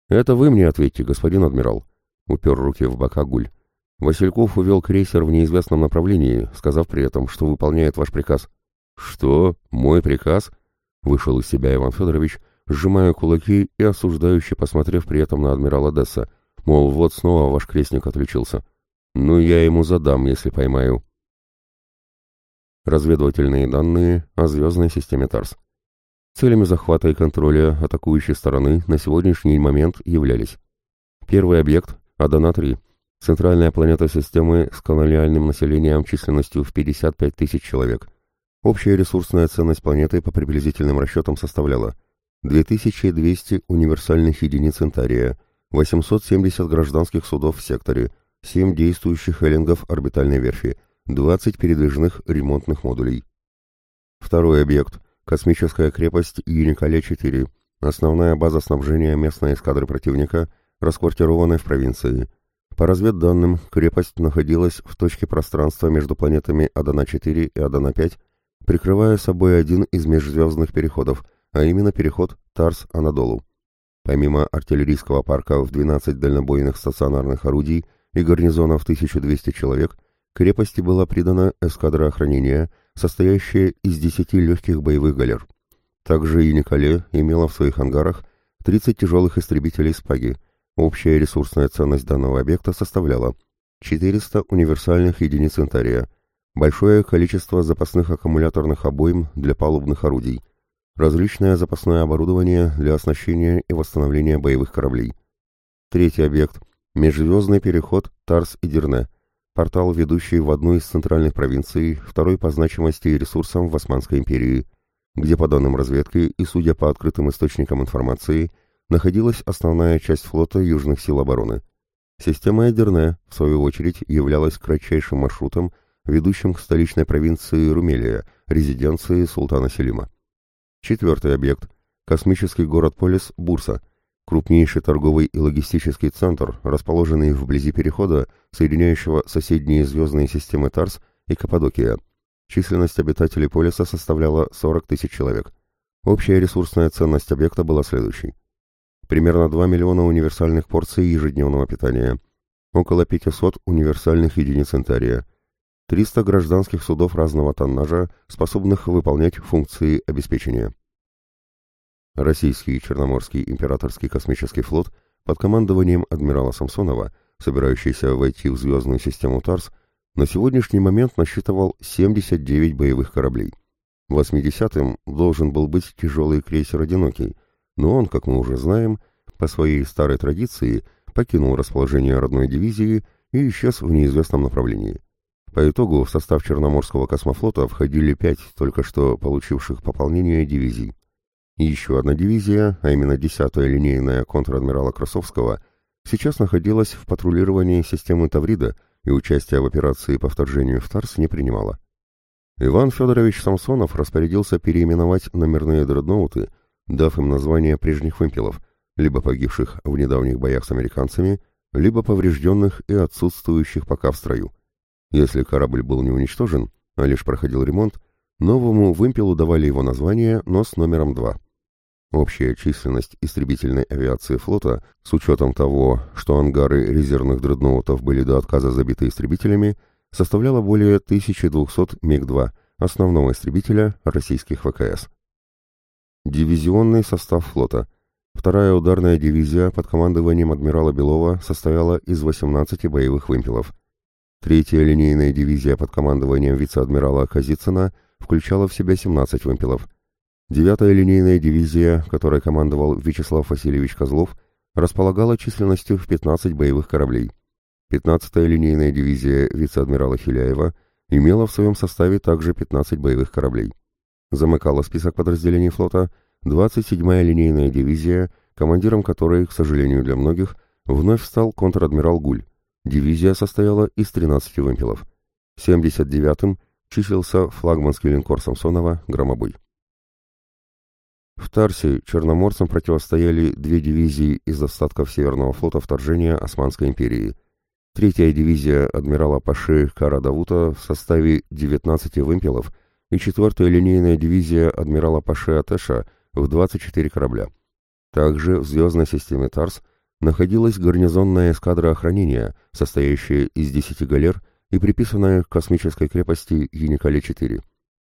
«Это вы мне ответьте, господин адмирал», — упер руки в бока Гуль. Васильков увел крейсер в неизвестном направлении, сказав при этом, что выполняет ваш приказ. «Что? Мой приказ?» — вышел из себя Иван Федорович, сжимая кулаки и осуждающе посмотрев при этом на адмирала Десса, мол, вот снова ваш крестник отличился. «Ну, я ему задам, если поймаю». Разведывательные данные о звездной системе Тарс. Целями захвата и контроля атакующей стороны на сегодняшний момент являлись Первый объект – Адана-3, центральная планета системы с колониальным населением численностью в 55 тысяч человек. Общая ресурсная ценность планеты по приблизительным расчетам составляла 2200 универсальных единиц Интария, 870 гражданских судов в секторе, 7 действующих эллингов орбитальной верфи – 20 передвижных ремонтных модулей. Второй объект – космическая крепость Юникале-4, основная база снабжения местной эскадры противника, расквартированной в провинции. По разведданным, крепость находилась в точке пространства между планетами Адана-4 и Адана-5, прикрывая собой один из межзвездных переходов, а именно переход Тарс-Анадолу. Помимо артиллерийского парка в 12 дальнобойных стационарных орудий и гарнизона гарнизонов 1200 человек, Крепости была придана эскадра охранения, состоящая из 10 легких боевых галер. Также и Николе имела в своих ангарах 30 тяжелых истребителей «Спаги». Общая ресурсная ценность данного объекта составляла 400 универсальных единиц «Интария», большое количество запасных аккумуляторных обоим для палубных орудий, различное запасное оборудование для оснащения и восстановления боевых кораблей. Третий объект – межзвездный переход Тарс и Дерне – портал, ведущий в одну из центральных провинций, второй по значимости и ресурсам в Османской империи, где, по данным разведки и судя по открытым источникам информации, находилась основная часть флота Южных сил обороны. Система Эдерне, в свою очередь, являлась кратчайшим маршрутом, ведущим к столичной провинции Румелия, резиденции султана Селима. Четвертый объект – космический город-полис Бурса – крупнейший торговый и логистический центр, расположенный вблизи перехода, соединяющего соседние звездные системы Тарс и Каппадокия. Численность обитателей полиса составляла 40 тысяч человек. Общая ресурсная ценность объекта была следующей. Примерно 2 миллиона универсальных порций ежедневного питания, около 500 универсальных единиц интария, 300 гражданских судов разного тоннажа, способных выполнять функции обеспечения. Российский Черноморский императорский космический флот под командованием адмирала Самсонова, собирающийся войти в звездную систему ТАРС, на сегодняшний момент насчитывал 79 боевых кораблей. 80-м должен был быть тяжелый крейсер «Одинокий», но он, как мы уже знаем, по своей старой традиции покинул расположение родной дивизии и исчез в неизвестном направлении. По итогу в состав Черноморского космофлота входили пять только что получивших пополнение дивизий. И еще одна дивизия, а именно 10-я линейная контр-адмирала Красовского, сейчас находилась в патрулировании системы Таврида и участия в операции по вторжению в Тарс не принимала. Иван Федорович Самсонов распорядился переименовать номерные дредноуты, дав им название прежних вымпелов, либо погибших в недавних боях с американцами, либо поврежденных и отсутствующих пока в строю. Если корабль был не уничтожен, а лишь проходил ремонт, новому вымпелу давали его название, но с номером 2. Общая численность истребительной авиации флота, с учетом того, что ангары резервных дредноутов были до отказа забиты истребителями, составляла более 1200 МиГ-2, основного истребителя российских ВКС. Дивизионный состав флота. Вторая ударная дивизия под командованием адмирала Белова состояла из 18 боевых вымпелов. Третья линейная дивизия под командованием вице-адмирала Казицына включала в себя 17 вымпелов – Девятая линейная дивизия, которой командовал Вячеслав Васильевич Козлов, располагала численностью в 15 боевых кораблей. 15-я линейная дивизия вице-адмирала Филяева имела в своем составе также 15 боевых кораблей. Замыкала список подразделений флота 27-я линейная дивизия, командиром которой, к сожалению для многих, вновь стал контр-адмирал Гуль. Дивизия состояла из 13 вымпелов. 79-м числился флагманский линкор Самсонова «Громобой». В Тарсе черноморцам противостояли две дивизии из остатков Северного флота вторжения Османской империи. Третья дивизия адмирала Паши Кара Давута в составе 19 вымпелов и четвертая линейная дивизия адмирала Паши Атеша в 24 корабля. Также в звездной системе Тарс находилась гарнизонная эскадра охранения, состоящая из 10 галер и приписанная к космической крепости Юникале-4.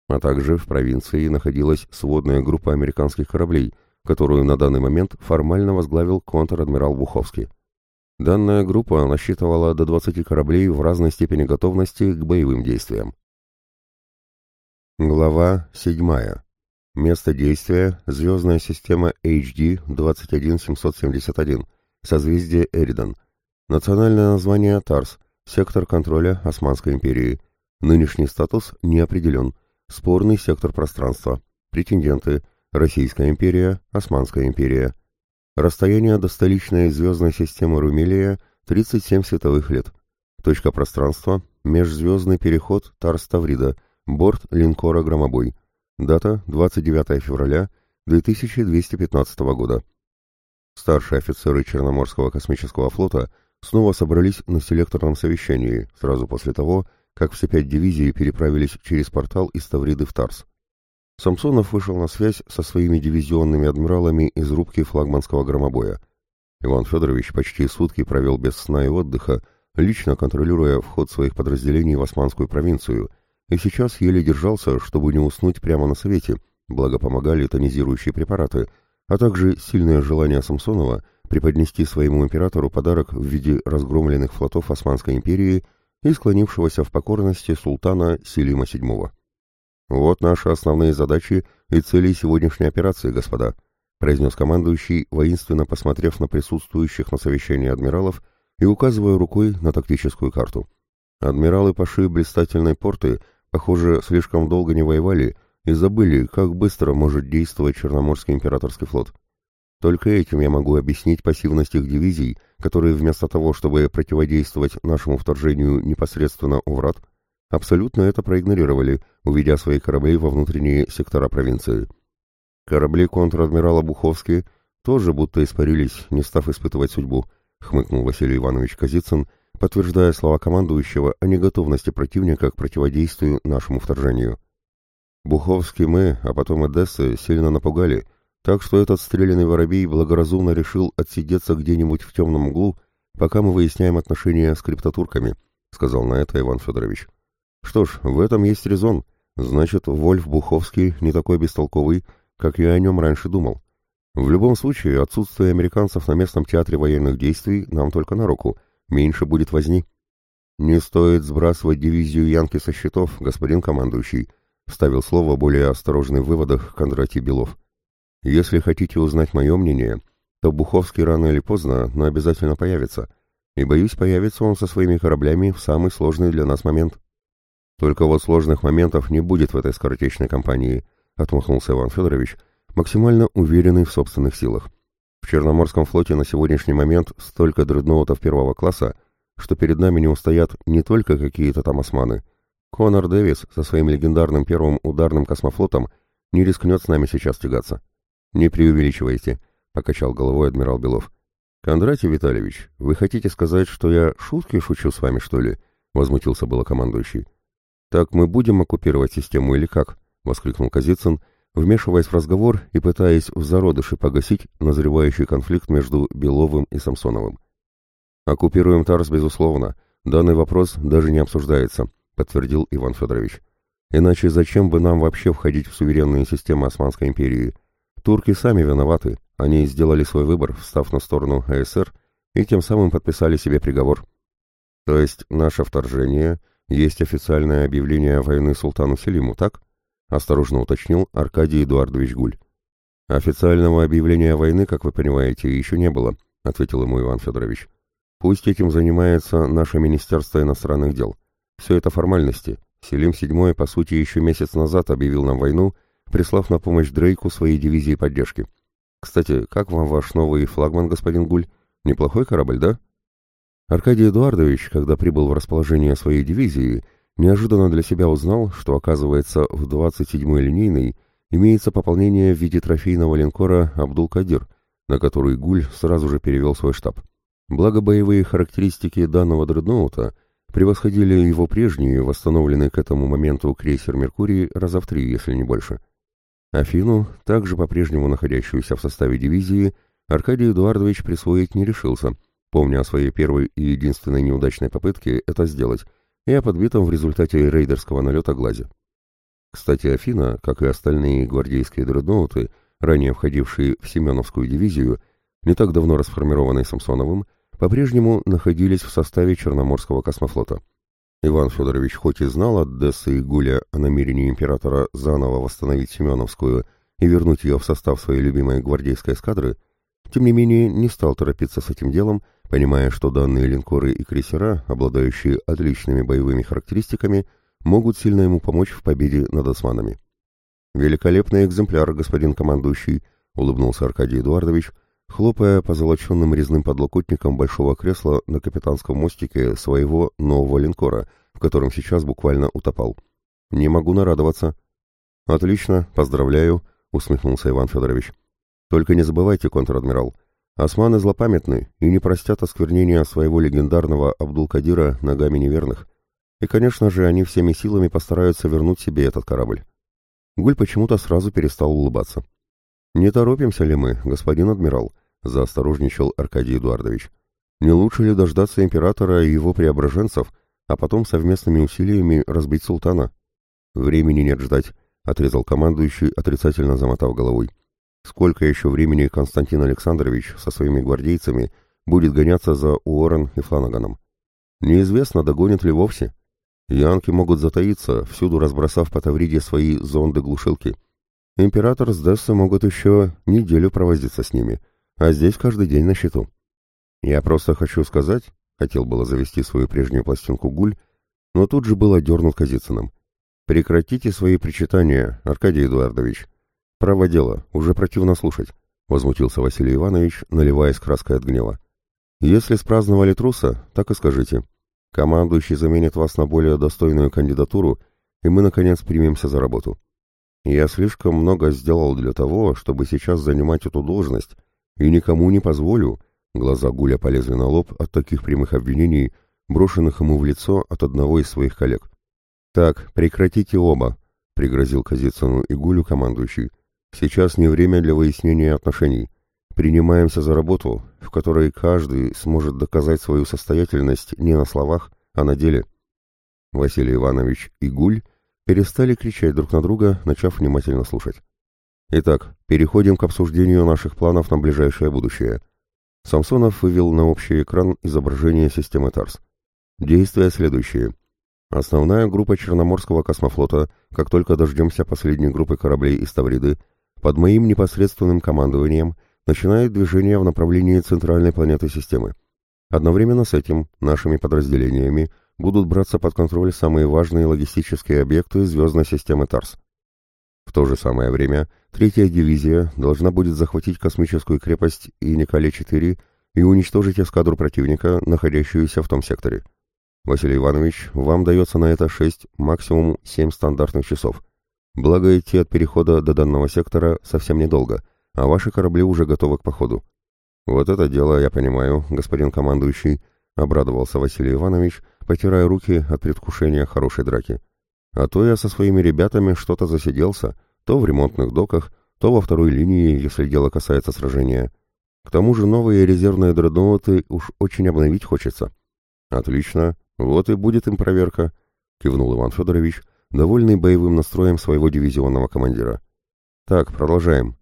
А также в провинции находилась сводная группа американских кораблей, которую на данный момент формально возглавил контр-адмирал Буховский. Данная группа насчитывала до 20 кораблей в разной степени готовности к боевым действиям. Глава 7. Место действия – звездная система HD-21771, созвездие Эридан. Национальное название – Тарс, сектор контроля Османской империи. Нынешний статус не определен, спорный сектор пространства, претенденты, Российская империя, Османская империя. Расстояние до столичной звездной системы Румелия 37 световых лет. Точка пространства, межзвездный переход Тарс-Таврида, борт линкора «Громобой». Дата 29 февраля 2215 года. Старшие офицеры Черноморского космического флота снова собрались на селекторном совещании сразу после того, как все пять дивизий переправились через портал из Тавриды в Тарс. Самсонов вышел на связь со своими дивизионными адмиралами из рубки флагманского громобоя. Иван Федорович почти сутки провел без сна и отдыха, лично контролируя вход своих подразделений в Османскую провинцию, и сейчас еле держался, чтобы не уснуть прямо на совете, благо помогали тонизирующие препараты, а также сильное желание Самсонова преподнести своему императору подарок в виде разгромленных флотов Османской империи и склонившегося в покорности султана Селима VII. «Вот наши основные задачи и цели сегодняшней операции, господа», произнес командующий, воинственно посмотрев на присутствующих на совещании адмиралов и указывая рукой на тактическую карту. Адмиралы Паши блистательной порты, похоже, слишком долго не воевали и забыли, как быстро может действовать Черноморский императорский флот. Только этим я могу объяснить пассивность их дивизий – которые вместо того, чтобы противодействовать нашему вторжению непосредственно у врат, абсолютно это проигнорировали, уведя свои корабли во внутренние сектора провинции. Корабли контр-адмирала Буховски тоже будто испарились, не став испытывать судьбу, хмыкнул Василий Иванович Казицын, подтверждая слова командующего о неготовности противника к противодействию нашему вторжению. Буховский мы, а потом Одессы, сильно напугали, так что этот стреляный воробей благоразумно решил отсидеться где-нибудь в темном углу, пока мы выясняем отношения с криптотурками, сказал на это Иван Федорович. Что ж, в этом есть резон. Значит, Вольф Буховский не такой бестолковый, как я о нем раньше думал. В любом случае, отсутствие американцев на местном театре военных действий нам только на руку. Меньше будет возни. Не стоит сбрасывать дивизию Янки со счетов, господин командующий, вставил слово более осторожный в выводах Кондратий Белов. Если хотите узнать мое мнение, то Буховский рано или поздно, но обязательно появится. И, боюсь, появится он со своими кораблями в самый сложный для нас момент. Только вот сложных моментов не будет в этой скоротечной кампании, отмахнулся Иван Федорович, максимально уверенный в собственных силах. В Черноморском флоте на сегодняшний момент столько дредноутов первого класса, что перед нами не устоят не только какие-то там османы. Конор Дэвис со своим легендарным первым ударным космофлотом не рискнет с нами сейчас тягаться. «Не преувеличивайте», — покачал головой адмирал Белов. «Кондратий Витальевич, вы хотите сказать, что я шутки шучу с вами, что ли?» — возмутился было командующий. «Так мы будем оккупировать систему или как?» — воскликнул Казицын, вмешиваясь в разговор и пытаясь в зародыше погасить назревающий конфликт между Беловым и Самсоновым. «Оккупируем Тарс, безусловно. Данный вопрос даже не обсуждается», — подтвердил Иван Федорович. «Иначе зачем бы нам вообще входить в суверенные системы Османской империи? Турки сами виноваты. Они сделали свой выбор, встав на сторону АСР, и тем самым подписали себе приговор. То есть наше вторжение есть официальное объявление войны султану Селиму, так? Осторожно уточнил Аркадий Эдуардович Гуль. Официального объявления войны, как вы понимаете, еще не было, ответил ему Иван Федорович. Пусть этим занимается наше Министерство иностранных дел. Все это формальности. Селим VII, по сути, еще месяц назад объявил нам войну прислав на помощь Дрейку своей дивизии поддержки. «Кстати, как вам ваш новый флагман, господин Гуль? Неплохой корабль, да?» Аркадий Эдуардович, когда прибыл в расположение своей дивизии, неожиданно для себя узнал, что, оказывается, в 27-й линейной имеется пополнение в виде трофейного линкора «Абдул-Кадир», на который Гуль сразу же перевел свой штаб. Благо боевые характеристики данного дредноута превосходили его прежние, восстановленные к этому моменту крейсер «Меркурий» раза в три, если не больше. Афину, также по-прежнему находящуюся в составе дивизии, Аркадий Эдуардович присвоить не решился, помня о своей первой и единственной неудачной попытке это сделать, и о подбитом в результате рейдерского налета глазе. Кстати, Афина, как и остальные гвардейские дредноуты, ранее входившие в Семеновскую дивизию, не так давно расформированной Самсоновым, по-прежнему находились в составе Черноморского космофлота – Иван Федорович хоть и знал от Дессы и Гуля о намерении императора заново восстановить Семеновскую и вернуть ее в состав своей любимой гвардейской эскадры, тем не менее не стал торопиться с этим делом, понимая, что данные линкоры и крейсера, обладающие отличными боевыми характеристиками, могут сильно ему помочь в победе над османами. «Великолепный экземпляр, господин командующий», — улыбнулся Аркадий Эдуардович — хлопая по золоченным резным подлокотникам большого кресла на капитанском мостике своего нового линкора, в котором сейчас буквально утопал. «Не могу нарадоваться». «Отлично, поздравляю», — усмехнулся Иван Федорович. «Только не забывайте, контр-адмирал, османы злопамятны и не простят осквернения своего легендарного Абдул-Кадира ногами неверных. И, конечно же, они всеми силами постараются вернуть себе этот корабль». Гуль почему-то сразу перестал улыбаться. «Не торопимся ли мы, господин адмирал?» — заосторожничал Аркадий Эдуардович. «Не лучше ли дождаться императора и его преображенцев, а потом совместными усилиями разбить султана?» «Времени нет ждать», — отрезал командующий, отрицательно замотав головой. «Сколько еще времени Константин Александрович со своими гвардейцами будет гоняться за Уоррен и Фланаганом? Неизвестно, догонят ли вовсе. Янки могут затаиться, всюду разбросав по Тавриде свои зонды-глушилки. Император с Дессы могут еще неделю провозиться с ними» а здесь каждый день на счету. Я просто хочу сказать, хотел было завести свою прежнюю пластинку «Гуль», но тут же был одернут Казицыным. «Прекратите свои причитания, Аркадий Эдуардович. Право дело, уже противно слушать», — возмутился Василий Иванович, наливаясь краской от гнева. «Если спраздновали труса, так и скажите. Командующий заменит вас на более достойную кандидатуру, и мы, наконец, примемся за работу. Я слишком много сделал для того, чтобы сейчас занимать эту должность, и никому не позволю. Глаза Гуля полезли на лоб от таких прямых обвинений, брошенных ему в лицо от одного из своих коллег. «Так, прекратите оба», — пригрозил Козицыну и Гулю командующий. «Сейчас не время для выяснения отношений. Принимаемся за работу, в которой каждый сможет доказать свою состоятельность не на словах, а на деле». Василий Иванович и Гуль перестали кричать друг на друга, начав внимательно слушать. Итак, переходим к обсуждению наших планов на ближайшее будущее. Самсонов вывел на общий экран изображение системы ТАРС. Действия следующие. Основная группа Черноморского космофлота, как только дождемся последней группы кораблей из Тавриды, под моим непосредственным командованием начинает движение в направлении центральной планеты системы. Одновременно с этим нашими подразделениями будут браться под контроль самые важные логистические объекты звездной системы ТАРС то же самое время третья дивизия должна будет захватить космическую крепость Иникале-4 и уничтожить эскадру противника, находящуюся в том секторе. Василий Иванович, вам дается на это 6, максимум 7 стандартных часов. Благо идти от перехода до данного сектора совсем недолго, а ваши корабли уже готовы к походу. Вот это дело я понимаю, господин командующий, обрадовался Василий Иванович, потирая руки от предвкушения хорошей драки. А то я со своими ребятами что-то засиделся, то в ремонтных доках, то во второй линии, если дело касается сражения. К тому же новые резервные дредноуты уж очень обновить хочется. Отлично, вот и будет им проверка, кивнул Иван Федорович, довольный боевым настроем своего дивизионного командира. Так, продолжаем.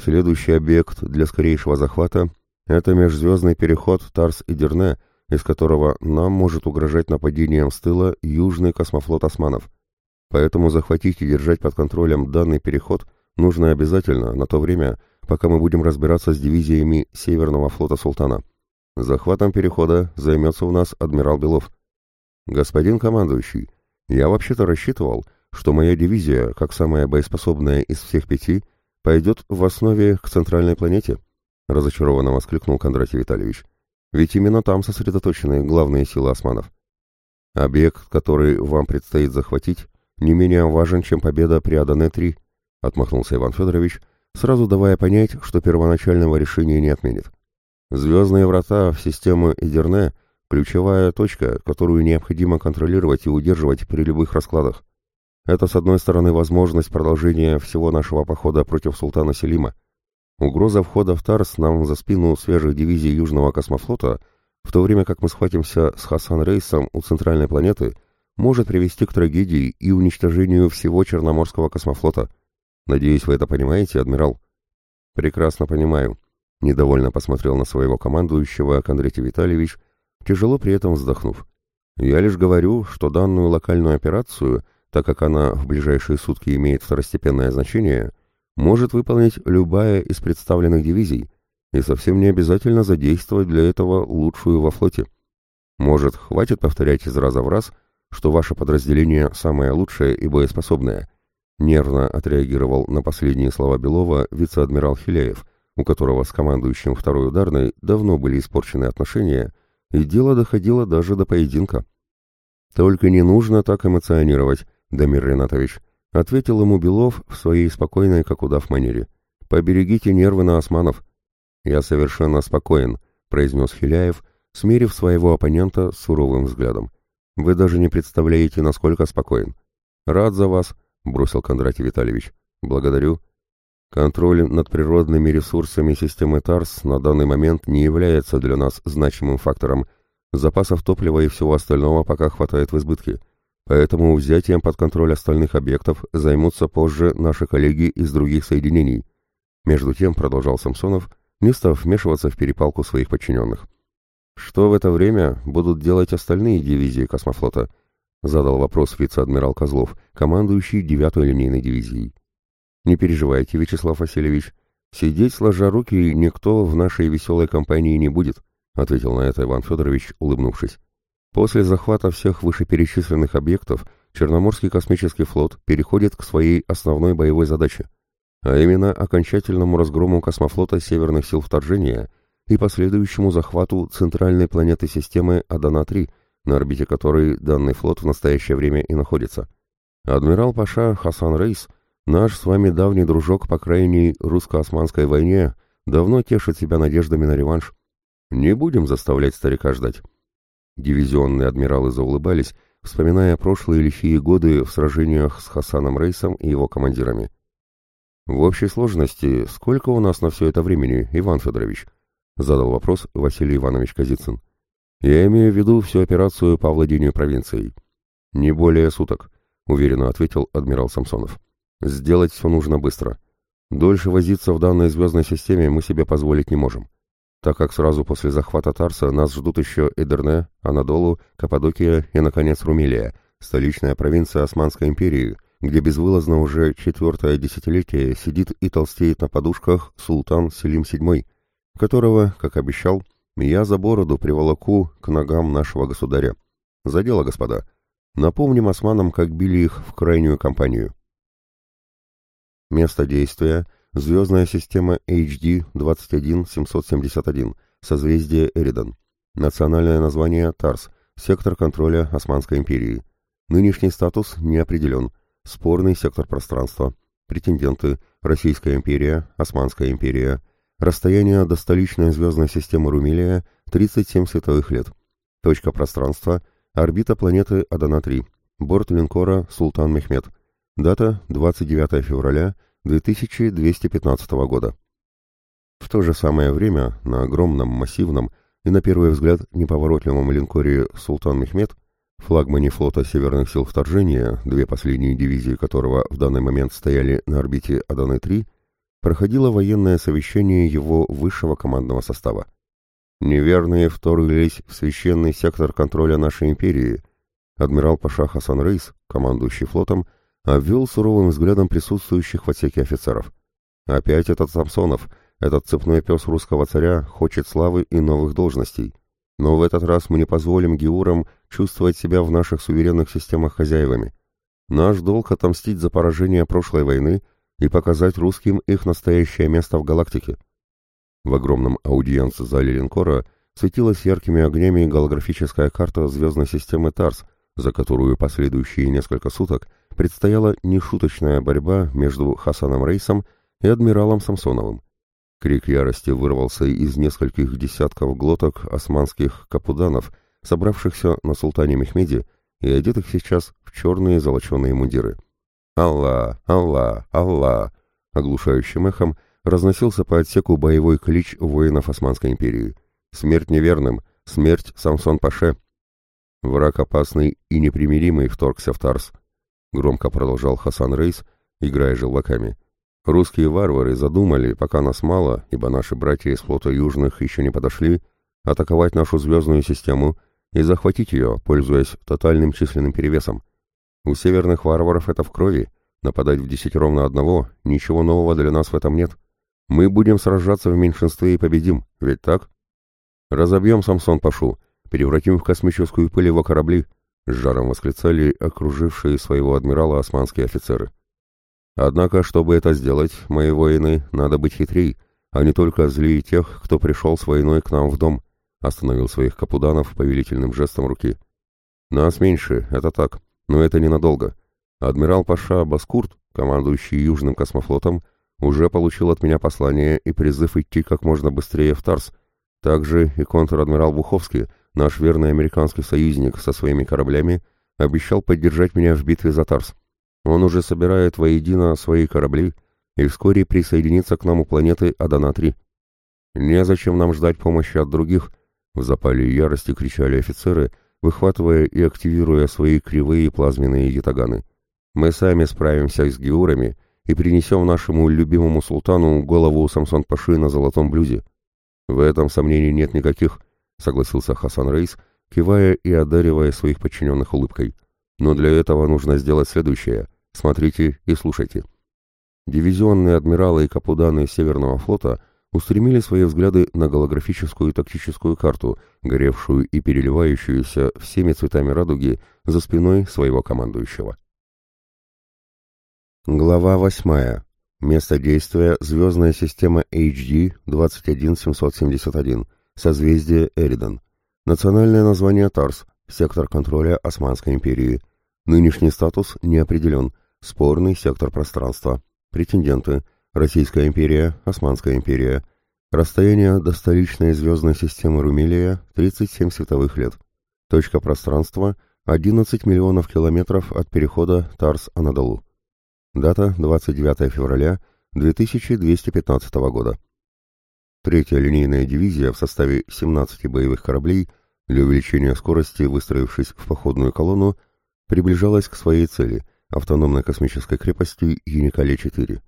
Следующий объект для скорейшего захвата – это межзвездный переход Тарс и Дерне, из которого нам может угрожать нападением с тыла Южный космофлот Османов – Поэтому захватить и держать под контролем данный переход нужно обязательно на то время, пока мы будем разбираться с дивизиями Северного флота Султана. Захватом перехода займется у нас адмирал Белов. Господин командующий, я вообще-то рассчитывал, что моя дивизия, как самая боеспособная из всех пяти, пойдет в основе к центральной планете, разочарованно воскликнул Кондратий Витальевич. Ведь именно там сосредоточены главные силы османов. Объект, который вам предстоит захватить, не менее важен, чем победа при Адане-3», — отмахнулся Иван Федорович, сразу давая понять, что первоначального решения не отменит. «Звездные врата в систему Эдерне — ключевая точка, которую необходимо контролировать и удерживать при любых раскладах. Это, с одной стороны, возможность продолжения всего нашего похода против султана Селима. Угроза входа в Тарс нам за спину свежих дивизий Южного космофлота, в то время как мы схватимся с Хасан Рейсом у центральной планеты может привести к трагедии и уничтожению всего Черноморского космофлота. Надеюсь, вы это понимаете, адмирал? Прекрасно понимаю. Недовольно посмотрел на своего командующего Кондратий Витальевич, тяжело при этом вздохнув. Я лишь говорю, что данную локальную операцию, так как она в ближайшие сутки имеет второстепенное значение, может выполнить любая из представленных дивизий, и совсем не обязательно задействовать для этого лучшую во флоте. Может, хватит повторять из раза в раз что ваше подразделение самое лучшее и боеспособное», нервно отреагировал на последние слова Белова вице-адмирал Хиляев, у которого с командующим второй ударной давно были испорчены отношения, и дело доходило даже до поединка. «Только не нужно так эмоционировать, Дамир Ренатович», ответил ему Белов в своей спокойной, как удав, манере. «Поберегите нервы на османов». «Я совершенно спокоен», — произнес Хиляев, смерив своего оппонента суровым взглядом. Вы даже не представляете, насколько спокоен. Рад за вас, бросил Кондратий Витальевич. Благодарю. Контроль над природными ресурсами системы ТАРС на данный момент не является для нас значимым фактором. Запасов топлива и всего остального пока хватает в избытке. Поэтому взятием под контроль остальных объектов займутся позже наши коллеги из других соединений. Между тем, продолжал Самсонов, не став вмешиваться в перепалку своих подчиненных. «Что в это время будут делать остальные дивизии космофлота?» — задал вопрос вице-адмирал Козлов, командующий девятой линейной дивизией. «Не переживайте, Вячеслав Васильевич. Сидеть сложа руки никто в нашей веселой компании не будет», — ответил на это Иван Федорович, улыбнувшись. «После захвата всех вышеперечисленных объектов Черноморский космический флот переходит к своей основной боевой задаче, а именно окончательному разгрому космофлота северных сил вторжения — и последующему захвату центральной планеты системы Адана-3, на орбите которой данный флот в настоящее время и находится. Адмирал Паша Хасан Рейс, наш с вами давний дружок по крайней русско-османской войне, давно тешит себя надеждами на реванш. Не будем заставлять старика ждать. Дивизионные адмиралы заулыбались, вспоминая прошлые лихие годы в сражениях с Хасаном Рейсом и его командирами. «В общей сложности, сколько у нас на все это времени, Иван Федорович?» — задал вопрос Василий Иванович Казицын. «Я имею в виду всю операцию по владению провинцией». «Не более суток», — уверенно ответил адмирал Самсонов. «Сделать все нужно быстро. Дольше возиться в данной звездной системе мы себе позволить не можем, так как сразу после захвата Тарса нас ждут еще Эдерне, Анадолу, Каппадокия и, наконец, Румелия, столичная провинция Османской империи, где безвылазно уже четвертое десятилетие сидит и толстеет на подушках султан Селим VII» которого, как обещал, я за бороду приволоку к ногам нашего государя. За дело, господа. Напомним османам, как били их в крайнюю кампанию. Место действия — звездная система HD-21771, созвездие Эридан. Национальное название — Тарс, сектор контроля Османской империи. Нынешний статус не определен. Спорный сектор пространства. Претенденты — Российская империя, Османская империя — Расстояние до столичной звездной системы Румилия – 37 световых лет. Точка пространства – орбита планеты Адана-3. Борт линкора «Султан Мехмед». Дата – 29 февраля 2215 года. В то же самое время на огромном, массивном и, на первый взгляд, неповоротливом линкоре «Султан Мехмед» флагмане флота Северных сил вторжения, две последние дивизии которого в данный момент стояли на орбите Адана-3 проходило военное совещание его высшего командного состава. «Неверные вторглись в священный сектор контроля нашей империи», адмирал Паша Хасан Рейс, командующий флотом, обвел суровым взглядом присутствующих в отсеке офицеров. «Опять этот Самсонов, этот цепной пес русского царя, хочет славы и новых должностей. Но в этот раз мы не позволим Геурам чувствовать себя в наших суверенных системах хозяевами. Наш долг отомстить за поражение прошлой войны и показать русским их настоящее место в галактике. В огромном аудиенц-зале линкора светилась яркими огнями голографическая карта звездной системы Тарс, за которую последующие несколько суток предстояла нешуточная борьба между Хасаном Рейсом и адмиралом Самсоновым. Крик ярости вырвался из нескольких десятков глоток османских капуданов, собравшихся на султане Мехмеде и одетых сейчас в черные золоченые мундиры. «Алла! Алла! Алла!» Оглушающим эхом разносился по отсеку боевой клич воинов Османской империи. «Смерть неверным! Смерть Самсон Паше!» «Враг опасный и непримиримый вторгся в Тарс», — громко продолжал Хасан Рейс, играя желваками. «Русские варвары задумали, пока нас мало, ибо наши братья из флота Южных еще не подошли, атаковать нашу звездную систему и захватить ее, пользуясь тотальным численным перевесом. У северных варваров это в крови. Нападать в десятером на одного — ничего нового для нас в этом нет. Мы будем сражаться в меньшинстве и победим, ведь так? Разобьем Самсон Пашу, превратим в космическую пыль его корабли, — с жаром восклицали окружившие своего адмирала османские офицеры. Однако, чтобы это сделать, мои воины, надо быть хитрей, а не только злее тех, кто пришел с войной к нам в дом, — остановил своих капуданов повелительным жестом руки. Нас меньше, это так, но это ненадолго. Адмирал Паша Баскурт, командующий Южным космофлотом, уже получил от меня послание и призыв идти как можно быстрее в Тарс. Также и контр-адмирал Буховский, наш верный американский союзник со своими кораблями, обещал поддержать меня в битве за Тарс. Он уже собирает воедино свои корабли и вскоре присоединится к нам у планеты Адана-3. Незачем нам ждать помощи от других, в запале ярости кричали офицеры, выхватывая и активируя свои кривые плазменные ятаганы. Мы сами справимся с геурами и принесем нашему любимому султану голову Самсон-Паши на золотом блюде. В этом сомнений нет никаких, согласился Хасан Рейс, кивая и одаривая своих подчиненных улыбкой. Но для этого нужно сделать следующее. Смотрите и слушайте. Дивизионные адмиралы и капуданы Северного флота – устремили свои взгляды на голографическую тактическую карту, горевшую и переливающуюся всеми цветами радуги за спиной своего командующего. Глава 8. Место действия звездная система HD 21771, созвездие Эридон. Национальное название Тарс, сектор контроля Османской империи. Нынешний статус не определен, спорный сектор пространства. Претенденты – Российская империя, Османская империя. Расстояние до столичной звездной системы Румелия 37 световых лет. Точка пространства 11 миллионов километров от перехода Тарс-Анадолу. Дата 29 февраля 2215 года. Третья линейная дивизия в составе 17 боевых кораблей для увеличения скорости, выстроившись в походную колонну, приближалась к своей цели – автономной космической крепости Юникале-4.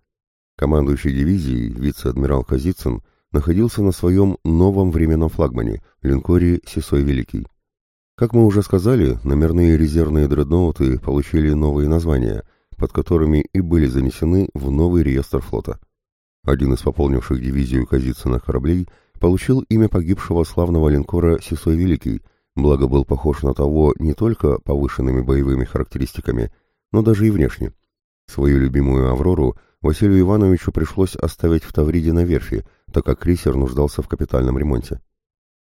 Командующий дивизией, вице-адмирал Казицын, находился на своем новом временном флагмане, линкоре «Сесой Великий». Как мы уже сказали, номерные резервные дредноуты получили новые названия, под которыми и были занесены в новый реестр флота. Один из пополнивших дивизию Казицына кораблей получил имя погибшего славного линкора «Сесой Великий», благо был похож на того не только повышенными боевыми характеристиками, но даже и внешне. Свою любимую «Аврору» Василию Ивановичу пришлось оставить в Тавриде на верфи, так как крейсер нуждался в капитальном ремонте.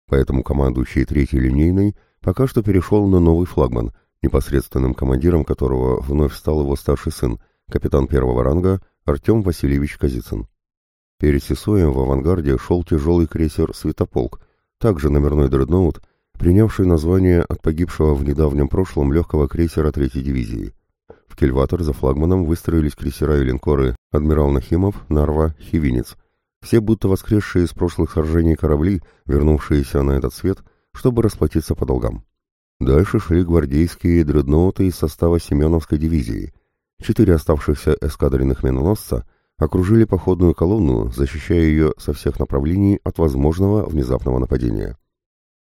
Поэтому командующий третьей линейной пока что перешел на новый флагман, непосредственным командиром которого вновь стал его старший сын, капитан первого ранга Артем Васильевич Казицын. Перед Сесоем в авангарде шел тяжелый крейсер «Светополк», также номерной дредноут, принявший название от погибшего в недавнем прошлом легкого крейсера третьей дивизии – в Кельватор за флагманом выстроились крейсера и линкоры «Адмирал Нахимов», «Нарва», «Хивинец». Все будто воскресшие из прошлых сражений корабли, вернувшиеся на этот свет, чтобы расплатиться по долгам. Дальше шли гвардейские дредноуты из состава Семеновской дивизии. Четыре оставшихся эскадренных миноносца окружили походную колонну, защищая ее со всех направлений от возможного внезапного нападения.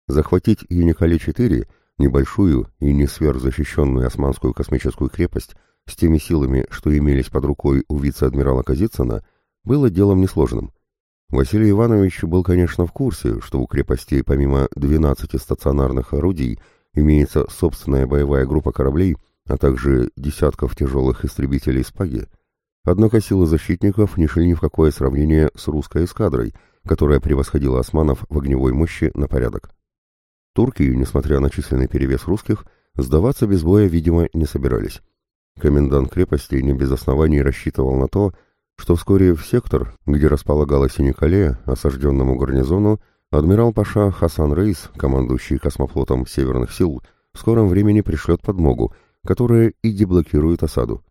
Захватить Юникале-4 небольшую и не сверхзащищенную османскую космическую крепость с теми силами, что имелись под рукой у вице-адмирала Казицына, было делом несложным. Василий Иванович был, конечно, в курсе, что у крепостей помимо 12 стационарных орудий имеется собственная боевая группа кораблей, а также десятков тяжелых истребителей «Спаги». Однако силы защитников не шли ни в какое сравнение с русской эскадрой, которая превосходила османов в огневой мощи на порядок. Турки, несмотря на численный перевес русских, сдаваться без боя, видимо, не собирались. Комендант крепости не без оснований рассчитывал на то, что вскоре в сектор, где располагалась Синекале, осажденному гарнизону, адмирал Паша Хасан Рейс, командующий космофлотом Северных сил, в скором времени пришлет подмогу, которая и деблокирует осаду.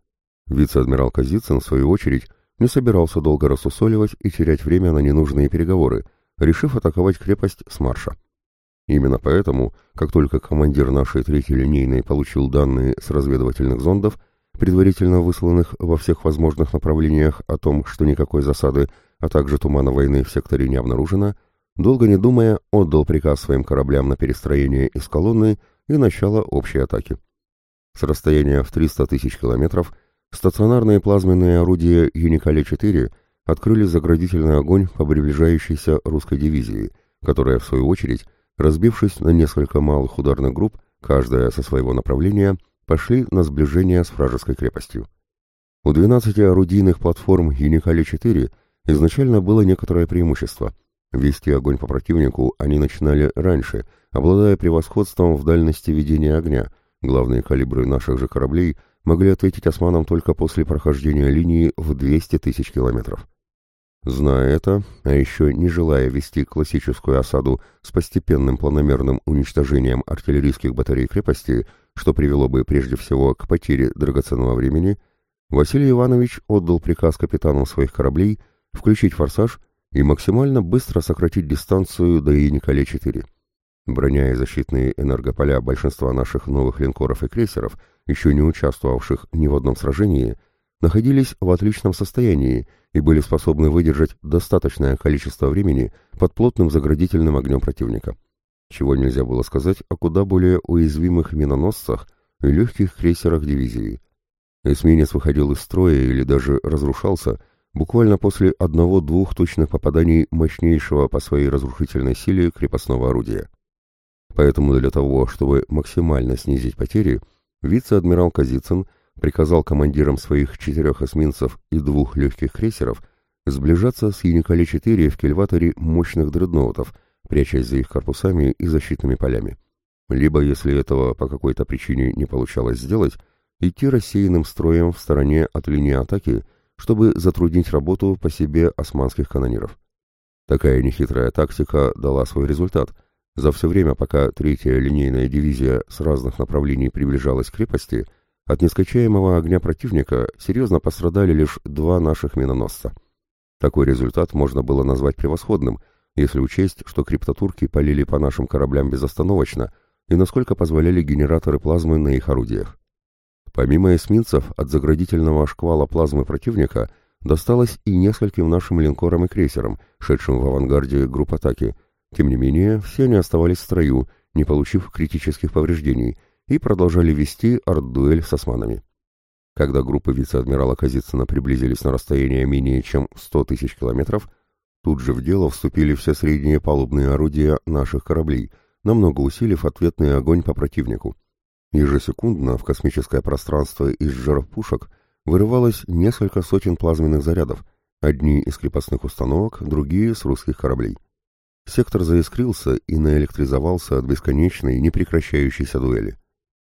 Вице-адмирал Казицын, в свою очередь, не собирался долго рассусоливать и терять время на ненужные переговоры, решив атаковать крепость с марша. Именно поэтому, как только командир нашей третьей линейной получил данные с разведывательных зондов, предварительно высланных во всех возможных направлениях о том, что никакой засады, а также тумана войны в секторе не обнаружено, долго не думая, отдал приказ своим кораблям на перестроение из колонны и начало общей атаки. С расстояния в 300 тысяч километров стационарные плазменные орудия «Юникале-4» открыли заградительный огонь по приближающейся русской дивизии, которая, в свою очередь, разбившись на несколько малых ударных групп, каждая со своего направления, пошли на сближение с вражеской крепостью. У 12 орудийных платформ Юникали-4 изначально было некоторое преимущество. Вести огонь по противнику они начинали раньше, обладая превосходством в дальности ведения огня. Главные калибры наших же кораблей могли ответить османам только после прохождения линии в 200 тысяч километров. Зная это, а еще не желая вести классическую осаду с постепенным планомерным уничтожением артиллерийских батарей крепости, что привело бы прежде всего к потере драгоценного времени, Василий Иванович отдал приказ капитанам своих кораблей включить форсаж и максимально быстро сократить дистанцию до Яникале-4. Броня и защитные энергополя большинства наших новых линкоров и крейсеров, еще не участвовавших ни в одном сражении, находились в отличном состоянии и были способны выдержать достаточное количество времени под плотным заградительным огнем противника. Чего нельзя было сказать о куда более уязвимых миноносцах и легких крейсерах дивизии. Эсминец выходил из строя или даже разрушался буквально после одного-двух точных попаданий мощнейшего по своей разрушительной силе крепостного орудия. Поэтому для того, чтобы максимально снизить потери, вице-адмирал Казицын приказал командирам своих четырех эсминцев и двух легких крейсеров сближаться с Юникале-4 в кильваторе мощных дредноутов, прячась за их корпусами и защитными полями. Либо, если этого по какой-то причине не получалось сделать, идти рассеянным строем в стороне от линии атаки, чтобы затруднить работу по себе османских канониров. Такая нехитрая тактика дала свой результат. За все время, пока третья линейная дивизия с разных направлений приближалась к крепости – от нескачаемого огня противника серьезно пострадали лишь два наших миноносца. Такой результат можно было назвать превосходным, если учесть, что криптотурки полили по нашим кораблям безостановочно и насколько позволяли генераторы плазмы на их орудиях. Помимо эсминцев, от заградительного шквала плазмы противника досталось и нескольким нашим линкорам и крейсерам, шедшим в авангарде групп атаки. Тем не менее, все они оставались в строю, не получив критических повреждений – и продолжали вести арт-дуэль с османами. Когда группы вице-адмирала Казицына приблизились на расстояние менее чем 100 тысяч километров, тут же в дело вступили все средние палубные орудия наших кораблей, намного усилив ответный огонь по противнику. Ежесекундно в космическое пространство из жиров пушек вырывалось несколько сотен плазменных зарядов, одни из крепостных установок, другие с русских кораблей. Сектор заискрился и наэлектризовался от бесконечной, непрекращающейся дуэли.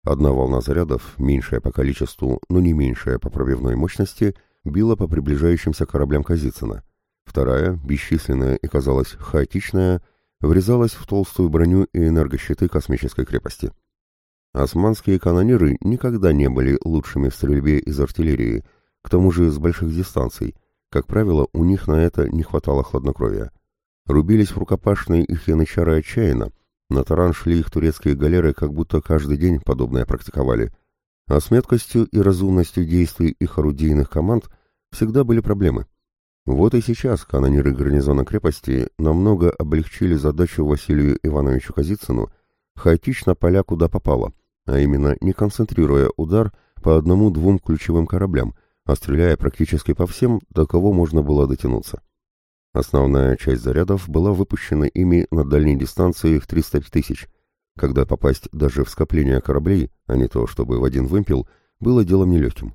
Одна волна зарядов, меньшая по количеству, но не меньшая по пробивной мощности, била по приближающимся кораблям Казицына. Вторая, бесчисленная и, казалось, хаотичная, врезалась в толстую броню и энергощиты космической крепости. Османские канониры никогда не были лучшими в стрельбе из артиллерии, к тому же с больших дистанций. Как правило, у них на это не хватало хладнокровия. Рубились в рукопашной их янычары отчаянно, на таран шли их турецкие галеры, как будто каждый день подобное практиковали. А с меткостью и разумностью действий их орудийных команд всегда были проблемы. Вот и сейчас канониры гарнизона крепости намного облегчили задачу Василию Ивановичу Казицыну, хаотично поля куда попало, а именно не концентрируя удар по одному-двум ключевым кораблям, а стреляя практически по всем, до кого можно было дотянуться. Основная часть зарядов была выпущена ими на дальней дистанции в 300 тысяч, когда попасть даже в скопление кораблей, а не то чтобы в один вымпел, было делом нелегким.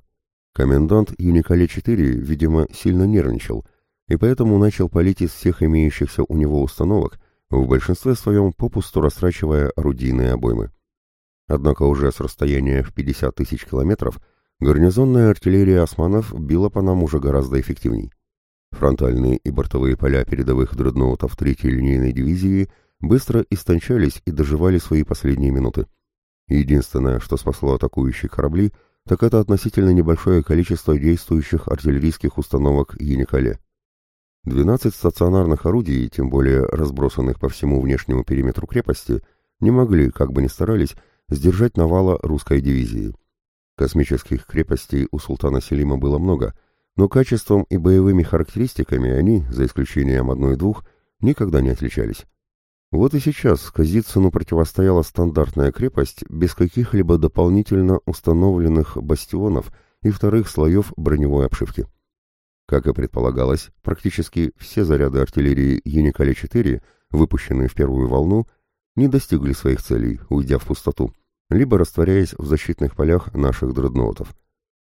Комендант Юникале-4, видимо, сильно нервничал, и поэтому начал палить из всех имеющихся у него установок, в большинстве своем попусту растрачивая орудийные обоймы. Однако уже с расстояния в 50 тысяч километров гарнизонная артиллерия османов била по нам уже гораздо эффективней. Фронтальные и бортовые поля передовых дредноутов 3-й линейной дивизии быстро истончались и доживали свои последние минуты. Единственное, что спасло атакующие корабли, так это относительно небольшое количество действующих артиллерийских установок Яникале. 12 стационарных орудий, тем более разбросанных по всему внешнему периметру крепости, не могли, как бы ни старались, сдержать навала русской дивизии. Космических крепостей у султана Селима было много – но качеством и боевыми характеристиками они, за исключением одной-двух, никогда не отличались. Вот и сейчас Казицыну противостояла стандартная крепость без каких-либо дополнительно установленных бастионов и вторых слоев броневой обшивки. Как и предполагалось, практически все заряды артиллерии Юникаля-4, выпущенные в первую волну, не достигли своих целей, уйдя в пустоту, либо растворяясь в защитных полях наших дредноутов.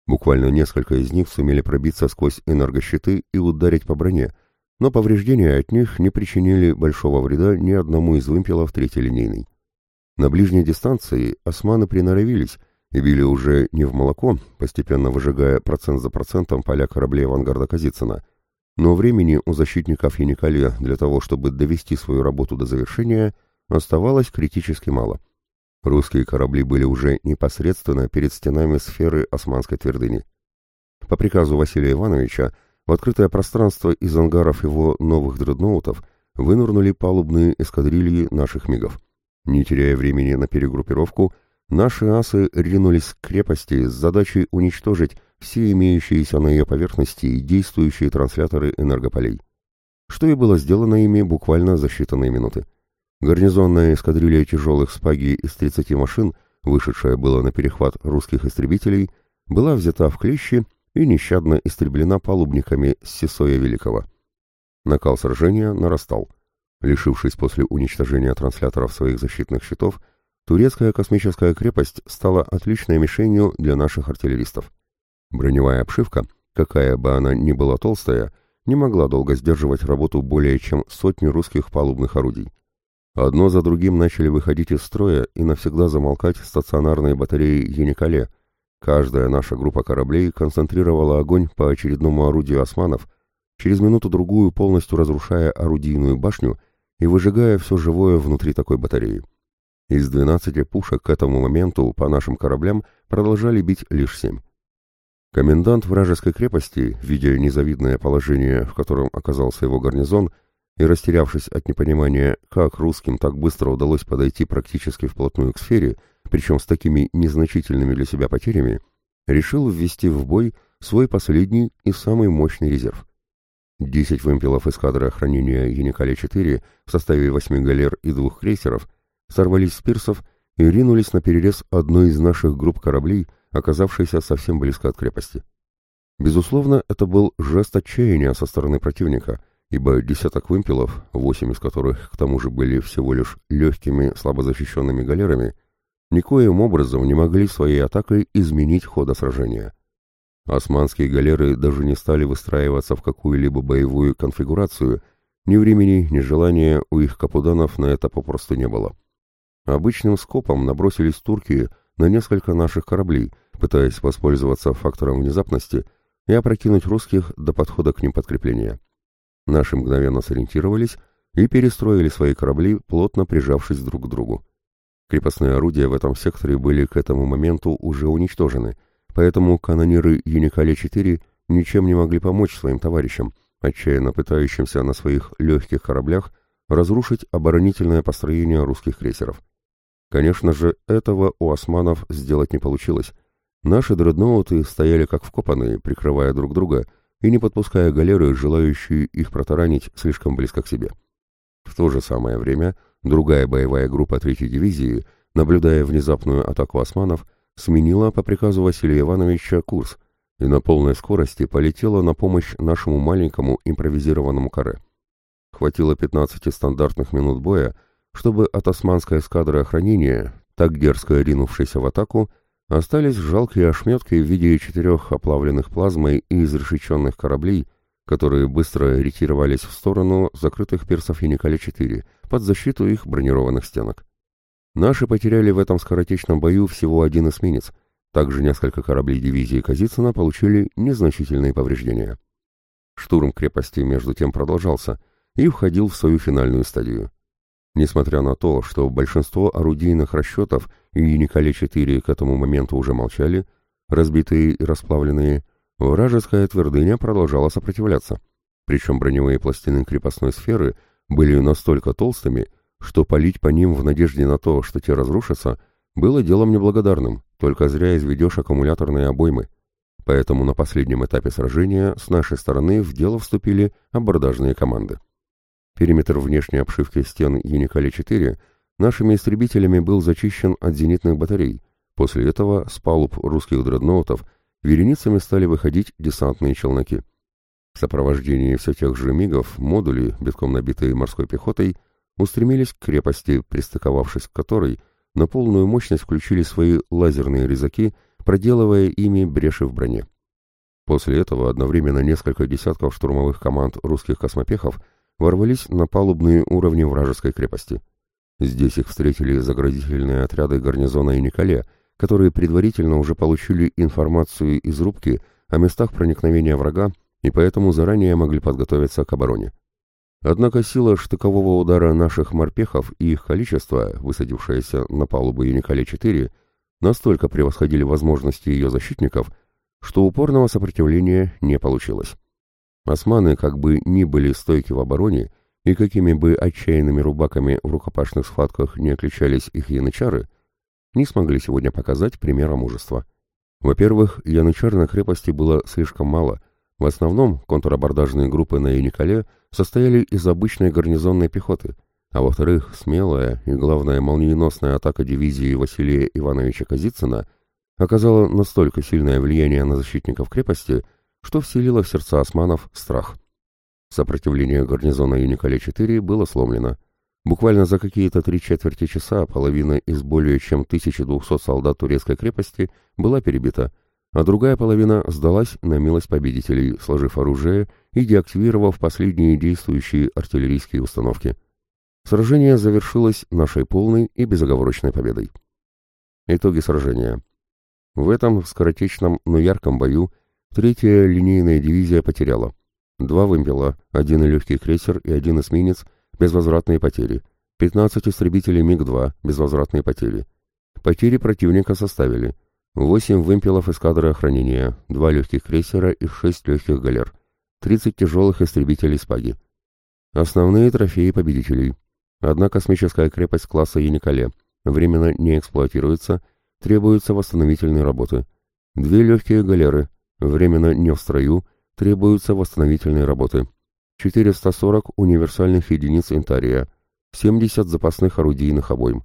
Буквально несколько из них сумели пробиться сквозь энергощиты и ударить по броне, но повреждения от них не причинили большого вреда ни одному из вымпелов третьей линейной. На ближней дистанции османы приноровились и били уже не в молоко, постепенно выжигая процент за процентом поля кораблей авангарда Казицына, но времени у защитников Яникалия для того, чтобы довести свою работу до завершения, оставалось критически мало – Русские корабли были уже непосредственно перед стенами сферы Османской твердыни. По приказу Василия Ивановича в открытое пространство из ангаров его новых дредноутов вынырнули палубные эскадрильи наших мигов. Не теряя времени на перегруппировку, наши асы ринулись к крепости с задачей уничтожить все имеющиеся на ее поверхности действующие трансляторы энергополей. Что и было сделано ими буквально за считанные минуты. Гарнизонная эскадрилья тяжелых «Спаги» из 30 машин, вышедшая было на перехват русских истребителей, была взята в клещи и нещадно истреблена палубниками с Сесоя Великого. Накал сражения нарастал. Лишившись после уничтожения трансляторов своих защитных щитов, турецкая космическая крепость стала отличной мишенью для наших артиллеристов. Броневая обшивка, какая бы она ни была толстая, не могла долго сдерживать работу более чем сотни русских палубных орудий. Одно за другим начали выходить из строя и навсегда замолкать стационарные батареи «Юникале». Каждая наша группа кораблей концентрировала огонь по очередному орудию «Османов», через минуту-другую полностью разрушая орудийную башню и выжигая все живое внутри такой батареи. Из 12 пушек к этому моменту по нашим кораблям продолжали бить лишь 7. Комендант вражеской крепости, видя незавидное положение, в котором оказался его гарнизон, и, растерявшись от непонимания, как русским так быстро удалось подойти практически вплотную к сфере, причем с такими незначительными для себя потерями, решил ввести в бой свой последний и самый мощный резерв. Десять вымпелов из кадра хранения Яникаля-4 в составе восьми галер и двух крейсеров сорвались с пирсов и ринулись на перерез одной из наших групп кораблей, оказавшейся совсем близко от крепости. Безусловно, это был жест отчаяния со стороны противника — ибо десяток вымпелов, восемь из которых к тому же были всего лишь легкими, слабозащищенными галерами, никоим образом не могли своей атакой изменить хода сражения. Османские галеры даже не стали выстраиваться в какую-либо боевую конфигурацию, ни времени, ни желания у их капуданов на это попросту не было. Обычным скопом набросились турки на несколько наших кораблей, пытаясь воспользоваться фактором внезапности и опрокинуть русских до подхода к ним подкрепления. Наши мгновенно сориентировались и перестроили свои корабли, плотно прижавшись друг к другу. Крепостные орудия в этом секторе были к этому моменту уже уничтожены, поэтому канониры Юникале-4 ничем не могли помочь своим товарищам, отчаянно пытающимся на своих легких кораблях разрушить оборонительное построение русских крейсеров. Конечно же, этого у османов сделать не получилось. Наши дредноуты стояли как вкопанные, прикрывая друг друга — и не подпуская галеры, желающие их протаранить слишком близко к себе. В то же самое время другая боевая группа 3-й дивизии, наблюдая внезапную атаку османов, сменила по приказу Василия Ивановича курс и на полной скорости полетела на помощь нашему маленькому импровизированному каре. Хватило 15 стандартных минут боя, чтобы от османской эскадры охранения, так дерзко ринувшейся в атаку, Остались жалкие ошметки в виде четырех оплавленных плазмой и изрешеченных кораблей, которые быстро ретировались в сторону закрытых персов Яникаля-4 под защиту их бронированных стенок. Наши потеряли в этом скоротечном бою всего один эсминец, также несколько кораблей дивизии Казицына получили незначительные повреждения. Штурм крепости между тем продолжался и входил в свою финальную стадию. Несмотря на то, что большинство орудийных расчетов и Юникале-4 к этому моменту уже молчали, разбитые и расплавленные, вражеская твердыня продолжала сопротивляться. Причем броневые пластины крепостной сферы были настолько толстыми, что палить по ним в надежде на то, что те разрушатся, было делом неблагодарным, только зря изведешь аккумуляторные обоймы. Поэтому на последнем этапе сражения с нашей стороны в дело вступили абордажные команды. Периметр внешней обшивки стен Юникали-4 нашими истребителями был зачищен от зенитных батарей. После этого с палуб русских дредноутов вереницами стали выходить десантные челноки. В сопровождении все тех же мигов модули, битком набитые морской пехотой, устремились к крепости, пристыковавшись к которой, на полную мощность включили свои лазерные резаки, проделывая ими бреши в броне. После этого одновременно несколько десятков штурмовых команд русских космопехов – ворвались на палубные уровни вражеской крепости. Здесь их встретили заградительные отряды гарнизона и Николе, которые предварительно уже получили информацию из рубки о местах проникновения врага и поэтому заранее могли подготовиться к обороне. Однако сила штыкового удара наших морпехов и их количество, высадившееся на палубу Юникале-4, настолько превосходили возможности ее защитников, что упорного сопротивления не получилось. Османы, как бы ни были стойки в обороне, и какими бы отчаянными рубаками в рукопашных схватках не отличались их янычары, не смогли сегодня показать примера мужества. Во-первых, янычар на крепости было слишком мало. В основном контрабордажные группы на Юникале состояли из обычной гарнизонной пехоты, а во-вторых, смелая и, главное, молниеносная атака дивизии Василия Ивановича Казицына оказала настолько сильное влияние на защитников крепости – что вселило в сердца османов страх. Сопротивление гарнизона Юникале-4 было сломлено. Буквально за какие-то три четверти часа половина из более чем 1200 солдат турецкой крепости была перебита, а другая половина сдалась на милость победителей, сложив оружие и деактивировав последние действующие артиллерийские установки. Сражение завершилось нашей полной и безоговорочной победой. Итоги сражения. В этом скоротечном, но ярком бою Третья линейная дивизия потеряла. Два вымпела, один легкий крейсер и один эсминец, безвозвратные потери. 15 истребителей МиГ-2, безвозвратные потери. Потери противника составили 8 вымпелов эскадры охранения, 2 легких крейсера и 6 легких галер, 30 тяжелых истребителей «Спаги». Основные трофеи победителей. Одна космическая крепость класса Юникале, временно не эксплуатируется, требуются восстановительные работы. Две легкие галеры – Временно не в строю, требуются восстановительные работы. 440 универсальных единиц интария, 70 запасных орудийных обойм.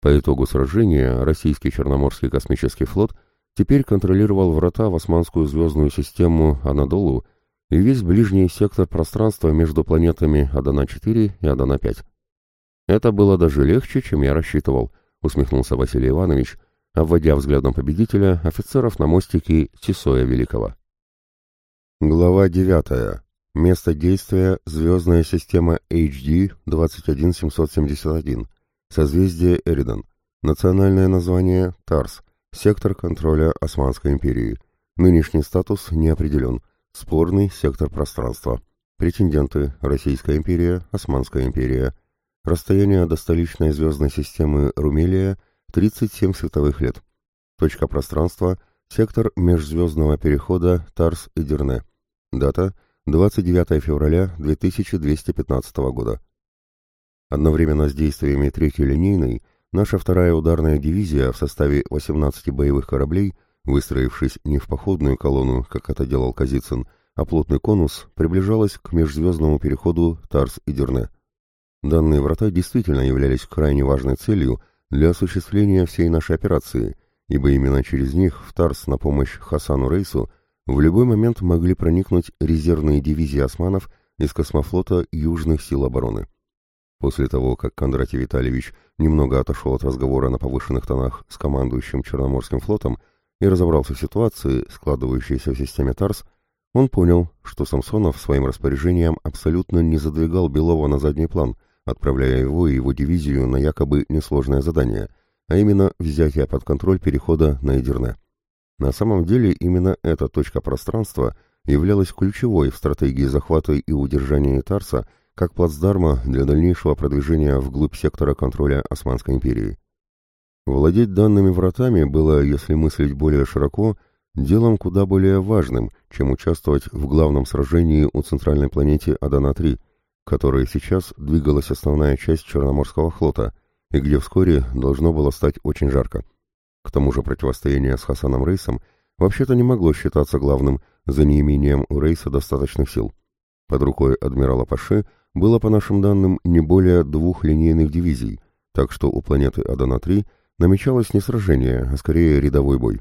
По итогу сражения российский Черноморский космический флот теперь контролировал врата в османскую звездную систему Анадолу и весь ближний сектор пространства между планетами Адана-4 и Адана-5. «Это было даже легче, чем я рассчитывал», — усмехнулся Василий Иванович, обводя взглядом победителя офицеров на мостике Тесоя Великого. Глава 9. Место действия звездная система HD 21771. Созвездие Эридан. Национальное название Тарс. Сектор контроля Османской империи. Нынешний статус не определен. Спорный сектор пространства. Претенденты Российская империя, Османская империя. Расстояние до столичной звездной системы Румелия – 37 световых лет. Точка пространства – сектор межзвездного перехода Тарс и Дерне. Дата – 29 февраля 2215 года. Одновременно с действиями третьей линейной наша вторая ударная дивизия в составе 18 боевых кораблей, выстроившись не в походную колонну, как это делал Казицын, а плотный конус, приближалась к межзвездному переходу Тарс и Дерне. Данные врата действительно являлись крайне важной целью – для осуществления всей нашей операции, ибо именно через них в Тарс на помощь Хасану Рейсу в любой момент могли проникнуть резервные дивизии османов из космофлота Южных сил обороны. После того, как Кондратий Витальевич немного отошел от разговора на повышенных тонах с командующим Черноморским флотом и разобрался в ситуации, складывающейся в системе ТАРС, он понял, что Самсонов своим распоряжением абсолютно не задвигал Белова на задний план, отправляя его и его дивизию на якобы несложное задание, а именно взятие под контроль перехода на Эдерне. На самом деле именно эта точка пространства являлась ключевой в стратегии захвата и удержания Тарса как плацдарма для дальнейшего продвижения вглубь сектора контроля Османской империи. Владеть данными вратами было, если мыслить более широко, делом куда более важным, чем участвовать в главном сражении у центральной планеты Адана-3, которой сейчас двигалась основная часть Черноморского флота и где вскоре должно было стать очень жарко. К тому же противостояние с Хасаном Рейсом вообще-то не могло считаться главным за неимением у Рейса достаточных сил. Под рукой адмирала Паши было, по нашим данным, не более двух линейных дивизий, так что у планеты Адана-3 намечалось не сражение, а скорее рядовой бой.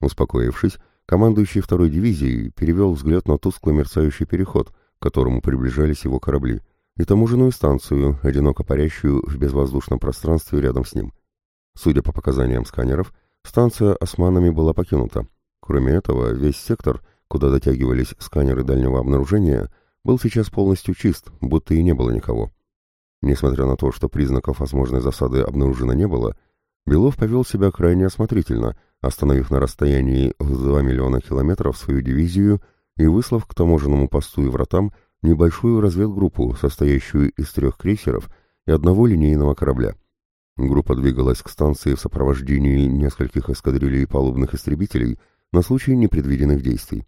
Успокоившись, командующий второй дивизией перевел взгляд на тускло мерцающий переход, к которому приближались его корабли, и таможенную станцию, одиноко парящую в безвоздушном пространстве рядом с ним. Судя по показаниям сканеров, станция османами была покинута. Кроме этого, весь сектор, куда дотягивались сканеры дальнего обнаружения, был сейчас полностью чист, будто и не было никого. Несмотря на то, что признаков возможной засады обнаружено не было, Белов повел себя крайне осмотрительно, остановив на расстоянии в 2 миллиона километров свою дивизию и выслав к таможенному посту и вратам небольшую разведгруппу, состоящую из трех крейсеров и одного линейного корабля. Группа двигалась к станции в сопровождении нескольких эскадрилей палубных истребителей на случай непредвиденных действий.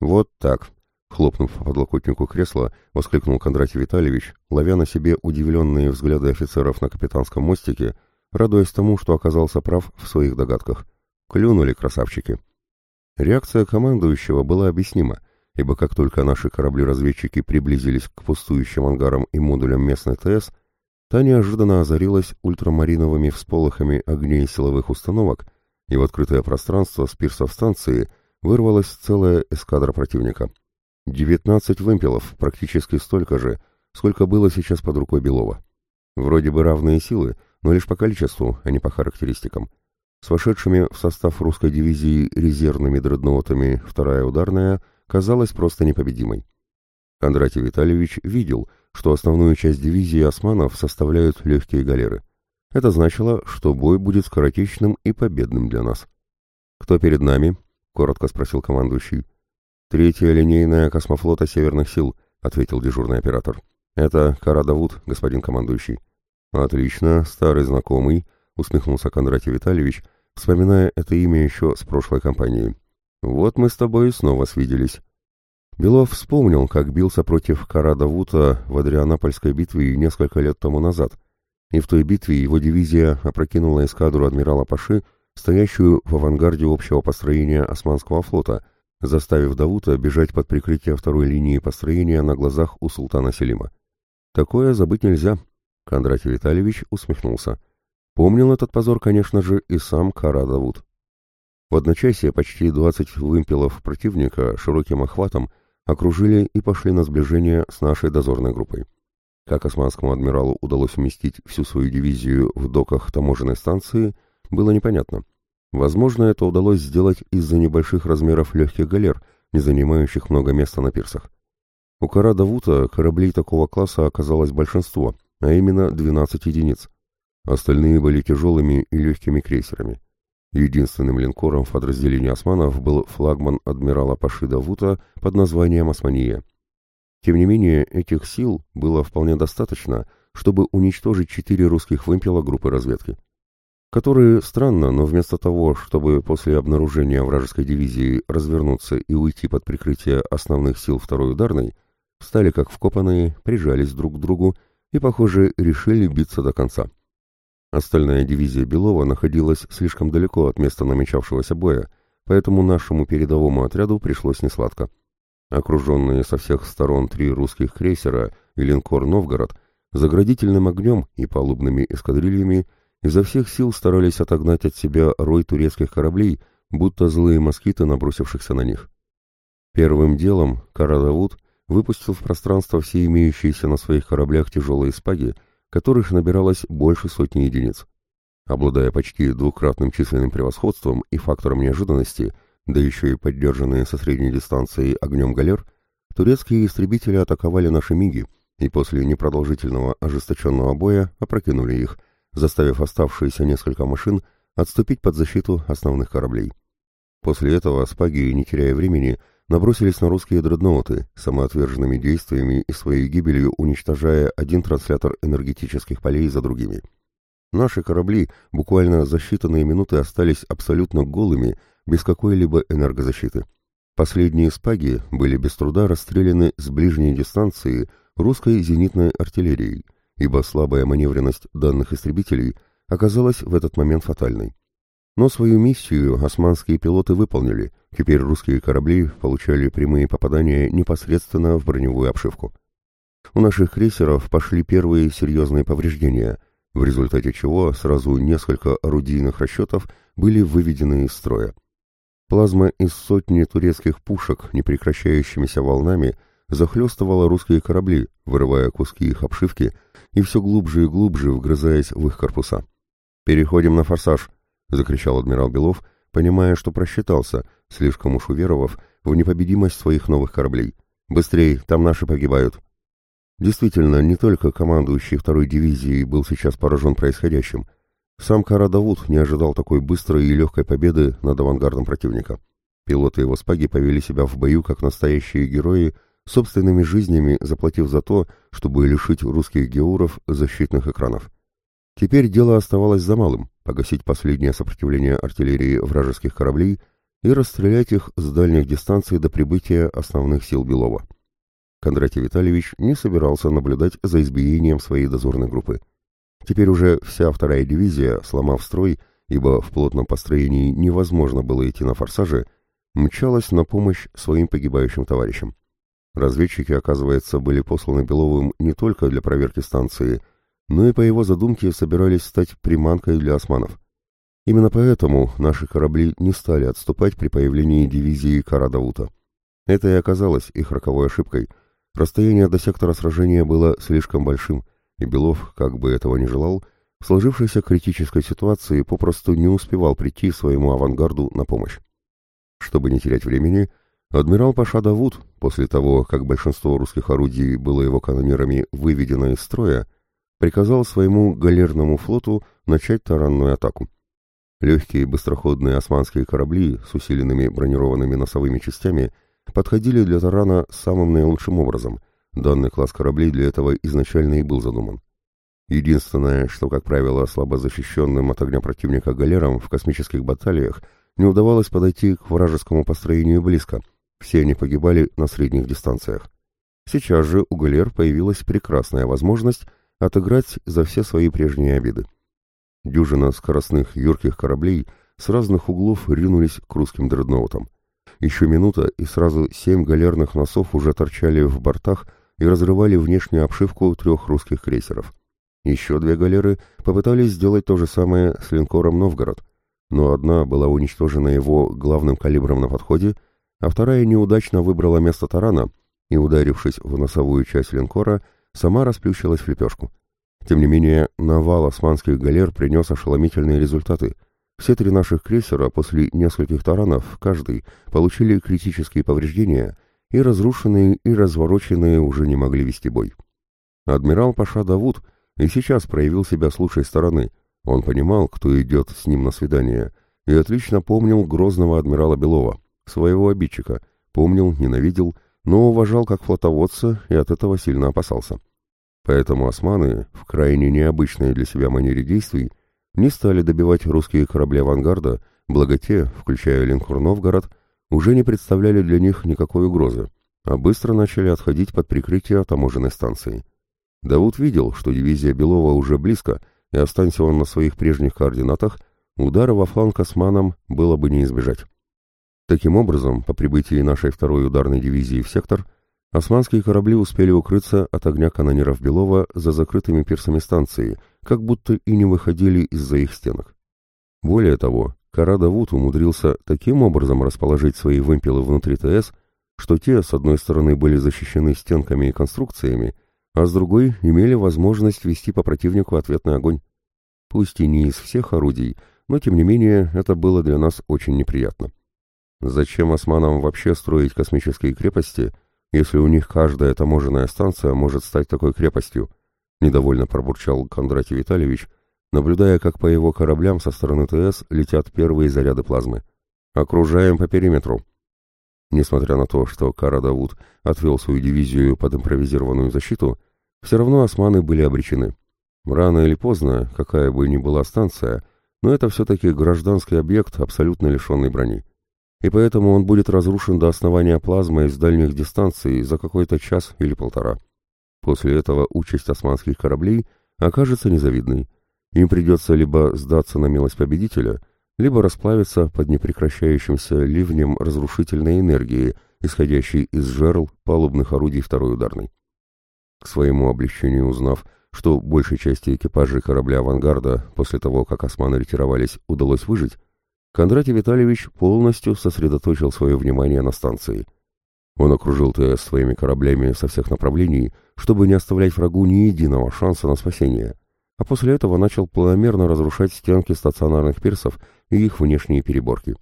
«Вот так», — хлопнув по подлокотнику кресла, воскликнул Кондратий Витальевич, ловя на себе удивленные взгляды офицеров на капитанском мостике, радуясь тому, что оказался прав в своих догадках. «Клюнули красавчики!» Реакция командующего была объяснима, ибо как только наши корабли-разведчики приблизились к пустующим ангарам и модулям местной ТС, та неожиданно озарилась ультрамариновыми всполохами огней силовых установок, и в открытое пространство с пирсов станции вырвалась целая эскадра противника. 19 вымпелов, практически столько же, сколько было сейчас под рукой Белова. Вроде бы равные силы, но лишь по количеству, а не по характеристикам с вошедшими в состав русской дивизии резервными дредноутами вторая ударная казалась просто непобедимой. Кондратий Витальевич видел, что основную часть дивизии османов составляют легкие галеры. Это значило, что бой будет скоротечным и победным для нас. «Кто перед нами?» — коротко спросил командующий. «Третья линейная космофлота Северных сил», — ответил дежурный оператор. «Это Карадавуд, господин командующий». «Отлично, старый знакомый», — усмехнулся Кондратий Витальевич, вспоминая это имя еще с прошлой компании. «Вот мы с тобой снова свиделись». Белов вспомнил, как бился против Карада Вута в Адрианапольской битве несколько лет тому назад, и в той битве его дивизия опрокинула эскадру адмирала Паши, стоящую в авангарде общего построения Османского флота, заставив Давута бежать под прикрытие второй линии построения на глазах у султана Селима. «Такое забыть нельзя», — Кондратий Витальевич усмехнулся. Помнил этот позор, конечно же, и сам Кара Давуд. В одночасье почти 20 вымпелов противника широким охватом окружили и пошли на сближение с нашей дозорной группой. Как османскому адмиралу удалось вместить всю свою дивизию в доках таможенной станции, было непонятно. Возможно, это удалось сделать из-за небольших размеров легких галер, не занимающих много места на пирсах. У Кара Давута кораблей такого класса оказалось большинство, а именно 12 единиц – Остальные были тяжелыми и легкими крейсерами. Единственным линкором в подразделении османов был флагман адмирала Пашида Вута под названием «Османия». Тем не менее, этих сил было вполне достаточно, чтобы уничтожить четыре русских вымпела группы разведки, которые, странно, но вместо того, чтобы после обнаружения вражеской дивизии развернуться и уйти под прикрытие основных сил второй ударной, стали как вкопанные, прижались друг к другу и, похоже, решили биться до конца. Остальная дивизия Белова находилась слишком далеко от места намечавшегося боя, поэтому нашему передовому отряду пришлось несладко. Окруженные со всех сторон три русских крейсера и линкор «Новгород» заградительным огнем и палубными эскадрильями изо всех сил старались отогнать от себя рой турецких кораблей, будто злые москиты, набросившихся на них. Первым делом Карадавуд выпустил в пространство все имеющиеся на своих кораблях тяжелые спаги, которых набиралось больше сотни единиц. Обладая почти двукратным численным превосходством и фактором неожиданности, да еще и поддержанные со средней дистанции огнем галер, турецкие истребители атаковали наши миги и после непродолжительного ожесточенного боя опрокинули их, заставив оставшиеся несколько машин отступить под защиту основных кораблей. После этого спаги, не теряя времени, набросились на русские дредноуты, самоотверженными действиями и своей гибелью уничтожая один транслятор энергетических полей за другими. Наши корабли буквально за считанные минуты остались абсолютно голыми, без какой-либо энергозащиты. Последние спаги были без труда расстреляны с ближней дистанции русской зенитной артиллерией, ибо слабая маневренность данных истребителей оказалась в этот момент фатальной. Но свою миссию османские пилоты выполнили, теперь русские корабли получали прямые попадания непосредственно в броневую обшивку. У наших крейсеров пошли первые серьезные повреждения, в результате чего сразу несколько орудийных расчетов были выведены из строя. Плазма из сотни турецких пушек непрекращающимися волнами захлестывала русские корабли, вырывая куски их обшивки и все глубже и глубже вгрызаясь в их корпуса. «Переходим на форсаж», — закричал адмирал Белов, понимая, что просчитался, слишком уж уверовав в непобедимость своих новых кораблей. «Быстрей, там наши погибают!» Действительно, не только командующий второй дивизией был сейчас поражен происходящим. Сам Кара Давуд не ожидал такой быстрой и легкой победы над авангардом противника. Пилоты его спаги повели себя в бою как настоящие герои, собственными жизнями заплатив за то, чтобы лишить русских геуров защитных экранов. Теперь дело оставалось за малым — погасить последнее сопротивление артиллерии вражеских кораблей и расстрелять их с дальних дистанций до прибытия основных сил Белова. Кондратий Витальевич не собирался наблюдать за избиением своей дозорной группы. Теперь уже вся вторая дивизия, сломав строй, ибо в плотном построении невозможно было идти на форсаже, мчалась на помощь своим погибающим товарищам. Разведчики, оказывается, были посланы Беловым не только для проверки станции – но и по его задумке собирались стать приманкой для османов. Именно поэтому наши корабли не стали отступать при появлении дивизии Карадаута. Это и оказалось их роковой ошибкой. Расстояние до сектора сражения было слишком большим, и Белов, как бы этого ни желал, в сложившейся критической ситуации попросту не успевал прийти своему авангарду на помощь. Чтобы не терять времени, адмирал Паша Давуд, после того, как большинство русских орудий было его канонерами выведено из строя, приказал своему галерному флоту начать таранную атаку. Легкие быстроходные османские корабли с усиленными бронированными носовыми частями подходили для тарана самым наилучшим образом. Данный класс кораблей для этого изначально и был задуман. Единственное, что, как правило, слабо защищенным от огня противника галерам в космических баталиях не удавалось подойти к вражескому построению близко, все они погибали на средних дистанциях. Сейчас же у галер появилась прекрасная возможность отыграть за все свои прежние обиды. Дюжина скоростных юрких кораблей с разных углов ринулись к русским дредноутам. Еще минута, и сразу семь галерных носов уже торчали в бортах и разрывали внешнюю обшивку трех русских крейсеров. Еще две галеры попытались сделать то же самое с линкором «Новгород», но одна была уничтожена его главным калибром на подходе, а вторая неудачно выбрала место тарана и, ударившись в носовую часть линкора, сама расплющилась в лепешку. Тем не менее, навал османских галер принес ошеломительные результаты. Все три наших крейсера после нескольких таранов, каждый, получили критические повреждения и разрушенные и развороченные уже не могли вести бой. Адмирал Паша Давуд и сейчас проявил себя с лучшей стороны. Он понимал, кто идет с ним на свидание, и отлично помнил грозного адмирала Белова, своего обидчика, помнил, ненавидел но уважал как флотоводца и от этого сильно опасался. Поэтому османы, в крайне необычной для себя манере действий, не стали добивать русские корабли авангарда, благо те, включая линкор «Новгород», уже не представляли для них никакой угрозы, а быстро начали отходить под прикрытие таможенной станции. Давуд видел, что дивизия Белова уже близко, и останься он на своих прежних координатах, удара во фланг османам было бы не избежать. Таким образом, по прибытии нашей второй ударной дивизии в сектор, османские корабли успели укрыться от огня канонеров Белова за закрытыми пирсами станции, как будто и не выходили из-за их стенок. Более того, Кара Давуд умудрился таким образом расположить свои вымпелы внутри ТС, что те, с одной стороны, были защищены стенками и конструкциями, а с другой имели возможность вести по противнику ответный огонь. Пусть и не из всех орудий, но тем не менее это было для нас очень неприятно. Зачем османам вообще строить космические крепости, если у них каждая таможенная станция может стать такой крепостью? Недовольно пробурчал Кондратий Витальевич, наблюдая, как по его кораблям со стороны ТС летят первые заряды плазмы. «Окружаем по периметру». Несмотря на то, что Кара Давуд отвел свою дивизию под импровизированную защиту, все равно османы были обречены. Рано или поздно, какая бы ни была станция, но это все-таки гражданский объект, абсолютно лишенный брони и поэтому он будет разрушен до основания плазмой из дальних дистанций за какой-то час или полтора. После этого участь османских кораблей окажется незавидной. Им придется либо сдаться на милость победителя, либо расплавиться под непрекращающимся ливнем разрушительной энергии, исходящей из жерл палубных орудий второй ударной. К своему облегчению узнав, что большей части экипажей корабля «Авангарда» после того, как османы ретировались, удалось выжить, Кондратий Витальевич полностью сосредоточил свое внимание на станции. Он окружил ТС своими кораблями со всех направлений, чтобы не оставлять врагу ни единого шанса на спасение, а после этого начал планомерно разрушать стенки стационарных пирсов и их внешние переборки.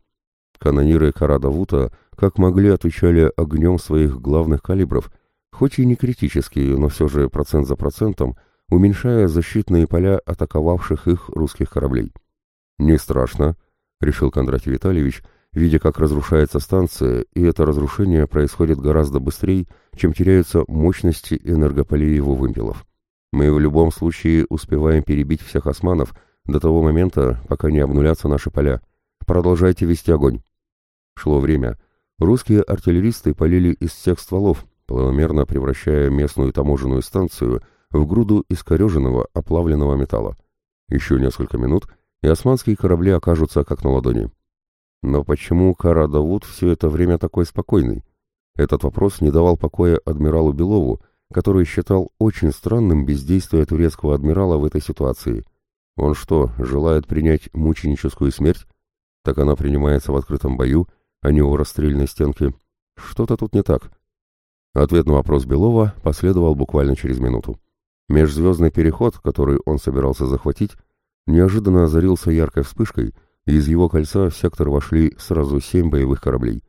Канониры Карадавута как могли отвечали огнем своих главных калибров, хоть и не критически, но все же процент за процентом, уменьшая защитные поля атаковавших их русских кораблей. «Не страшно», — решил Кондратий Витальевич, видя, как разрушается станция, и это разрушение происходит гораздо быстрее, чем теряются мощности энергополей его вымпелов. «Мы в любом случае успеваем перебить всех османов до того момента, пока не обнулятся наши поля. Продолжайте вести огонь». Шло время. Русские артиллеристы полили из всех стволов, планомерно превращая местную таможенную станцию в груду искореженного оплавленного металла. Еще несколько минут — и османские корабли окажутся как на ладони. Но почему Кара Давуд все это время такой спокойный? Этот вопрос не давал покоя адмиралу Белову, который считал очень странным бездействие турецкого адмирала в этой ситуации. Он что, желает принять мученическую смерть? Так она принимается в открытом бою, а не у расстрельной стенки. Что-то тут не так. Ответ на вопрос Белова последовал буквально через минуту. Межзвездный переход, который он собирался захватить, неожиданно озарился яркой вспышкой, и из его кольца в сектор вошли сразу семь боевых кораблей.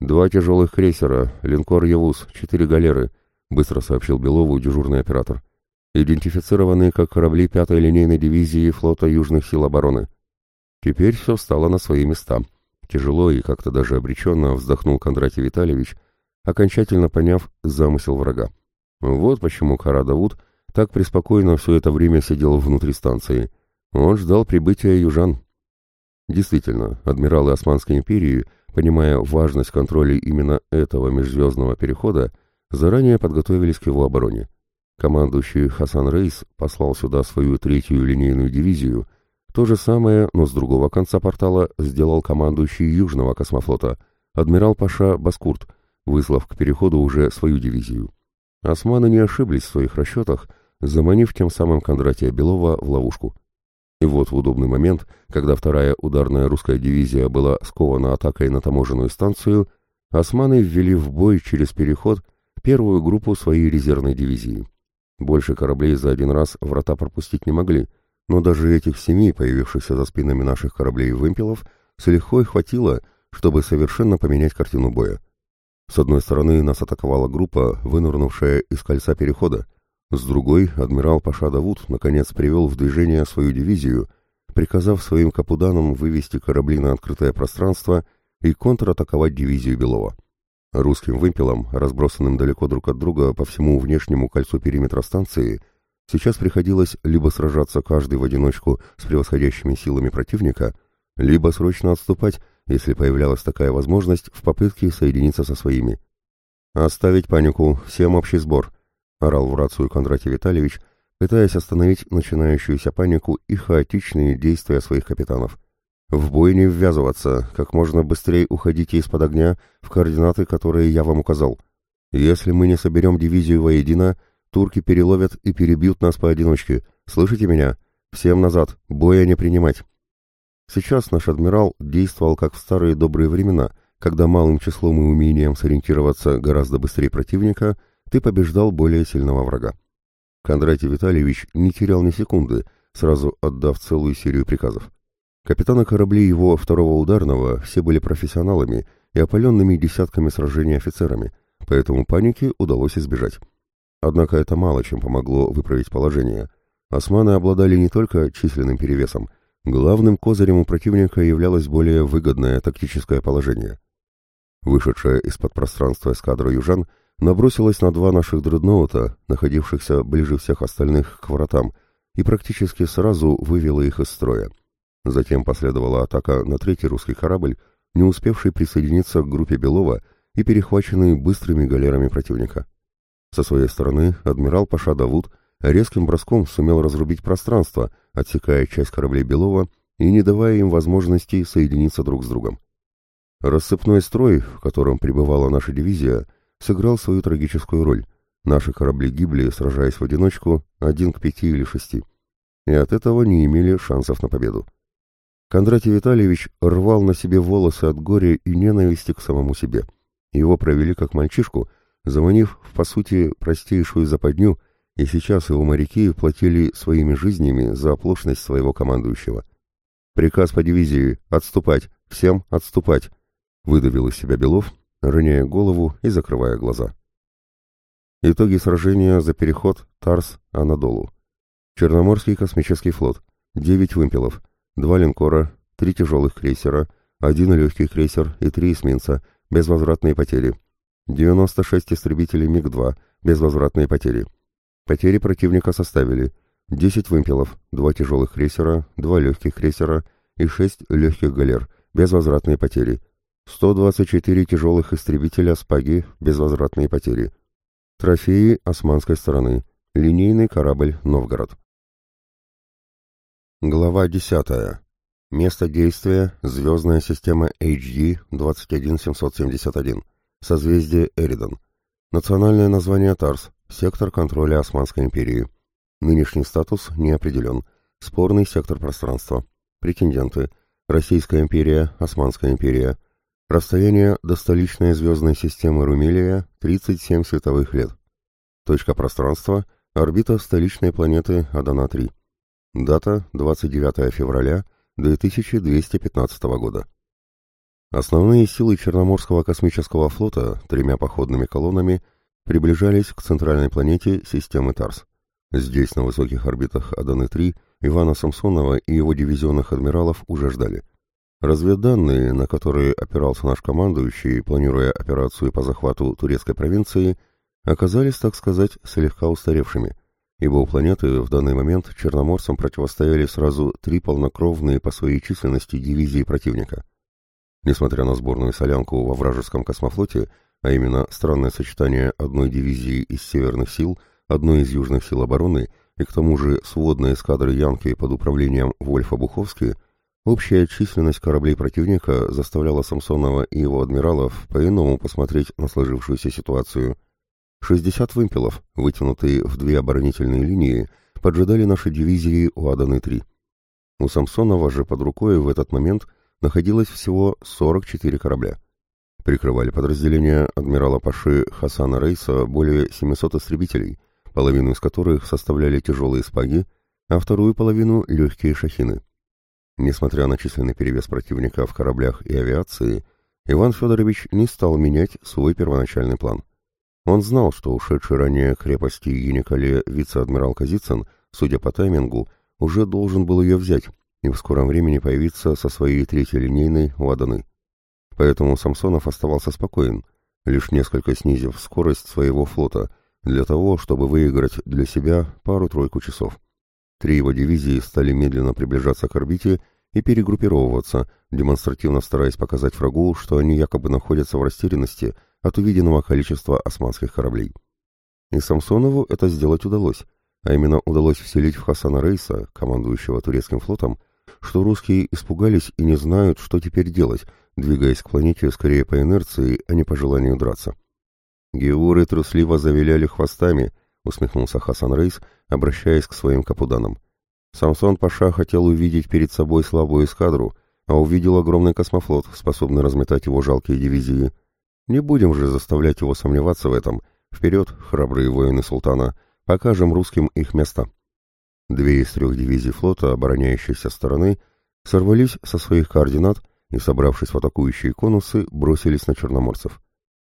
«Два тяжелых крейсера, линкор «Явуз», четыре галеры», — быстро сообщил Белову дежурный оператор. «Идентифицированы как корабли пятой линейной дивизии флота Южных сил обороны». Теперь все стало на свои места. Тяжело и как-то даже обреченно вздохнул Кондратий Витальевич, окончательно поняв замысел врага. Вот почему Кара Давуд так преспокойно все это время сидел внутри станции — он ждал прибытия южан. Действительно, адмиралы Османской империи, понимая важность контроля именно этого межзвездного перехода, заранее подготовились к его обороне. Командующий Хасан Рейс послал сюда свою третью линейную дивизию. То же самое, но с другого конца портала сделал командующий Южного космофлота, адмирал Паша Баскурт, выслав к переходу уже свою дивизию. Османы не ошиблись в своих расчетах, заманив тем самым Кондратия Белова в ловушку – и вот в удобный момент, когда вторая ударная русская дивизия была скована атакой на таможенную станцию, османы ввели в бой через переход первую группу своей резервной дивизии. Больше кораблей за один раз врата пропустить не могли, но даже этих семи, появившихся за спинами наших кораблей вымпелов, с лихвой хватило, чтобы совершенно поменять картину боя. С одной стороны нас атаковала группа, вынырнувшая из кольца перехода, с другой адмирал Паша Давуд наконец привел в движение свою дивизию, приказав своим капуданам вывести корабли на открытое пространство и контратаковать дивизию Белова. Русским вымпелом, разбросанным далеко друг от друга по всему внешнему кольцу периметра станции, сейчас приходилось либо сражаться каждый в одиночку с превосходящими силами противника, либо срочно отступать, если появлялась такая возможность в попытке соединиться со своими. «Оставить панику, всем общий сбор», — орал в рацию Кондратий Витальевич, пытаясь остановить начинающуюся панику и хаотичные действия своих капитанов. «В бой не ввязываться, как можно быстрее уходите из-под огня в координаты, которые я вам указал. Если мы не соберем дивизию воедино, турки переловят и перебьют нас поодиночке. Слышите меня? Всем назад, боя не принимать». Сейчас наш адмирал действовал как в старые добрые времена, когда малым числом и умением сориентироваться гораздо быстрее противника — ты побеждал более сильного врага. Кондратий Витальевич не терял ни секунды, сразу отдав целую серию приказов. Капитаны кораблей его второго ударного все были профессионалами и опаленными десятками сражений офицерами, поэтому паники удалось избежать. Однако это мало чем помогло выправить положение. Османы обладали не только численным перевесом, главным козырем у противника являлось более выгодное тактическое положение. Вышедшая из-под пространства эскадра южан – набросилась на два наших дредноута, находившихся ближе всех остальных к вратам, и практически сразу вывела их из строя. Затем последовала атака на третий русский корабль, не успевший присоединиться к группе Белова и перехваченный быстрыми галерами противника. Со своей стороны адмирал Паша Давуд резким броском сумел разрубить пространство, отсекая часть кораблей Белова и не давая им возможности соединиться друг с другом. Рассыпной строй, в котором пребывала наша дивизия, — сыграл свою трагическую роль. Наши корабли гибли, сражаясь в одиночку, один к пяти или шести. И от этого не имели шансов на победу. Кондратий Витальевич рвал на себе волосы от горя и ненависти к самому себе. Его провели как мальчишку, заманив в, по сути, простейшую западню, и сейчас его моряки платили своими жизнями за оплошность своего командующего. «Приказ по дивизии — отступать! Всем отступать!» — выдавил из себя Белов, роняя голову и закрывая глаза. Итоги сражения за переход Тарс-Анадолу. Черноморский космический флот. 9 вымпелов, 2 линкора, 3 тяжелых крейсера, 1 легкий крейсер и 3 эсминца, безвозвратные потери. 96 истребителей МиГ-2, безвозвратные потери. Потери противника составили 10 вымпелов, 2 тяжелых крейсера, 2 легких крейсера и 6 легких галер, безвозвратные потери – 124 тяжелых истребителя «Спаги» безвозвратные потери. Трофеи османской стороны. Линейный корабль «Новгород». Глава 10. Место действия – звездная система HD-21771, созвездие Эридон. Национальное название Тарс, сектор контроля Османской империи. Нынешний статус не определен. Спорный сектор пространства. Претенденты – Российская империя, Османская империя – Расстояние до столичной звездной системы Румелия — 37 световых лет. Точка пространства — орбита столичной планеты Адана-3. Дата — 29 февраля 2215 года. Основные силы Черноморского космического флота тремя походными колоннами приближались к центральной планете системы Тарс. Здесь, на высоких орбитах Адана-3 Ивана Самсонова и его дивизионных адмиралов уже ждали. Разведданные, на которые опирался наш командующий, планируя операцию по захвату турецкой провинции, оказались, так сказать, слегка устаревшими, ибо у планеты в данный момент черноморцам противостояли сразу три полнокровные по своей численности дивизии противника. Несмотря на сборную солянку во вражеском космофлоте, а именно странное сочетание одной дивизии из северных сил, одной из южных сил обороны и к тому же сводной эскадры Янки под управлением Вольфа Буховски – Общая численность кораблей противника заставляла Самсонова и его адмиралов по-иному посмотреть на сложившуюся ситуацию. 60 вымпелов, вытянутые в две оборонительные линии, поджидали наши дивизии у Аданы-3. У Самсонова же под рукой в этот момент находилось всего 44 корабля. Прикрывали подразделения адмирала Паши Хасана Рейса более 700 истребителей, половину из которых составляли тяжелые спаги, а вторую половину — легкие шахины. Несмотря на численный перевес противника в кораблях и авиации, Иван Федорович не стал менять свой первоначальный план. Он знал, что ушедший ранее крепости Яникале вице-адмирал Казицын, судя по таймингу, уже должен был ее взять и в скором времени появиться со своей третьей линейной ладаны. Поэтому Самсонов оставался спокоен, лишь несколько снизив скорость своего флота для того, чтобы выиграть для себя пару-тройку часов. Три его дивизии стали медленно приближаться к орбите и перегруппировываться, демонстративно стараясь показать врагу, что они якобы находятся в растерянности от увиденного количества османских кораблей. И Самсонову это сделать удалось, а именно удалось вселить в Хасана Рейса, командующего турецким флотом, что русские испугались и не знают, что теперь делать, двигаясь к планете скорее по инерции, а не по желанию драться. Геуры трусливо завиляли хвостами – усмехнулся Хасан Рейс, обращаясь к своим капуданам. Самсон Паша хотел увидеть перед собой слабую эскадру, а увидел огромный космофлот, способный разметать его жалкие дивизии. Не будем же заставлять его сомневаться в этом. Вперед, храбрые воины султана, покажем русским их место. Две из трех дивизий флота, обороняющейся стороны, сорвались со своих координат и, собравшись в атакующие конусы, бросились на черноморцев.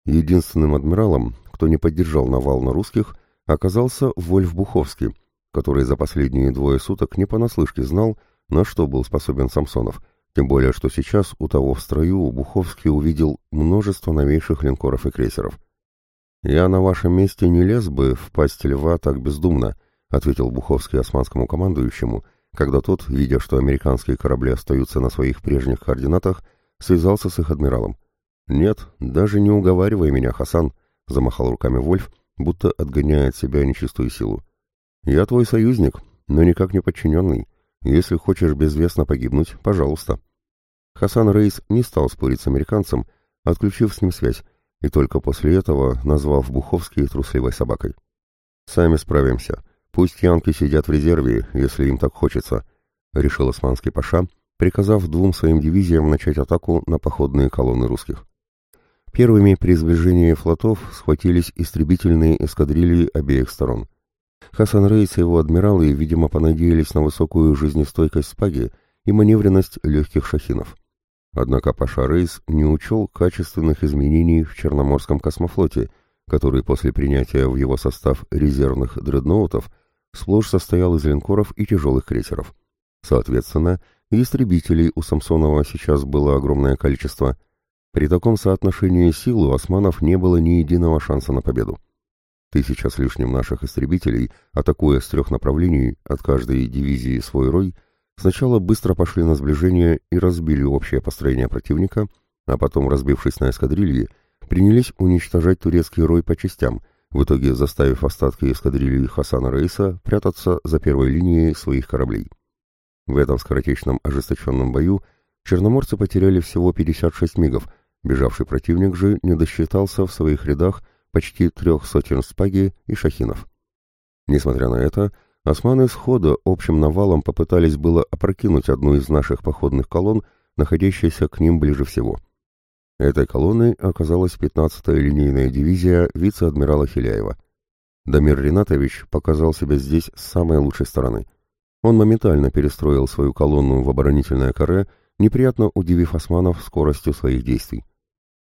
Единственным адмиралом, кто не поддержал навал на русских, оказался Вольф Буховский, который за последние двое суток не понаслышке знал, на что был способен Самсонов, тем более что сейчас у того в строю Буховский увидел множество новейших линкоров и крейсеров. «Я на вашем месте не лез бы в пасть льва так бездумно», ответил Буховский османскому командующему, когда тот, видя, что американские корабли остаются на своих прежних координатах, связался с их адмиралом. «Нет, даже не уговаривай меня, Хасан», — замахал руками Вольф, будто отгоняя от себя нечистую силу. «Я твой союзник, но никак не подчиненный. Если хочешь безвестно погибнуть, пожалуйста». Хасан Рейс не стал спорить с американцем, отключив с ним связь, и только после этого назвав Буховский трусливой собакой. «Сами справимся. Пусть янки сидят в резерве, если им так хочется», — решил османский паша, приказав двум своим дивизиям начать атаку на походные колонны русских. Первыми при сближении флотов схватились истребительные эскадрильи обеих сторон. Хасан Рейс и его адмиралы, видимо, понадеялись на высокую жизнестойкость спаги и маневренность легких шахинов. Однако Паша Рейс не учел качественных изменений в Черноморском космофлоте, который после принятия в его состав резервных дредноутов сплошь состоял из линкоров и тяжелых крейсеров. Соответственно, истребителей у Самсонова сейчас было огромное количество – при таком соотношении сил у османов не было ни единого шанса на победу. Тысяча с лишним наших истребителей, атакуя с трех направлений от каждой дивизии свой рой, сначала быстро пошли на сближение и разбили общее построение противника, а потом, разбившись на эскадрильи, принялись уничтожать турецкий рой по частям, в итоге заставив остатки эскадрильи Хасана Рейса прятаться за первой линией своих кораблей. В этом скоротечном ожесточенном бою черноморцы потеряли всего 56 мигов – Бежавший противник же не досчитался в своих рядах почти трех сотен спаги и шахинов. Несмотря на это, османы схода общим навалом попытались было опрокинуть одну из наших походных колонн, находящейся к ним ближе всего. Этой колонной оказалась 15-я линейная дивизия вице-адмирала Хиляева. Дамир Ринатович показал себя здесь с самой лучшей стороны. Он моментально перестроил свою колонну в оборонительное каре, неприятно удивив османов скоростью своих действий.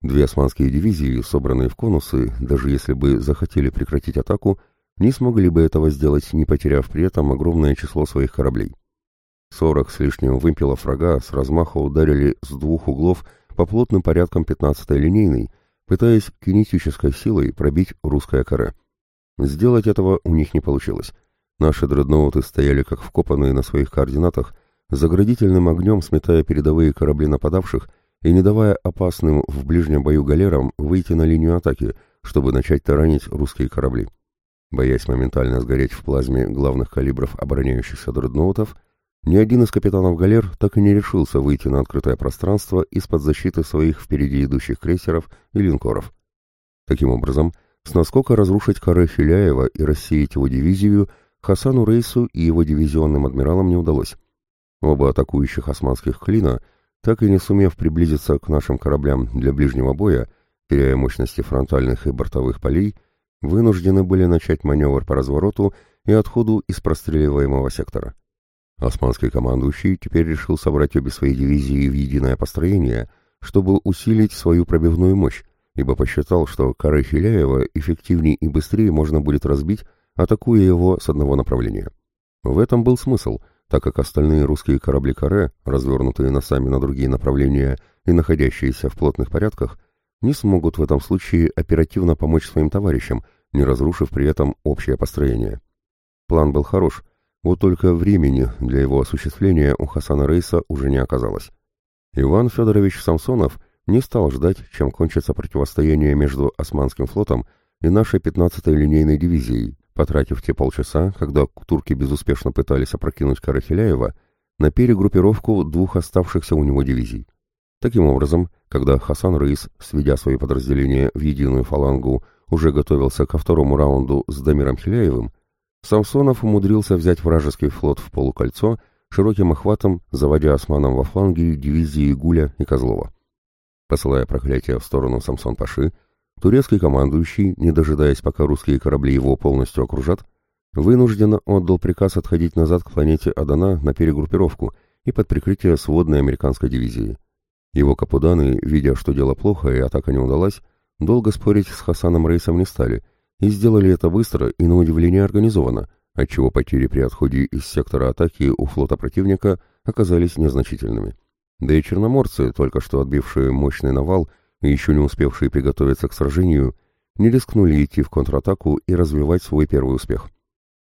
Две османские дивизии, собранные в конусы, даже если бы захотели прекратить атаку, не смогли бы этого сделать, не потеряв при этом огромное число своих кораблей. Сорок с лишним вымпелов врага с размаха ударили с двух углов по плотным порядкам 15-й линейной, пытаясь кинетической силой пробить русское каре. Сделать этого у них не получилось. Наши дредноуты стояли как вкопанные на своих координатах, заградительным огнем сметая передовые корабли нападавших – и не давая опасным в ближнем бою галерам выйти на линию атаки, чтобы начать таранить русские корабли. Боясь моментально сгореть в плазме главных калибров обороняющихся дредноутов, ни один из капитанов галер так и не решился выйти на открытое пространство из-под защиты своих впереди идущих крейсеров и линкоров. Таким образом, с наскока разрушить коры Филяева и рассеять его дивизию Хасану Рейсу и его дивизионным адмиралам не удалось. Оба атакующих османских клина — так и не сумев приблизиться к нашим кораблям для ближнего боя, теряя мощности фронтальных и бортовых полей, вынуждены были начать маневр по развороту и отходу из простреливаемого сектора. Османский командующий теперь решил собрать обе свои дивизии в единое построение, чтобы усилить свою пробивную мощь, ибо посчитал, что коры Хиляева эффективнее и быстрее можно будет разбить, атакуя его с одного направления. В этом был смысл — так как остальные русские корабли-каре, развернутые носами на другие направления и находящиеся в плотных порядках, не смогут в этом случае оперативно помочь своим товарищам, не разрушив при этом общее построение. План был хорош, вот только времени для его осуществления у Хасана Рейса уже не оказалось. Иван Федорович Самсонов не стал ждать, чем кончится противостояние между Османским флотом и нашей 15-й линейной дивизией, Потратив те полчаса, когда турки безуспешно пытались опрокинуть Карахиляева, на перегруппировку двух оставшихся у него дивизий. Таким образом, когда Хасан Рейс, сведя свои подразделения в единую фалангу, уже готовился ко второму раунду с Дамиром Хиляевым, Самсонов умудрился взять вражеский флот в полукольцо широким охватом, заводя османом во фланге дивизии Гуля и Козлова. Посылая проклятие в сторону Самсон-Паши, турецкий командующий, не дожидаясь, пока русские корабли его полностью окружат, вынужденно отдал приказ отходить назад к планете Адана на перегруппировку и под прикрытие сводной американской дивизии. Его капуданы, видя, что дело плохо и атака не удалась, долго спорить с Хасаном Рейсом не стали, и сделали это быстро и, на удивление, организованно, отчего потери при отходе из сектора атаки у флота противника оказались незначительными. Да и черноморцы, только что отбившие мощный навал еще не успевшие приготовиться к сражению, не рискнули идти в контратаку и развивать свой первый успех.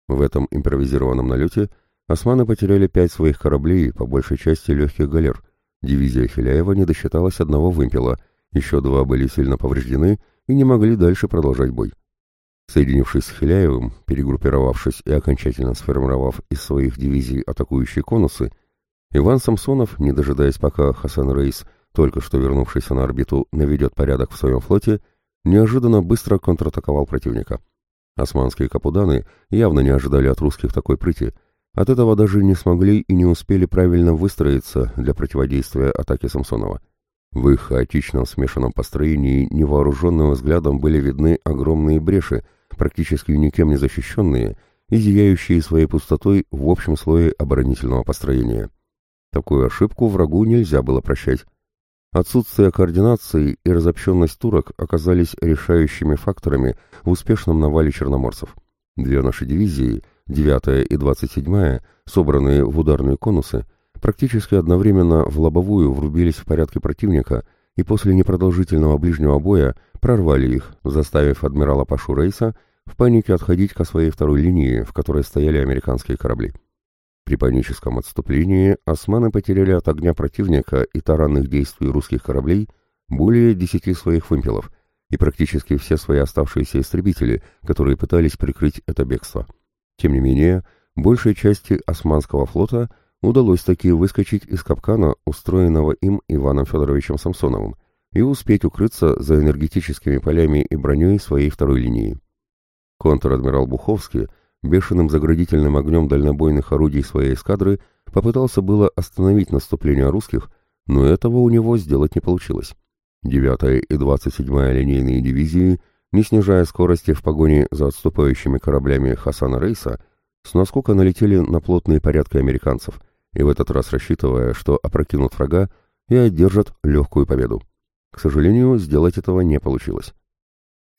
В этом импровизированном налете османы потеряли пять своих кораблей, по большей части легких галер. Дивизия Филяева не досчиталась одного вымпела, еще два были сильно повреждены и не могли дальше продолжать бой. Соединившись с Филяевым, перегруппировавшись и окончательно сформировав из своих дивизий атакующие конусы, Иван Самсонов, не дожидаясь пока Хасан Рейс только что вернувшийся на орбиту, наведет порядок в своем флоте, неожиданно быстро контратаковал противника. Османские капуданы явно не ожидали от русских такой прыти. От этого даже не смогли и не успели правильно выстроиться для противодействия атаке Самсонова. В их хаотичном смешанном построении невооруженным взглядом были видны огромные бреши, практически никем не защищенные и зияющие своей пустотой в общем слое оборонительного построения. Такую ошибку врагу нельзя было прощать. Отсутствие координации и разобщенность турок оказались решающими факторами в успешном навале черноморцев. Две наши дивизии, 9 и 27, собранные в ударные конусы, практически одновременно в лобовую врубились в порядке противника и после непродолжительного ближнего боя прорвали их, заставив адмирала Пашу Рейса в панике отходить ко своей второй линии, в которой стояли американские корабли. При паническом отступлении османы потеряли от огня противника и таранных действий русских кораблей более десяти своих вымпелов и практически все свои оставшиеся истребители, которые пытались прикрыть это бегство. Тем не менее, большей части османского флота удалось таки выскочить из капкана, устроенного им Иваном Федоровичем Самсоновым, и успеть укрыться за энергетическими полями и броней своей второй линии. Контр-адмирал Буховский – бешеным заградительным огнем дальнобойных орудий своей эскадры попытался было остановить наступление русских, но этого у него сделать не получилось. 9-я и 27-я линейные дивизии, не снижая скорости в погоне за отступающими кораблями Хасана Рейса, с наскока налетели на плотные порядки американцев, и в этот раз рассчитывая, что опрокинут врага и одержат легкую победу. К сожалению, сделать этого не получилось.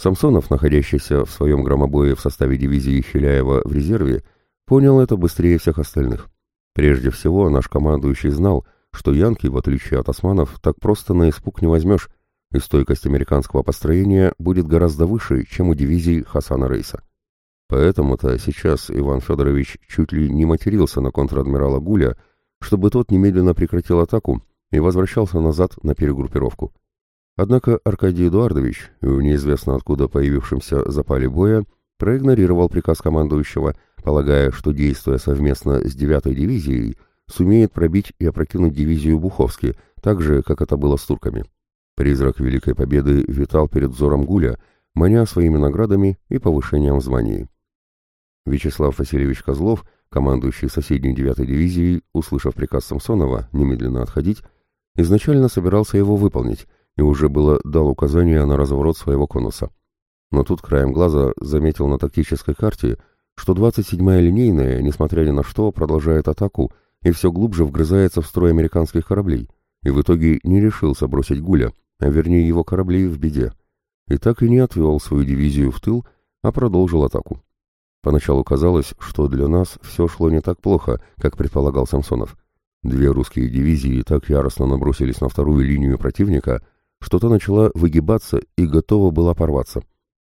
Самсонов, находящийся в своем громобое в составе дивизии Хиляева в резерве, понял это быстрее всех остальных. Прежде всего, наш командующий знал, что янки, в отличие от османов, так просто на испуг не возьмешь, и стойкость американского построения будет гораздо выше, чем у дивизии Хасана Рейса. Поэтому-то сейчас Иван Федорович чуть ли не матерился на контр-адмирала Гуля, чтобы тот немедленно прекратил атаку и возвращался назад на перегруппировку. Однако Аркадий Эдуардович, в неизвестно откуда появившемся запале боя, проигнорировал приказ командующего, полагая, что, действуя совместно с 9-й дивизией, сумеет пробить и опрокинуть дивизию Буховски, так же, как это было с турками. Призрак Великой Победы витал перед взором Гуля, маня своими наградами и повышением в. Вячеслав Васильевич Козлов, командующий соседней 9-й дивизией, услышав приказ Самсонова немедленно отходить, изначально собирался его выполнить, и уже было дал указание на разворот своего конуса. Но тут краем глаза заметил на тактической карте, что 27-я линейная, несмотря ни на что, продолжает атаку и все глубже вгрызается в строй американских кораблей, и в итоге не решился бросить Гуля, а вернее его корабли в беде, и так и не отвел свою дивизию в тыл, а продолжил атаку. Поначалу казалось, что для нас все шло не так плохо, как предполагал Самсонов. Две русские дивизии так яростно набросились на вторую линию противника, что-то начала выгибаться и готова была порваться.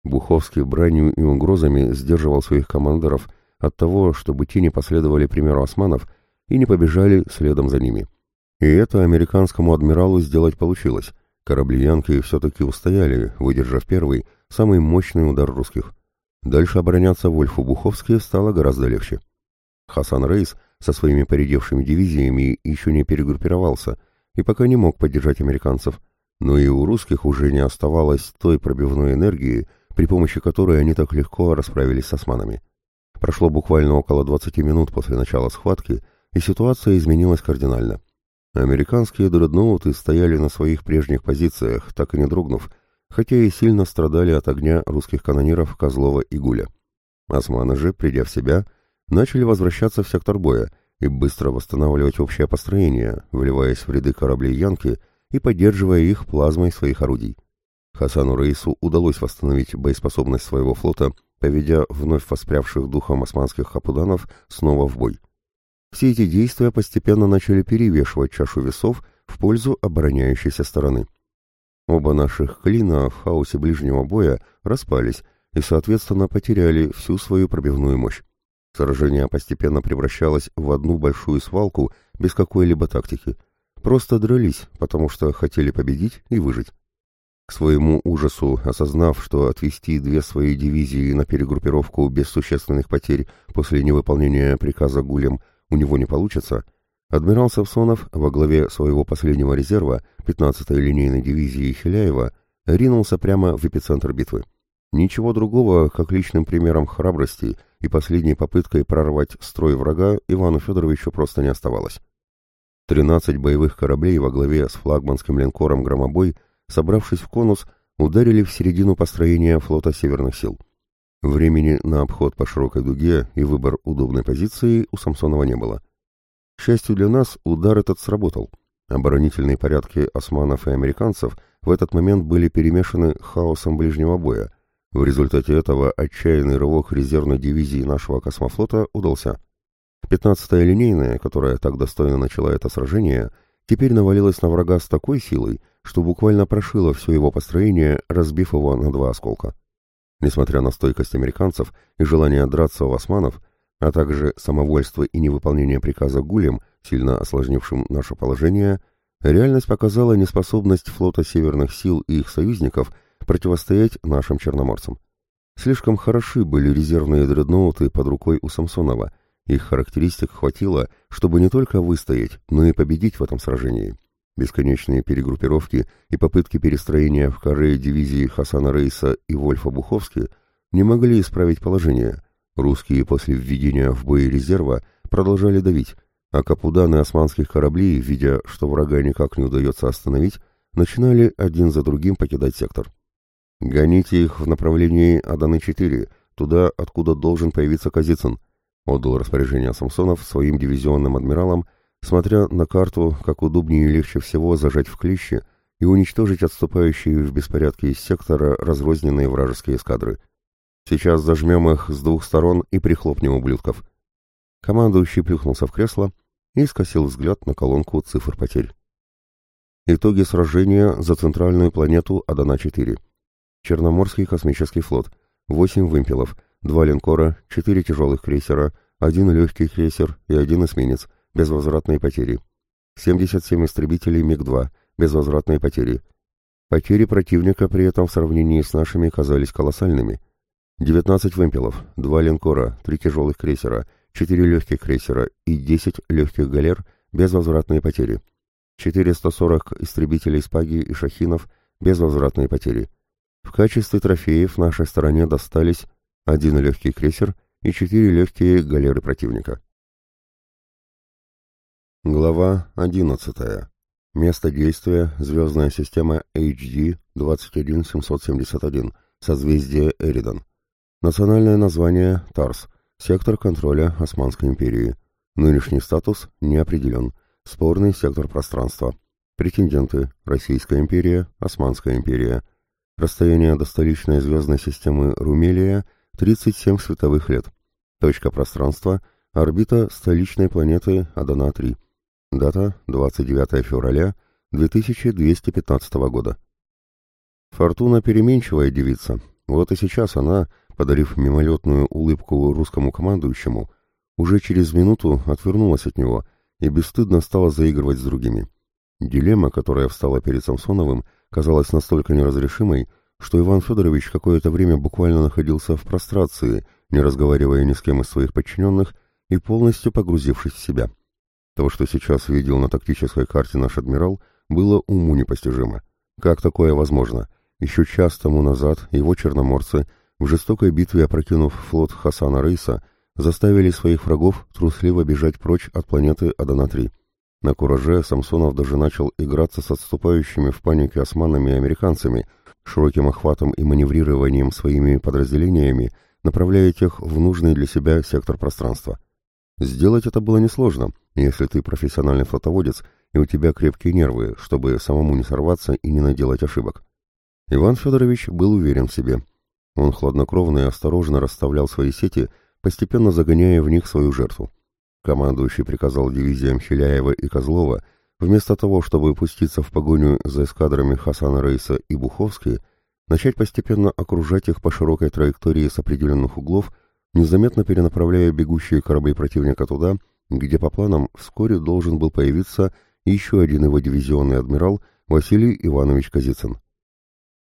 Буховский бранью и угрозами сдерживал своих командиров от того, чтобы те не последовали примеру османов и не побежали следом за ними. И это американскому адмиралу сделать получилось. Корабли Янки все-таки устояли, выдержав первый, самый мощный удар русских. Дальше обороняться Вольфу Буховске стало гораздо легче. Хасан Рейс со своими поредевшими дивизиями еще не перегруппировался и пока не мог поддержать американцев – но и у русских уже не оставалось той пробивной энергии, при помощи которой они так легко расправились с османами. Прошло буквально около 20 минут после начала схватки, и ситуация изменилась кардинально. Американские дредноуты стояли на своих прежних позициях, так и не дрогнув, хотя и сильно страдали от огня русских канониров Козлова и Гуля. Османы же, придя в себя, начали возвращаться в сектор боя и быстро восстанавливать общее построение, вливаясь в ряды кораблей «Янки», и поддерживая их плазмой своих орудий. Хасану Раису удалось восстановить боеспособность своего флота, поведя вновь воспрявших духом османских хапуданов снова в бой. Все эти действия постепенно начали перевешивать чашу весов в пользу обороняющейся стороны. Оба наших клина в хаосе ближнего боя распались и, соответственно, потеряли всю свою пробивную мощь. Сражение постепенно превращалось в одну большую свалку без какой-либо тактики просто дрались, потому что хотели победить и выжить. К своему ужасу, осознав, что отвести две свои дивизии на перегруппировку без существенных потерь после невыполнения приказа Гулем у него не получится, адмирал Савсонов во главе своего последнего резерва, 15-й линейной дивизии Хиляева, ринулся прямо в эпицентр битвы. Ничего другого, как личным примером храбрости и последней попыткой прорвать строй врага, Ивану Федоровичу просто не оставалось. 13 боевых кораблей во главе с флагманским линкором «Громобой», собравшись в конус, ударили в середину построения флота Северных сил. Времени на обход по широкой дуге и выбор удобной позиции у Самсонова не было. К счастью для нас, удар этот сработал. Оборонительные порядки османов и американцев в этот момент были перемешаны хаосом ближнего боя. В результате этого отчаянный рывок резервной дивизии нашего космофлота удался. Пятнадцатая линейная, которая так достойно начала это сражение, теперь навалилась на врага с такой силой, что буквально прошила все его построение, разбив его на два осколка. Несмотря на стойкость американцев и желание драться у османов, а также самовольство и невыполнение приказа гулем, сильно осложнившим наше положение, реальность показала неспособность флота северных сил и их союзников противостоять нашим черноморцам. Слишком хороши были резервные дредноуты под рукой у Самсонова – их характеристик хватило, чтобы не только выстоять, но и победить в этом сражении. Бесконечные перегруппировки и попытки перестроения в коры дивизии Хасана Рейса и Вольфа Буховски не могли исправить положение. Русские после введения в бой резерва продолжали давить, а капуданы османских кораблей, видя, что врага никак не удается остановить, начинали один за другим покидать сектор. «Гоните их в направлении Аданы-4, туда, откуда должен появиться Казицын», Отдал распоряжение Самсонов своим дивизионным адмиралам, смотря на карту, как удобнее и легче всего зажать в клещи и уничтожить отступающие в беспорядке из сектора разрозненные вражеские эскадры. Сейчас зажмем их с двух сторон и прихлопнем ублюдков. Командующий плюхнулся в кресло и скосил взгляд на колонку цифр потерь. Итоги сражения за центральную планету Адана-4. Черноморский космический флот. 8 вымпелов. Два линкора, четыре тяжелых крейсера, один легкий крейсер и один эсминец, безвозвратные потери. 77 истребителей МиГ-2, безвозвратные потери. Потери противника при этом в сравнении с нашими казались колоссальными. 19 вымпелов, два линкора, три тяжелых крейсера, четыре легких крейсера и 10 легких галер, безвозвратные потери. 440 истребителей «Спаги» и «Шахинов», безвозвратные потери. В качестве трофеев нашей стороне достались один легкий крейсер и четыре легкие галеры противника. Глава 11. Место действия – звездная система HD-21771, созвездие Эридон. Национальное название – Тарс, сектор контроля Османской империи. Нынешний статус не определен, спорный сектор пространства. Претенденты – Российская империя, Османская империя. Расстояние до столичной звездной системы Румелия 37 световых лет. Точка пространства – орбита столичной планеты Адана-3. Дата – 29 февраля 2215 года. Фортуна переменчивая девица. Вот и сейчас она, подарив мимолетную улыбку русскому командующему, уже через минуту отвернулась от него и бесстыдно стала заигрывать с другими. Дилемма, которая встала перед Самсоновым, казалась настолько неразрешимой, что Иван Федорович какое-то время буквально находился в прострации, не разговаривая ни с кем из своих подчиненных и полностью погрузившись в себя. То, что сейчас видел на тактической карте наш адмирал, было уму непостижимо. Как такое возможно? Еще час тому назад его черноморцы, в жестокой битве опрокинув флот Хасана Рейса, заставили своих врагов трусливо бежать прочь от планеты Адана-3. На кураже Самсонов даже начал играться с отступающими в панике османами и американцами – широким охватом и маневрированием своими подразделениями, направляя их в нужный для себя сектор пространства. Сделать это было несложно, если ты профессиональный флотоводец и у тебя крепкие нервы, чтобы самому не сорваться и не наделать ошибок. Иван Федорович был уверен в себе. Он хладнокровно и осторожно расставлял свои сети, постепенно загоняя в них свою жертву. Командующий приказал дивизиям Хиляева и Козлова – Вместо того, чтобы пуститься в погоню за эскадрами Хасана Рейса и Буховски, начать постепенно окружать их по широкой траектории с определенных углов, незаметно перенаправляя бегущие корабли противника туда, где по планам вскоре должен был появиться еще один его дивизионный адмирал Василий Иванович Казицын.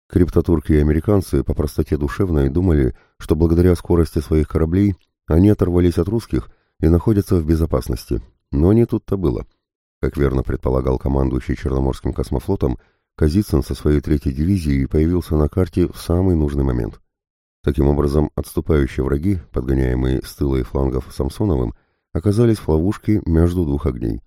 Криптотурки и американцы по простоте душевной думали, что благодаря скорости своих кораблей они оторвались от русских и находятся в безопасности. Но не тут-то было — как верно предполагал командующий Черноморским космофлотом, Казицын со своей третьей дивизией появился на карте в самый нужный момент. Таким образом, отступающие враги, подгоняемые с тыла и флангов Самсоновым, оказались в ловушке между двух огней.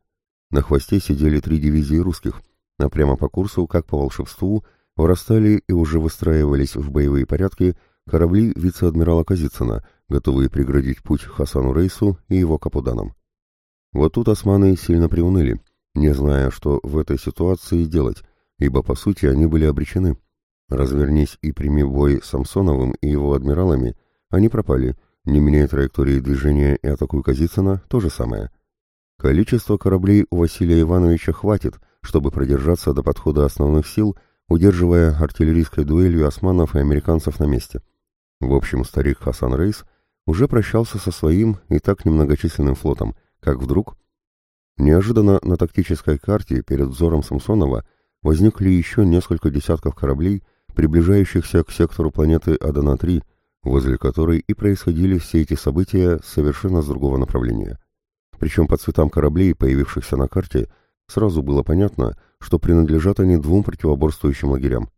На хвосте сидели три дивизии русских, а прямо по курсу, как по волшебству, вырастали и уже выстраивались в боевые порядки корабли вице-адмирала Казицына, готовые преградить путь Хасану Рейсу и его капуданам. Вот тут османы сильно приуныли, не зная, что в этой ситуации делать, ибо, по сути, они были обречены. Развернись и прими бой с Самсоновым и его адмиралами, они пропали, не меняя траектории движения и атакуй Казицына, то же самое. Количество кораблей у Василия Ивановича хватит, чтобы продержаться до подхода основных сил, удерживая артиллерийской дуэлью османов и американцев на месте. В общем, старик Хасан Рейс уже прощался со своим и так немногочисленным флотом – как вдруг... Неожиданно на тактической карте перед взором Самсонова возникли еще несколько десятков кораблей, приближающихся к сектору планеты Адана-3, возле которой и происходили все эти события совершенно с другого направления. Причем по цветам кораблей, появившихся на карте, сразу было понятно, что принадлежат они двум противоборствующим лагерям.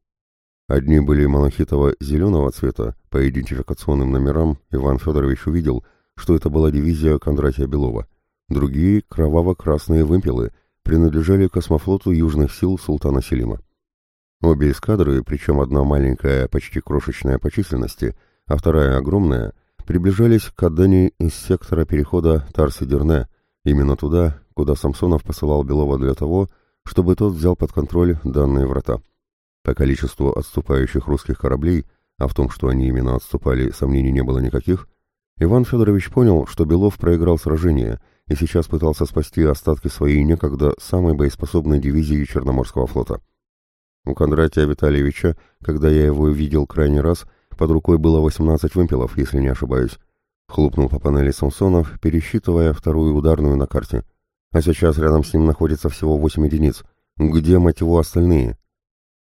Одни были малахитово-зеленого цвета, по идентификационным номерам Иван Федорович увидел, что это была дивизия Кондратья Белова – Другие кроваво-красные вымпелы принадлежали космофлоту южных сил султана Селима. Обе эскадры, причем одна маленькая, почти крошечная по численности, а вторая огромная, приближались к отданию из сектора перехода Тарсидерне, именно туда, куда Самсонов посылал Белова для того, чтобы тот взял под контроль данные врата. По количеству отступающих русских кораблей, а в том, что они именно отступали, сомнений не было никаких, Иван Федорович понял, что Белов проиграл сражение – и сейчас пытался спасти остатки своей некогда самой боеспособной дивизии Черноморского флота. У Кондратия Витальевича, когда я его видел крайний раз, под рукой было 18 вымпелов, если не ошибаюсь. Хлопнул по панели Самсонов, пересчитывая вторую ударную на карте. А сейчас рядом с ним находится всего 8 единиц. Где, мать его, остальные?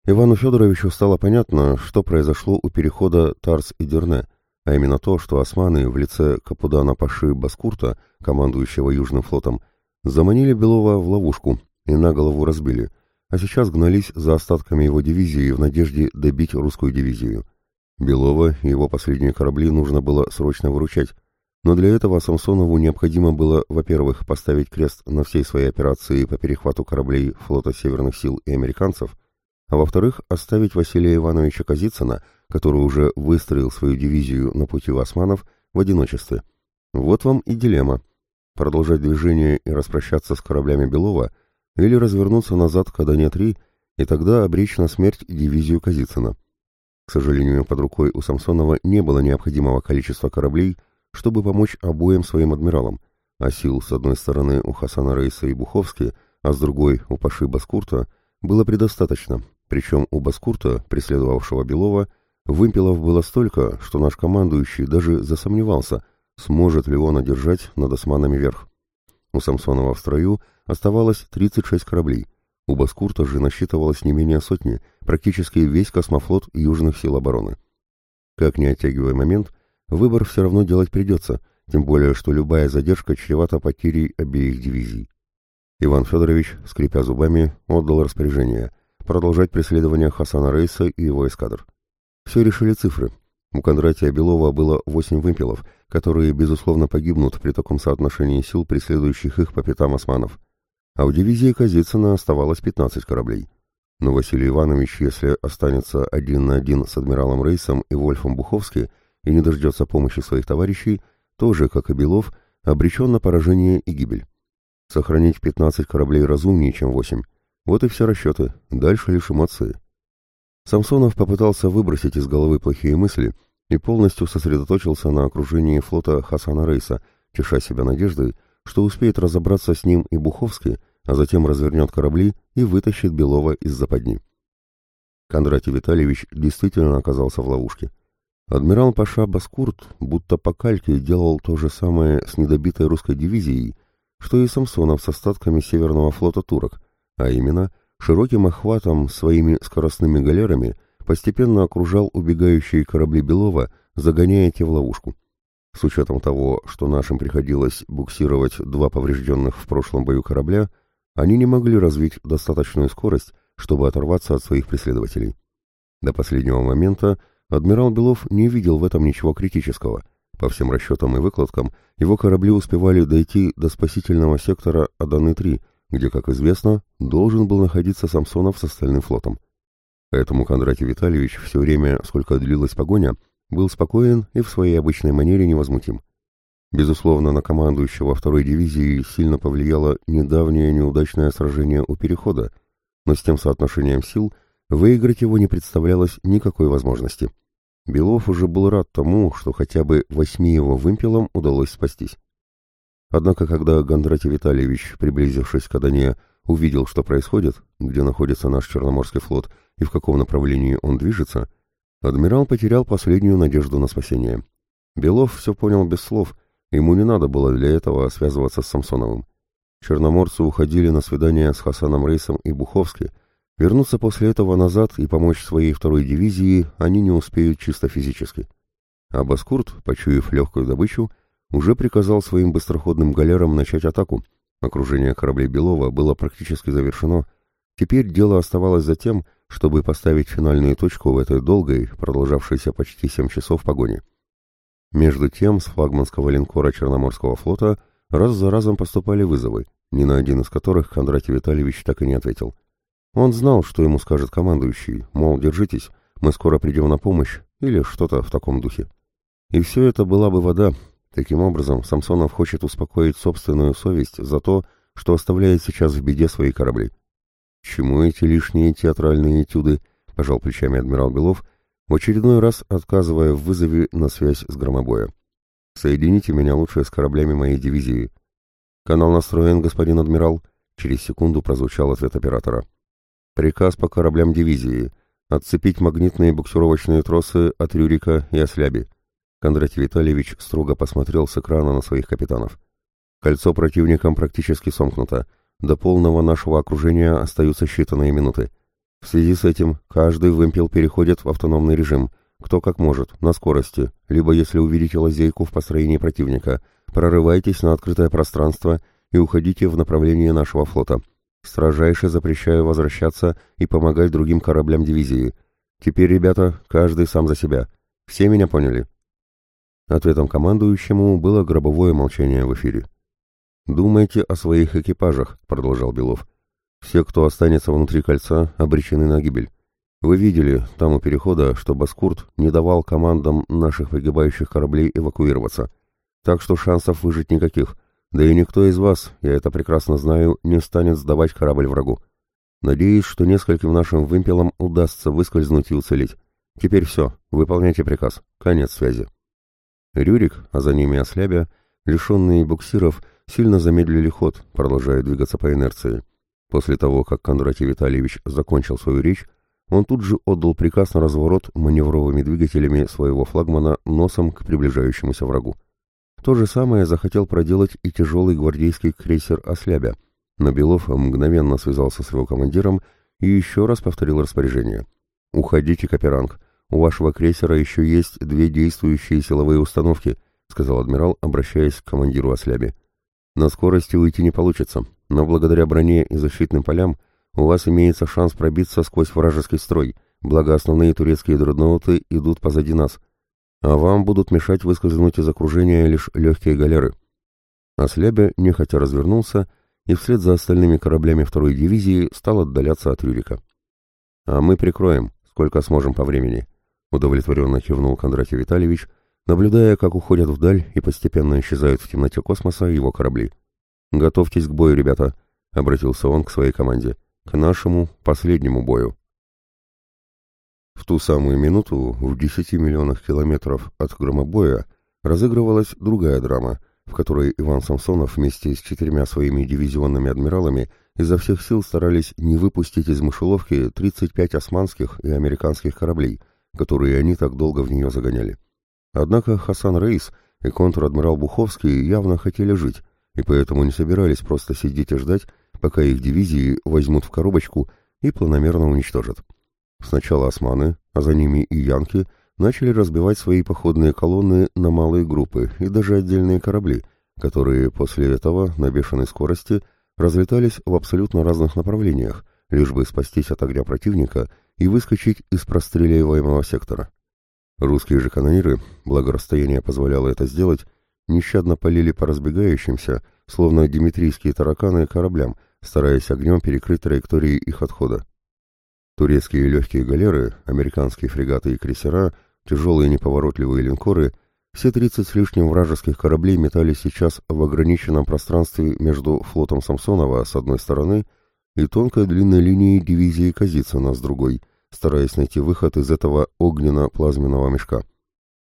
Ивану Федоровичу стало понятно, что произошло у перехода Тарс и Дерне а именно то, что османы в лице Капудана Паши Баскурта, командующего Южным флотом, заманили Белова в ловушку и на голову разбили, а сейчас гнались за остатками его дивизии в надежде добить русскую дивизию. Белова и его последние корабли нужно было срочно выручать, но для этого Самсонову необходимо было, во-первых, поставить крест на всей своей операции по перехвату кораблей флота Северных сил и американцев, а во-вторых, оставить Василия Ивановича Казицына – который уже выстроил свою дивизию на пути в османов в одиночестве. Вот вам и дилемма. Продолжать движение и распрощаться с кораблями Белова или развернуться назад к Адане-3 и тогда обречь на смерть дивизию Казицына. К сожалению, под рукой у Самсонова не было необходимого количества кораблей, чтобы помочь обоим своим адмиралам, а сил с одной стороны у Хасана Рейса и Буховски, а с другой у Паши Баскурта было предостаточно, причем у Баскурта, преследовавшего Белова, Вымпелов было столько, что наш командующий даже засомневался, сможет ли он одержать над османами верх. У Самсонова в строю оставалось 36 кораблей, у Баскурта же насчитывалось не менее сотни, практически весь космофлот южных сил обороны. Как не оттягивая момент, выбор все равно делать придется, тем более, что любая задержка чревата потерей обеих дивизий. Иван Федорович, скрипя зубами, отдал распоряжение продолжать преследование Хасана Рейса и его эскадр. Все решили цифры. У Кондратия Белова было восемь вымпелов, которые, безусловно, погибнут при таком соотношении сил, преследующих их по пятам османов. А у дивизии Козицына оставалось 15 кораблей. Но Василий Иванович, если останется один на один с адмиралом Рейсом и Вольфом Буховски и не дождется помощи своих товарищей, тоже, как и Белов, обречен на поражение и гибель. Сохранить 15 кораблей разумнее, чем 8. Вот и все расчеты, дальше лишь эмоции. Самсонов попытался выбросить из головы плохие мысли и полностью сосредоточился на окружении флота Хасана Рейса, теша себя надеждой, что успеет разобраться с ним и Буховский, а затем развернет корабли и вытащит Белова из западни. Кондратий Витальевич действительно оказался в ловушке. Адмирал Паша Баскурт будто по кальке делал то же самое с недобитой русской дивизией, что и Самсонов с остатками Северного флота турок, а именно – Широким охватом своими скоростными галерами постепенно окружал убегающие корабли Белова, загоняя те в ловушку. С учетом того, что нашим приходилось буксировать два поврежденных в прошлом бою корабля, они не могли развить достаточную скорость, чтобы оторваться от своих преследователей. До последнего момента адмирал Белов не видел в этом ничего критического. По всем расчетам и выкладкам, его корабли успевали дойти до спасительного сектора Аданы-3, где, как известно, должен был находиться Самсонов с остальным флотом. Поэтому Кондратий Витальевич все время, сколько длилась погоня, был спокоен и в своей обычной манере невозмутим. Безусловно, на командующего второй дивизии сильно повлияло недавнее неудачное сражение у Перехода, но с тем соотношением сил выиграть его не представлялось никакой возможности. Белов уже был рад тому, что хотя бы восьми его вымпелам удалось спастись. Однако, когда Гондратий Витальевич, приблизившись к Адане, увидел, что происходит, где находится наш Черноморский флот и в каком направлении он движется, адмирал потерял последнюю надежду на спасение. Белов все понял без слов, ему не надо было для этого связываться с Самсоновым. Черноморцы уходили на свидание с Хасаном Рейсом и Буховски. Вернуться после этого назад и помочь своей второй дивизии они не успеют чисто физически. А Баскурт, почуяв легкую добычу, уже приказал своим быстроходным галерам начать атаку. Окружение кораблей Белова было практически завершено. Теперь дело оставалось за тем, чтобы поставить финальную точку в этой долгой, продолжавшейся почти семь часов погоне. Между тем, с флагманского линкора Черноморского флота раз за разом поступали вызовы, ни на один из которых Кондратий Витальевич так и не ответил. Он знал, что ему скажет командующий, мол, держитесь, мы скоро придем на помощь, или что-то в таком духе. И все это была бы вода, Таким образом, Самсонов хочет успокоить собственную совесть за то, что оставляет сейчас в беде свои корабли. «Чему эти лишние театральные этюды?» — пожал плечами адмирал Белов, в очередной раз отказывая в вызове на связь с громобоя. «Соедините меня лучше с кораблями моей дивизии». «Канал настроен, господин адмирал», — через секунду прозвучал ответ оператора. «Приказ по кораблям дивизии. Отцепить магнитные буксировочные тросы от Рюрика и Осляби. Кондратий Витальевич строго посмотрел с экрана на своих капитанов. «Кольцо противникам практически сомкнуто. До полного нашего окружения остаются считанные минуты. В связи с этим каждый вымпел переходит в автономный режим, кто как может, на скорости, либо если увидите лазейку в построении противника, прорывайтесь на открытое пространство и уходите в направлении нашего флота. Строжайше запрещаю возвращаться и помогать другим кораблям дивизии. Теперь, ребята, каждый сам за себя. Все меня поняли?» Ответом командующему было гробовое молчание в эфире. «Думайте о своих экипажах», — продолжал Белов. «Все, кто останется внутри кольца, обречены на гибель. Вы видели там у перехода, что Баскурт не давал командам наших погибающих кораблей эвакуироваться. Так что шансов выжить никаких. Да и никто из вас, я это прекрасно знаю, не станет сдавать корабль врагу. Надеюсь, что нескольким нашим вымпелам удастся выскользнуть и уцелеть. Теперь все, выполняйте приказ. Конец связи». Рюрик, а за ними ослябя, лишенные буксиров, сильно замедлили ход, продолжая двигаться по инерции. После того, как Кондратий Витальевич закончил свою речь, он тут же отдал приказ на разворот маневровыми двигателями своего флагмана носом к приближающемуся врагу. То же самое захотел проделать и тяжелый гвардейский крейсер «Ослябя», но Белов мгновенно связался с его командиром и еще раз повторил распоряжение. «Уходите, Каперанг, «У вашего крейсера еще есть две действующие силовые установки», — сказал адмирал, обращаясь к командиру Осляби. «На скорости уйти не получится, но благодаря броне и защитным полям у вас имеется шанс пробиться сквозь вражеский строй, благо основные турецкие дредноуты идут позади нас, а вам будут мешать выскользнуть из окружения лишь легкие галеры». Ослябя нехотя развернулся и вслед за остальными кораблями второй дивизии стал отдаляться от Рюрика. «А мы прикроем, сколько сможем по времени», Удовлетворенно кивнул Кондратий Витальевич, наблюдая, как уходят вдаль и постепенно исчезают в темноте космоса его корабли. «Готовьтесь к бою, ребята», — обратился он к своей команде, — «к нашему последнему бою». В ту самую минуту в 10 миллионах километров от громобоя разыгрывалась другая драма, в которой Иван Самсонов вместе с четырьмя своими дивизионными адмиралами изо всех сил старались не выпустить из мышеловки 35 османских и американских кораблей — которые они так долго в нее загоняли. Однако Хасан Рейс и контр-адмирал Буховский явно хотели жить, и поэтому не собирались просто сидеть и ждать, пока их дивизии возьмут в коробочку и планомерно уничтожат. Сначала османы, а за ними и янки, начали разбивать свои походные колонны на малые группы и даже отдельные корабли, которые после этого на бешеной скорости разлетались в абсолютно разных направлениях, лишь бы спастись от огня противника и выскочить из простреливаемого сектора. Русские же канониры, благо расстояние позволяло это сделать, нещадно полили по разбегающимся, словно димитрийские тараканы, кораблям, стараясь огнем перекрыть траектории их отхода. Турецкие легкие галеры, американские фрегаты и крейсера, тяжелые неповоротливые линкоры — все 30 с лишним вражеских кораблей метались сейчас в ограниченном пространстве между флотом Самсонова с одной стороны и тонкой длинной линией дивизии Казицына с другой, стараясь найти выход из этого огненно-плазменного мешка.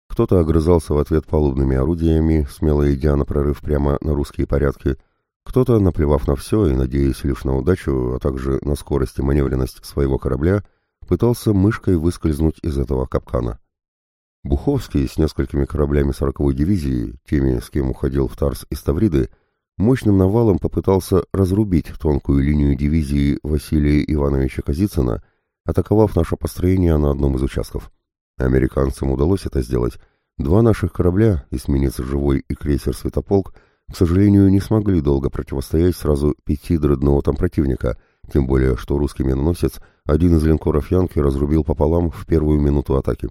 Кто-то огрызался в ответ палубными орудиями, смело идя на прорыв прямо на русские порядки, кто-то, наплевав на все и надеясь лишь на удачу, а также на скорость и маневренность своего корабля, пытался мышкой выскользнуть из этого капкана. Буховский с несколькими кораблями 40-й дивизии, теми, с кем уходил в Тарс из Тавриды, мощным навалом попытался разрубить тонкую линию дивизии Василия Ивановича Казицына атаковав наше построение на одном из участков. Американцам удалось это сделать. Два наших корабля, эсминец «Живой» и крейсер «Светополк», к сожалению, не смогли долго противостоять сразу пяти дредноутам противника, тем более, что русский миноносец один из линкоров «Янки» разрубил пополам в первую минуту атаки.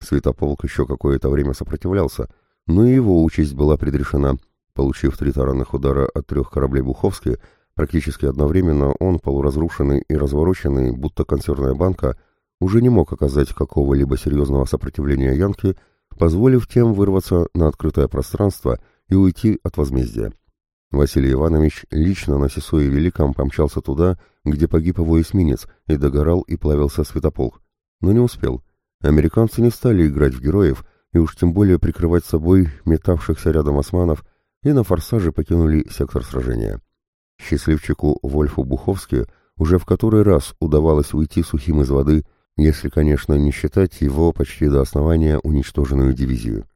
Светополк еще какое-то время сопротивлялся, но и его участь была предрешена. Получив три таранных удара от трех кораблей «Буховски», Практически одновременно он, полуразрушенный и развороченный, будто консервная банка, уже не мог оказать какого-либо серьезного сопротивления Янке, позволив тем вырваться на открытое пространство и уйти от возмездия. Василий Иванович лично на Сесое Великом помчался туда, где погиб его эсминец, и догорал и плавился светополк. Но не успел. Американцы не стали играть в героев, и уж тем более прикрывать собой метавшихся рядом османов, и на форсаже покинули сектор сражения. Счастливчику Вольфу Буховски уже в который раз удавалось уйти сухим из воды, если, конечно, не считать его почти до основания уничтоженную дивизию.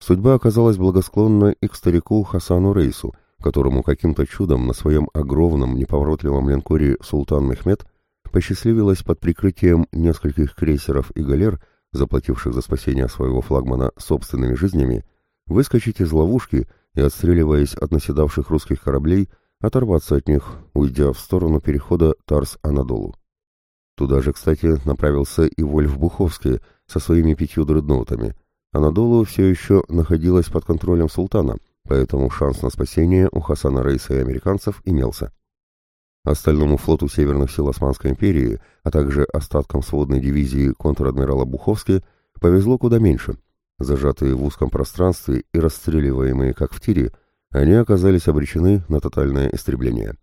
Судьба оказалась благосклонна и к старику Хасану Рейсу, которому каким-то чудом на своем огромном неповоротливом линкоре «Султан Мехмед» посчастливилось под прикрытием нескольких крейсеров и галер, заплативших за спасение своего флагмана собственными жизнями, выскочить из ловушки и, отстреливаясь от наседавших русских кораблей, оторваться от них, уйдя в сторону перехода Тарс-Анадолу. Туда же, кстати, направился и Вольф Буховский со своими пятью дредноутами. Анадолу все еще находилась под контролем султана, поэтому шанс на спасение у Хасана Рейса и американцев имелся. Остальному флоту северных сил Османской империи, а также остаткам сводной дивизии контр-адмирала Буховски, повезло куда меньше. Зажатые в узком пространстве и расстреливаемые, как в тире, они оказались обречены на тотальное истребление.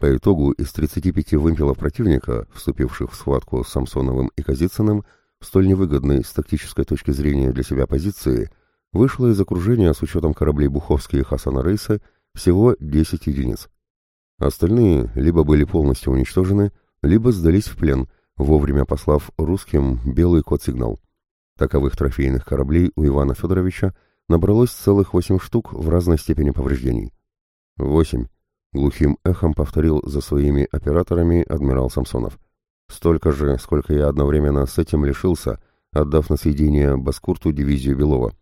По итогу из 35 вымпелов противника, вступивших в схватку с Самсоновым и Казицыным, в столь невыгодной с тактической точки зрения для себя позиции, вышло из окружения с учетом кораблей Буховский и Хасана Рейса всего 10 единиц. Остальные либо были полностью уничтожены, либо сдались в плен, вовремя послав русским белый код-сигнал. Таковых трофейных кораблей у Ивана Федоровича – набралось целых восемь штук в разной степени повреждений. «Восемь», — глухим эхом повторил за своими операторами адмирал Самсонов. «Столько же, сколько я одновременно с этим лишился, отдав на съедение Баскурту дивизию Белова».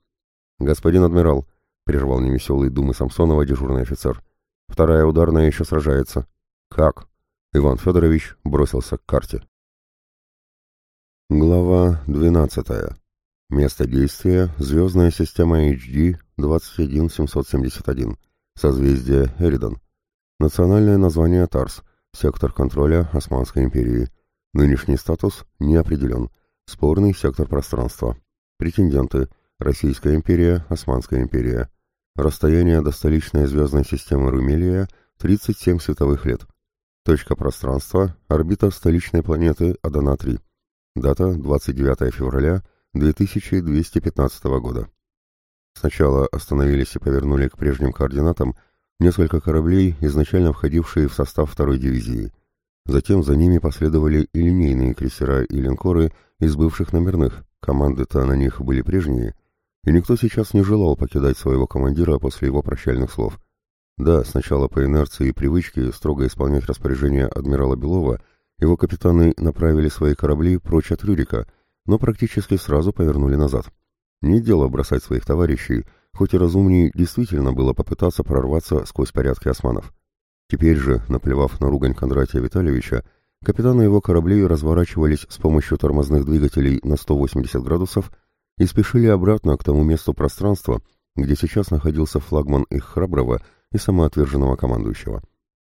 «Господин адмирал», — прервал невеселые думы Самсонова дежурный офицер, — «вторая ударная еще сражается». «Как?» — Иван Федорович бросился к карте. Глава двенадцатая Место действия – звездная система HD 21771, созвездие Эридон. Национальное название Тарс, сектор контроля Османской империи. Нынешний статус не определен. Спорный сектор пространства. Претенденты – Российская империя, Османская империя. Расстояние до столичной звездной системы Румелия – 37 световых лет. Точка пространства – орбита столичной планеты Адана-3. Дата – 29 февраля – 2215 года. Сначала остановились и повернули к прежним координатам несколько кораблей, изначально входившие в состав второй дивизии. Затем за ними последовали и линейные крейсера и линкоры из бывших номерных, команды-то на них были прежние, и никто сейчас не желал покидать своего командира после его прощальных слов. Да, сначала по инерции и привычке строго исполнять распоряжения адмирала Белова, его капитаны направили свои корабли прочь от Рюрика – но практически сразу повернули назад. Не дело бросать своих товарищей, хоть и разумнее действительно было попытаться прорваться сквозь порядки османов. Теперь же, наплевав на ругань Кондратия Витальевича, капитаны его кораблей разворачивались с помощью тормозных двигателей на 180 градусов и спешили обратно к тому месту пространства, где сейчас находился флагман их храброго и самоотверженного командующего.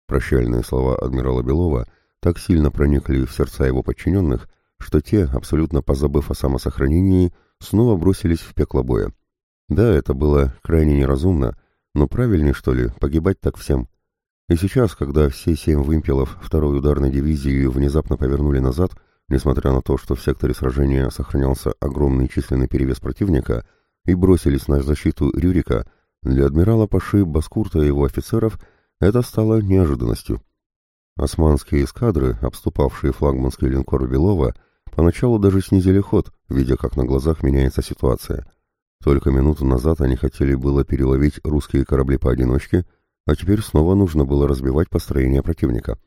Прощальные слова адмирала Белова так сильно проникли в сердца его подчиненных, что те, абсолютно позабыв о самосохранении, снова бросились в пекло боя. Да, это было крайне неразумно, но правильнее, что ли, погибать так всем. И сейчас, когда все семь вымпелов второй ударной дивизии внезапно повернули назад, несмотря на то, что в секторе сражения сохранялся огромный численный перевес противника, и бросились на защиту Рюрика, для адмирала Паши Баскурта и его офицеров это стало неожиданностью. Османские эскадры, обступавшие флагманский линкор Белова, Поначалу даже снизили ход, видя, как на глазах меняется ситуация. Только минуту назад они хотели было переловить русские корабли поодиночке, а теперь снова нужно было разбивать построение противника.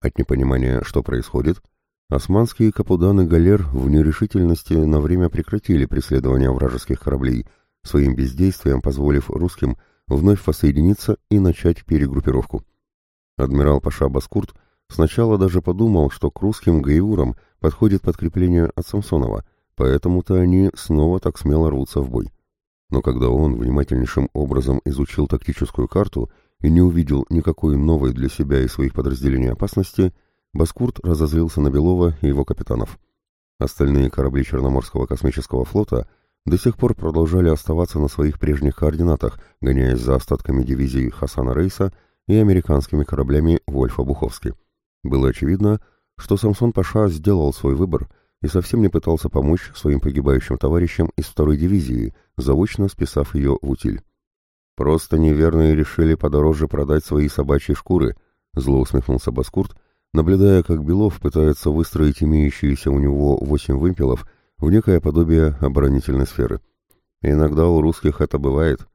От непонимания, что происходит, османские капуданы галер в нерешительности на время прекратили преследование вражеских кораблей, своим бездействием позволив русским вновь воссоединиться и начать перегруппировку. Адмирал Паша Баскурт – Сначала даже подумал, что к русским гаиурам подходит подкрепление от Самсонова, поэтому-то они снова так смело рвутся в бой. Но когда он внимательнейшим образом изучил тактическую карту и не увидел никакой новой для себя и своих подразделений опасности, Баскурт разозлился на Белова и его капитанов. Остальные корабли Черноморского космического флота до сих пор продолжали оставаться на своих прежних координатах, гоняясь за остатками дивизии Хасана Рейса и американскими кораблями Вольфа Буховски. Было очевидно, что Самсон Паша сделал свой выбор и совсем не пытался помочь своим погибающим товарищам из второй дивизии, заочно списав ее в утиль. «Просто неверные решили подороже продать свои собачьи шкуры», — зло усмехнулся Баскурт, наблюдая, как Белов пытается выстроить имеющиеся у него восемь вымпелов в некое подобие оборонительной сферы. «Иногда у русских это бывает.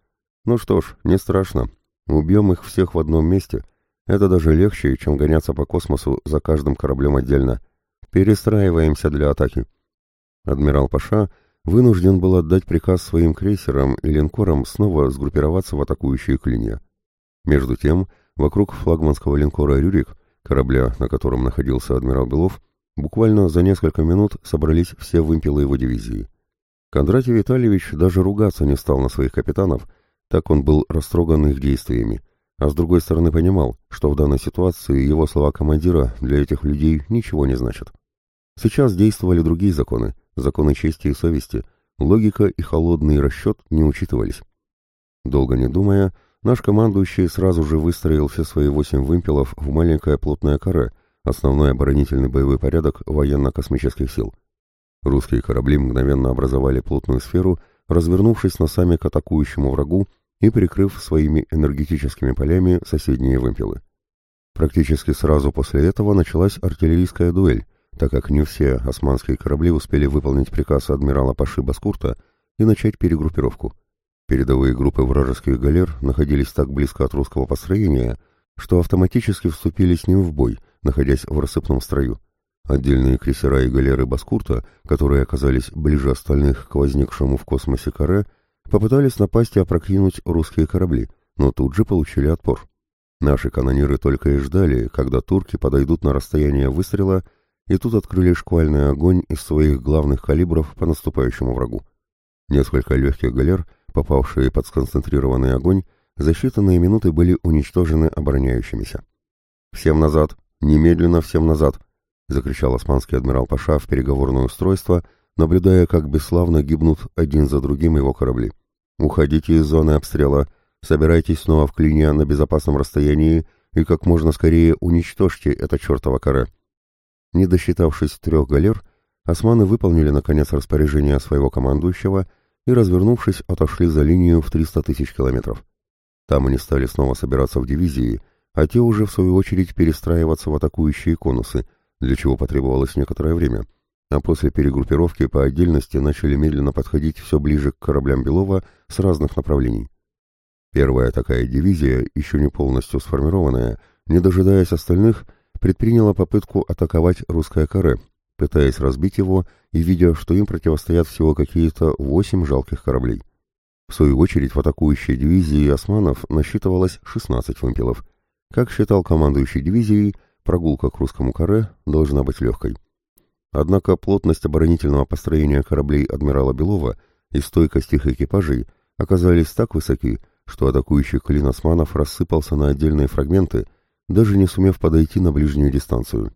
Ну что ж, не страшно. Убьем их всех в одном месте, это даже легче, чем гоняться по космосу за каждым кораблем отдельно. Перестраиваемся для атаки. Адмирал Паша вынужден был отдать приказ своим крейсерам и линкорам снова сгруппироваться в атакующие клинья. Между тем, вокруг флагманского линкора «Рюрик», корабля, на котором находился адмирал Белов, буквально за несколько минут собрались все вымпелы его дивизии. Кондратий Витальевич даже ругаться не стал на своих капитанов, так он был растроган их действиями – а с другой стороны понимал, что в данной ситуации его слова командира для этих людей ничего не значат. Сейчас действовали другие законы, законы чести и совести, логика и холодный расчет не учитывались. Долго не думая, наш командующий сразу же выстроил все свои восемь вымпелов в маленькое плотное каре, основной оборонительный боевой порядок военно-космических сил. Русские корабли мгновенно образовали плотную сферу, развернувшись носами к атакующему врагу и прикрыв своими энергетическими полями соседние вымпелы. Практически сразу после этого началась артиллерийская дуэль, так как не все османские корабли успели выполнить приказ адмирала Паши Баскурта и начать перегруппировку. Передовые группы вражеских галер находились так близко от русского построения, что автоматически вступили с ним в бой, находясь в рассыпном строю. Отдельные крейсера и галеры Баскурта, которые оказались ближе остальных к возникшему в космосе каре, попытались напасть и опрокинуть русские корабли, но тут же получили отпор. Наши канониры только и ждали, когда турки подойдут на расстояние выстрела, и тут открыли шквальный огонь из своих главных калибров по наступающему врагу. Несколько легких галер, попавшие под сконцентрированный огонь, за считанные минуты были уничтожены обороняющимися. «Всем назад! Немедленно всем назад!» — закричал османский адмирал Паша в переговорное устройство, наблюдая, как бесславно гибнут один за другим его корабли. «Уходите из зоны обстрела, собирайтесь снова в клине на безопасном расстоянии и как можно скорее уничтожьте это чертово каре». Не досчитавшись трех галер, османы выполнили наконец распоряжение своего командующего и, развернувшись, отошли за линию в 300 тысяч километров. Там они стали снова собираться в дивизии, а те уже, в свою очередь, перестраиваться в атакующие конусы, для чего потребовалось некоторое время — а после перегруппировки по отдельности начали медленно подходить все ближе к кораблям Белова с разных направлений. Первая такая дивизия, еще не полностью сформированная, не дожидаясь остальных, предприняла попытку атаковать русское каре, пытаясь разбить его и видя, что им противостоят всего какие-то восемь жалких кораблей. В свою очередь в атакующей дивизии османов насчитывалось 16 вымпелов. Как считал командующий дивизией, прогулка к русскому каре должна быть легкой. Однако плотность оборонительного построения кораблей адмирала Белова и стойкость их экипажей оказались так высоки, что атакующий клин османов рассыпался на отдельные фрагменты, даже не сумев подойти на ближнюю дистанцию.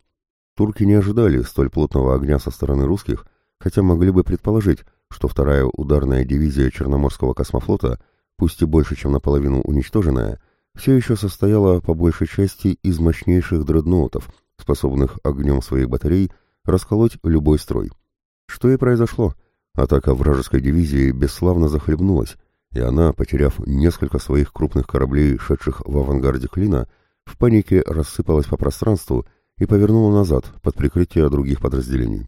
Турки не ожидали столь плотного огня со стороны русских, хотя могли бы предположить, что вторая ударная дивизия Черноморского космофлота, пусть и больше, чем наполовину уничтоженная, все еще состояла по большей части из мощнейших дредноутов, способных огнем своих батарей – расколоть любой строй. Что и произошло. Атака вражеской дивизии бесславно захлебнулась, и она, потеряв несколько своих крупных кораблей, шедших в авангарде Клина, в панике рассыпалась по пространству и повернула назад под прикрытие других подразделений.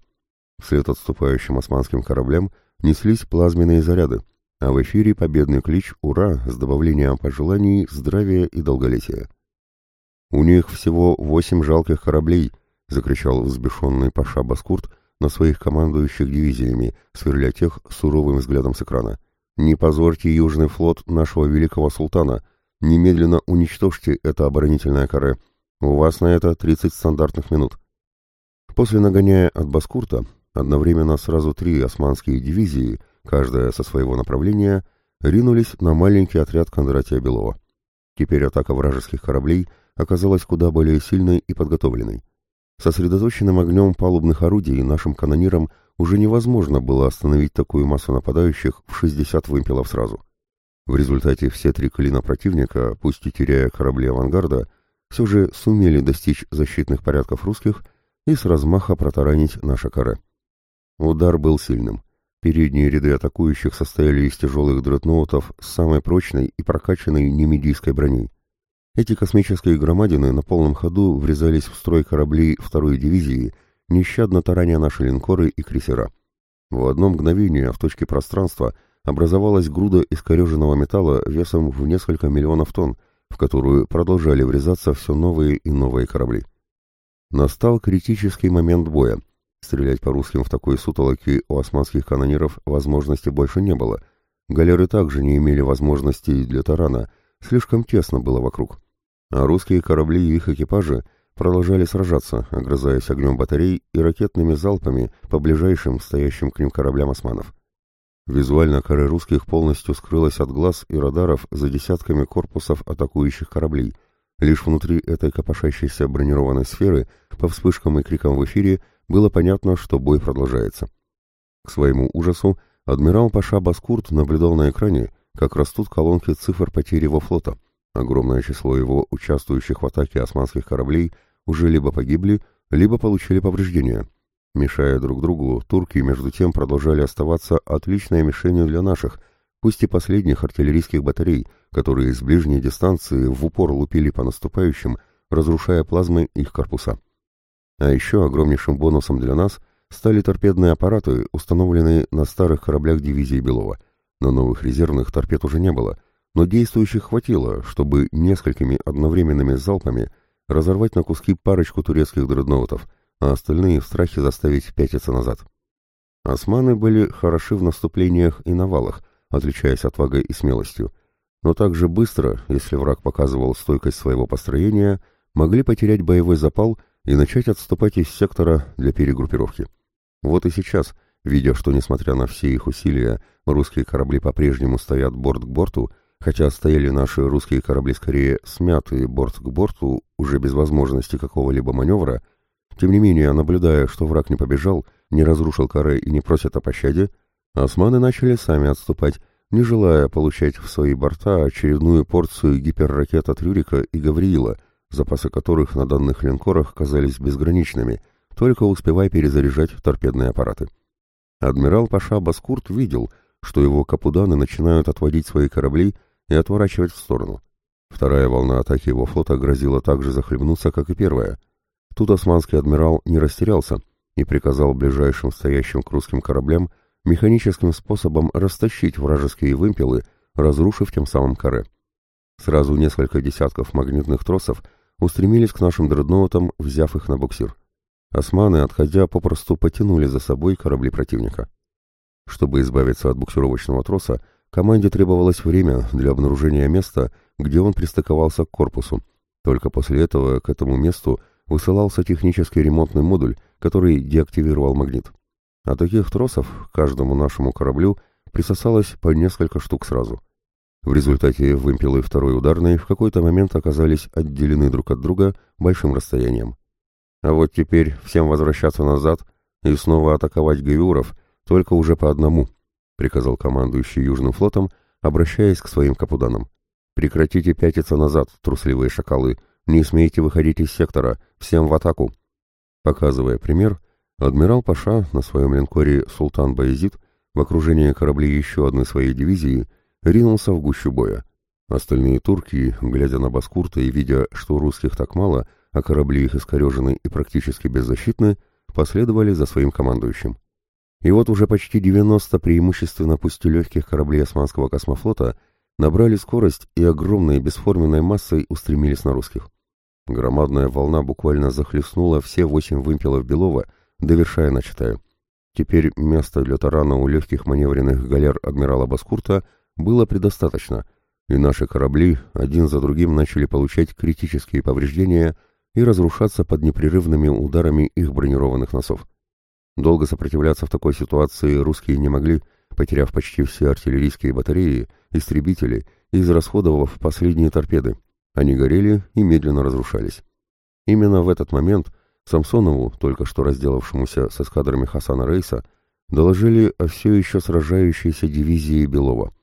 Вслед отступающим османским кораблям неслись плазменные заряды, а в эфире победный клич «Ура!» с добавлением пожеланий здравия и долголетия. «У них всего восемь жалких кораблей», — закричал взбешенный Паша Баскурт на своих командующих дивизиями, сверля тех суровым взглядом с экрана. «Не позорьте Южный флот нашего великого султана! Немедленно уничтожьте это оборонительное каре! У вас на это 30 стандартных минут!» После нагоняя от Баскурта, одновременно сразу три османские дивизии, каждая со своего направления, ринулись на маленький отряд Кондратия Белова. Теперь атака вражеских кораблей оказалась куда более сильной и подготовленной. Сосредоточенным огнем палубных орудий нашим канонирам уже невозможно было остановить такую массу нападающих в 60 вымпелов сразу. В результате все три клина противника, пусть и теряя корабли авангарда, все же сумели достичь защитных порядков русских и с размаха протаранить наше каре. Удар был сильным. Передние ряды атакующих состояли из тяжелых дредноутов с самой прочной и прокачанной немедийской броней. Эти космические громадины на полном ходу врезались в строй кораблей второй дивизии, нещадно тараня наши линкоры и крейсера. В одно мгновение в точке пространства образовалась груда искореженного металла весом в несколько миллионов тонн, в которую продолжали врезаться все новые и новые корабли. Настал критический момент боя. Стрелять по русским в такой сутолоке у османских канониров возможности больше не было. Галеры также не имели возможностей для тарана — Слишком тесно было вокруг. А русские корабли и их экипажи продолжали сражаться, огрызаясь огнем батарей и ракетными залпами по ближайшим стоящим к ним кораблям османов. Визуально коры русских полностью скрылась от глаз и радаров за десятками корпусов атакующих кораблей. Лишь внутри этой копошащейся бронированной сферы, по вспышкам и крикам в эфире, было понятно, что бой продолжается. К своему ужасу адмирал Паша Баскурт наблюдал на экране, как растут колонки цифр потери во флота. Огромное число его участвующих в атаке османских кораблей уже либо погибли, либо получили повреждения. Мешая друг другу, турки между тем продолжали оставаться отличной мишенью для наших, пусть и последних артиллерийских батарей, которые с ближней дистанции в упор лупили по наступающим, разрушая плазмы их корпуса. А еще огромнейшим бонусом для нас стали торпедные аппараты, установленные на старых кораблях дивизии Белова – на новых резервных торпед уже не было, но действующих хватило, чтобы несколькими одновременными залпами разорвать на куски парочку турецких дредноутов, а остальные в страхе заставить пятиться назад. Османы были хороши в наступлениях и навалах, отличаясь отвагой и смелостью, но также быстро, если враг показывал стойкость своего построения, могли потерять боевой запал и начать отступать из сектора для перегруппировки. Вот и сейчас – Видя, что, несмотря на все их усилия, русские корабли по-прежнему стоят борт к борту, хотя стояли наши русские корабли скорее смятые борт к борту, уже без возможности какого-либо маневра, тем не менее, наблюдая, что враг не побежал, не разрушил коры и не просит о пощаде, османы начали сами отступать, не желая получать в свои борта очередную порцию гиперракет от Рюрика и Гавриила, запасы которых на данных линкорах казались безграничными, только успевая перезаряжать торпедные аппараты. Адмирал Паша Баскурт видел, что его капуданы начинают отводить свои корабли и отворачивать в сторону. Вторая волна атаки его флота грозила так же захлебнуться, как и первая. Тут османский адмирал не растерялся и приказал ближайшим стоящим к русским кораблям механическим способом растащить вражеские вымпелы, разрушив тем самым коры. Сразу несколько десятков магнитных тросов устремились к нашим дредноутам, взяв их на буксир. Османы, отходя, попросту потянули за собой корабли противника. Чтобы избавиться от буксировочного троса, команде требовалось время для обнаружения места, где он пристыковался к корпусу. Только после этого к этому месту высылался технический ремонтный модуль, который деактивировал магнит. А таких тросов каждому нашему кораблю присосалось по несколько штук сразу. В результате вымпелы второй ударной в какой-то момент оказались отделены друг от друга большим расстоянием. А вот теперь всем возвращаться назад и снова атаковать гавюров, только уже по одному, приказал командующий Южным флотом, обращаясь к своим капуданам. Прекратите пятиться назад, трусливые шакалы, не смейте выходить из сектора, всем в атаку. Показывая пример, адмирал Паша на своем линкоре «Султан Баязид» в окружении кораблей еще одной своей дивизии ринулся в гущу боя. Остальные турки, глядя на баскурта и видя, что русских так мало, — а корабли их искорежены и практически беззащитны, последовали за своим командующим. И вот уже почти 90 преимущественно пусть легких кораблей Османского космофлота набрали скорость и огромной бесформенной массой устремились на русских. Громадная волна буквально захлестнула все восемь вымпелов Белова, довершая начатое. Теперь места для тарана у легких маневренных галер адмирала Баскурта было предостаточно, и наши корабли один за другим начали получать критические повреждения – и разрушаться под непрерывными ударами их бронированных носов. Долго сопротивляться в такой ситуации русские не могли, потеряв почти все артиллерийские батареи, истребители и израсходовав последние торпеды. Они горели и медленно разрушались. Именно в этот момент Самсонову, только что разделавшемуся с эскадрами Хасана Рейса, доложили о все еще сражающейся дивизии Белова.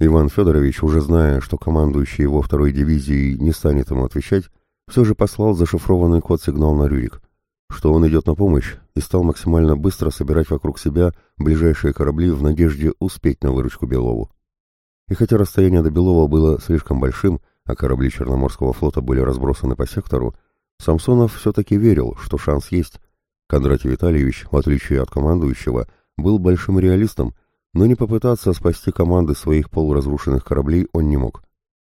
Иван Федорович, уже зная, что командующий его второй дивизией не станет ему отвечать, все же послал зашифрованный код-сигнал на Рюрик, что он идет на помощь и стал максимально быстро собирать вокруг себя ближайшие корабли в надежде успеть на выручку Белову. И хотя расстояние до Белова было слишком большим, а корабли Черноморского флота были разбросаны по сектору, Самсонов все-таки верил, что шанс есть. Кондратий Витальевич, в отличие от командующего, был большим реалистом, но не попытаться спасти команды своих полуразрушенных кораблей он не мог.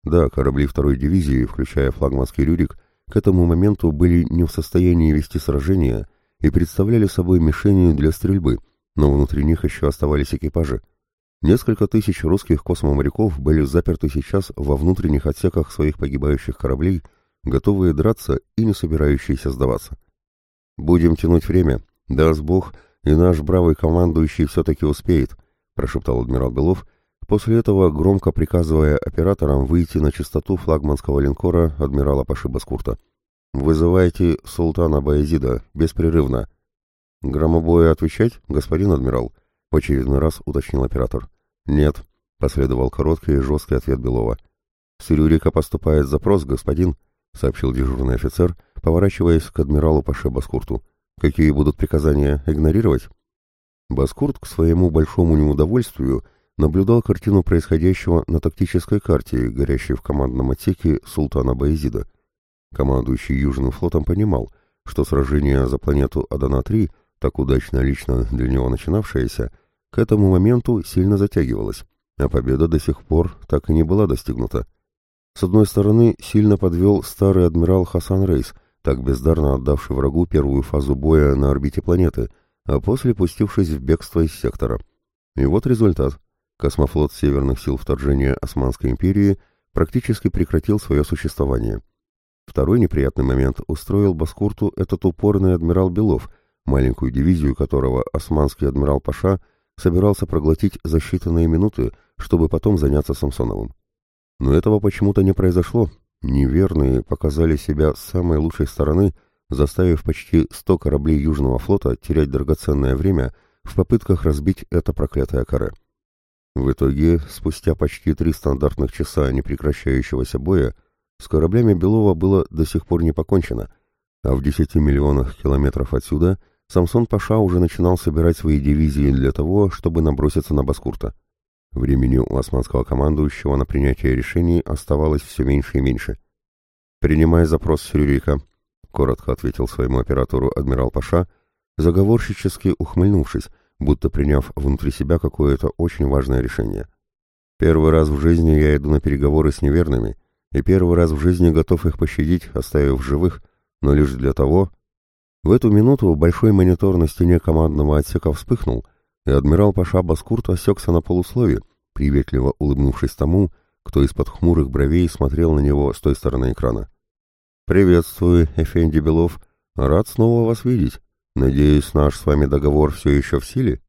Да, корабли второй дивизии, включая флагманский «Рюрик», к этому моменту были не в состоянии вести сражения и представляли собой мишенью для стрельбы, но внутри них еще оставались экипажи. Несколько тысяч русских космоморяков были заперты сейчас во внутренних отсеках своих погибающих кораблей, готовые драться и не собирающиеся сдаваться. «Будем тянуть время. Даст Бог, и наш бравый командующий все-таки успеет», — прошептал адмирал Белов После этого, громко приказывая операторам выйти на частоту флагманского линкора адмирала Паши Баскурта. «Вызывайте султана Баязида, беспрерывно». «Громобоя отвечать, господин адмирал?» — в очередной раз уточнил оператор. «Нет», — последовал короткий и жесткий ответ Белова. «С поступает запрос, господин», — сообщил дежурный офицер, поворачиваясь к адмиралу Паше Баскурту. «Какие будут приказания игнорировать?» Баскурт к своему большому неудовольствию наблюдал картину происходящего на тактической карте, горящей в командном отсеке султана Баезида. Командующий Южным флотом понимал, что сражение за планету Адана-3, так удачно лично для него начинавшееся, к этому моменту сильно затягивалось, а победа до сих пор так и не была достигнута. С одной стороны, сильно подвел старый адмирал Хасан Рейс, так бездарно отдавший врагу первую фазу боя на орбите планеты, а после пустившись в бегство из сектора. И вот результат. Космофлот Северных сил вторжения Османской империи практически прекратил свое существование. Второй неприятный момент устроил Баскурту этот упорный адмирал Белов, маленькую дивизию которого османский адмирал Паша собирался проглотить за считанные минуты, чтобы потом заняться Самсоновым. Но этого почему-то не произошло. Неверные показали себя с самой лучшей стороны, заставив почти 100 кораблей Южного флота терять драгоценное время в попытках разбить это проклятое каре. В итоге, спустя почти три стандартных часа непрекращающегося боя, с кораблями Белова было до сих пор не покончено, а в 10 миллионах километров отсюда Самсон Паша уже начинал собирать свои дивизии для того, чтобы наброситься на Баскурта. Времени у османского командующего на принятие решений оставалось все меньше и меньше. «Принимай запрос Сюрюрика», — коротко ответил своему оператору адмирал Паша, заговорщически ухмыльнувшись, будто приняв внутри себя какое-то очень важное решение. Первый раз в жизни я иду на переговоры с неверными, и первый раз в жизни готов их пощадить, оставив живых, но лишь для того... В эту минуту большой монитор на стене командного отсека вспыхнул, и адмирал Паша Баскурт осекся на полуслове, приветливо улыбнувшись тому, кто из-под хмурых бровей смотрел на него с той стороны экрана. «Приветствую, Эфенди Белов. Рад снова вас видеть», Надеюсь, наш с вами договор все еще в силе?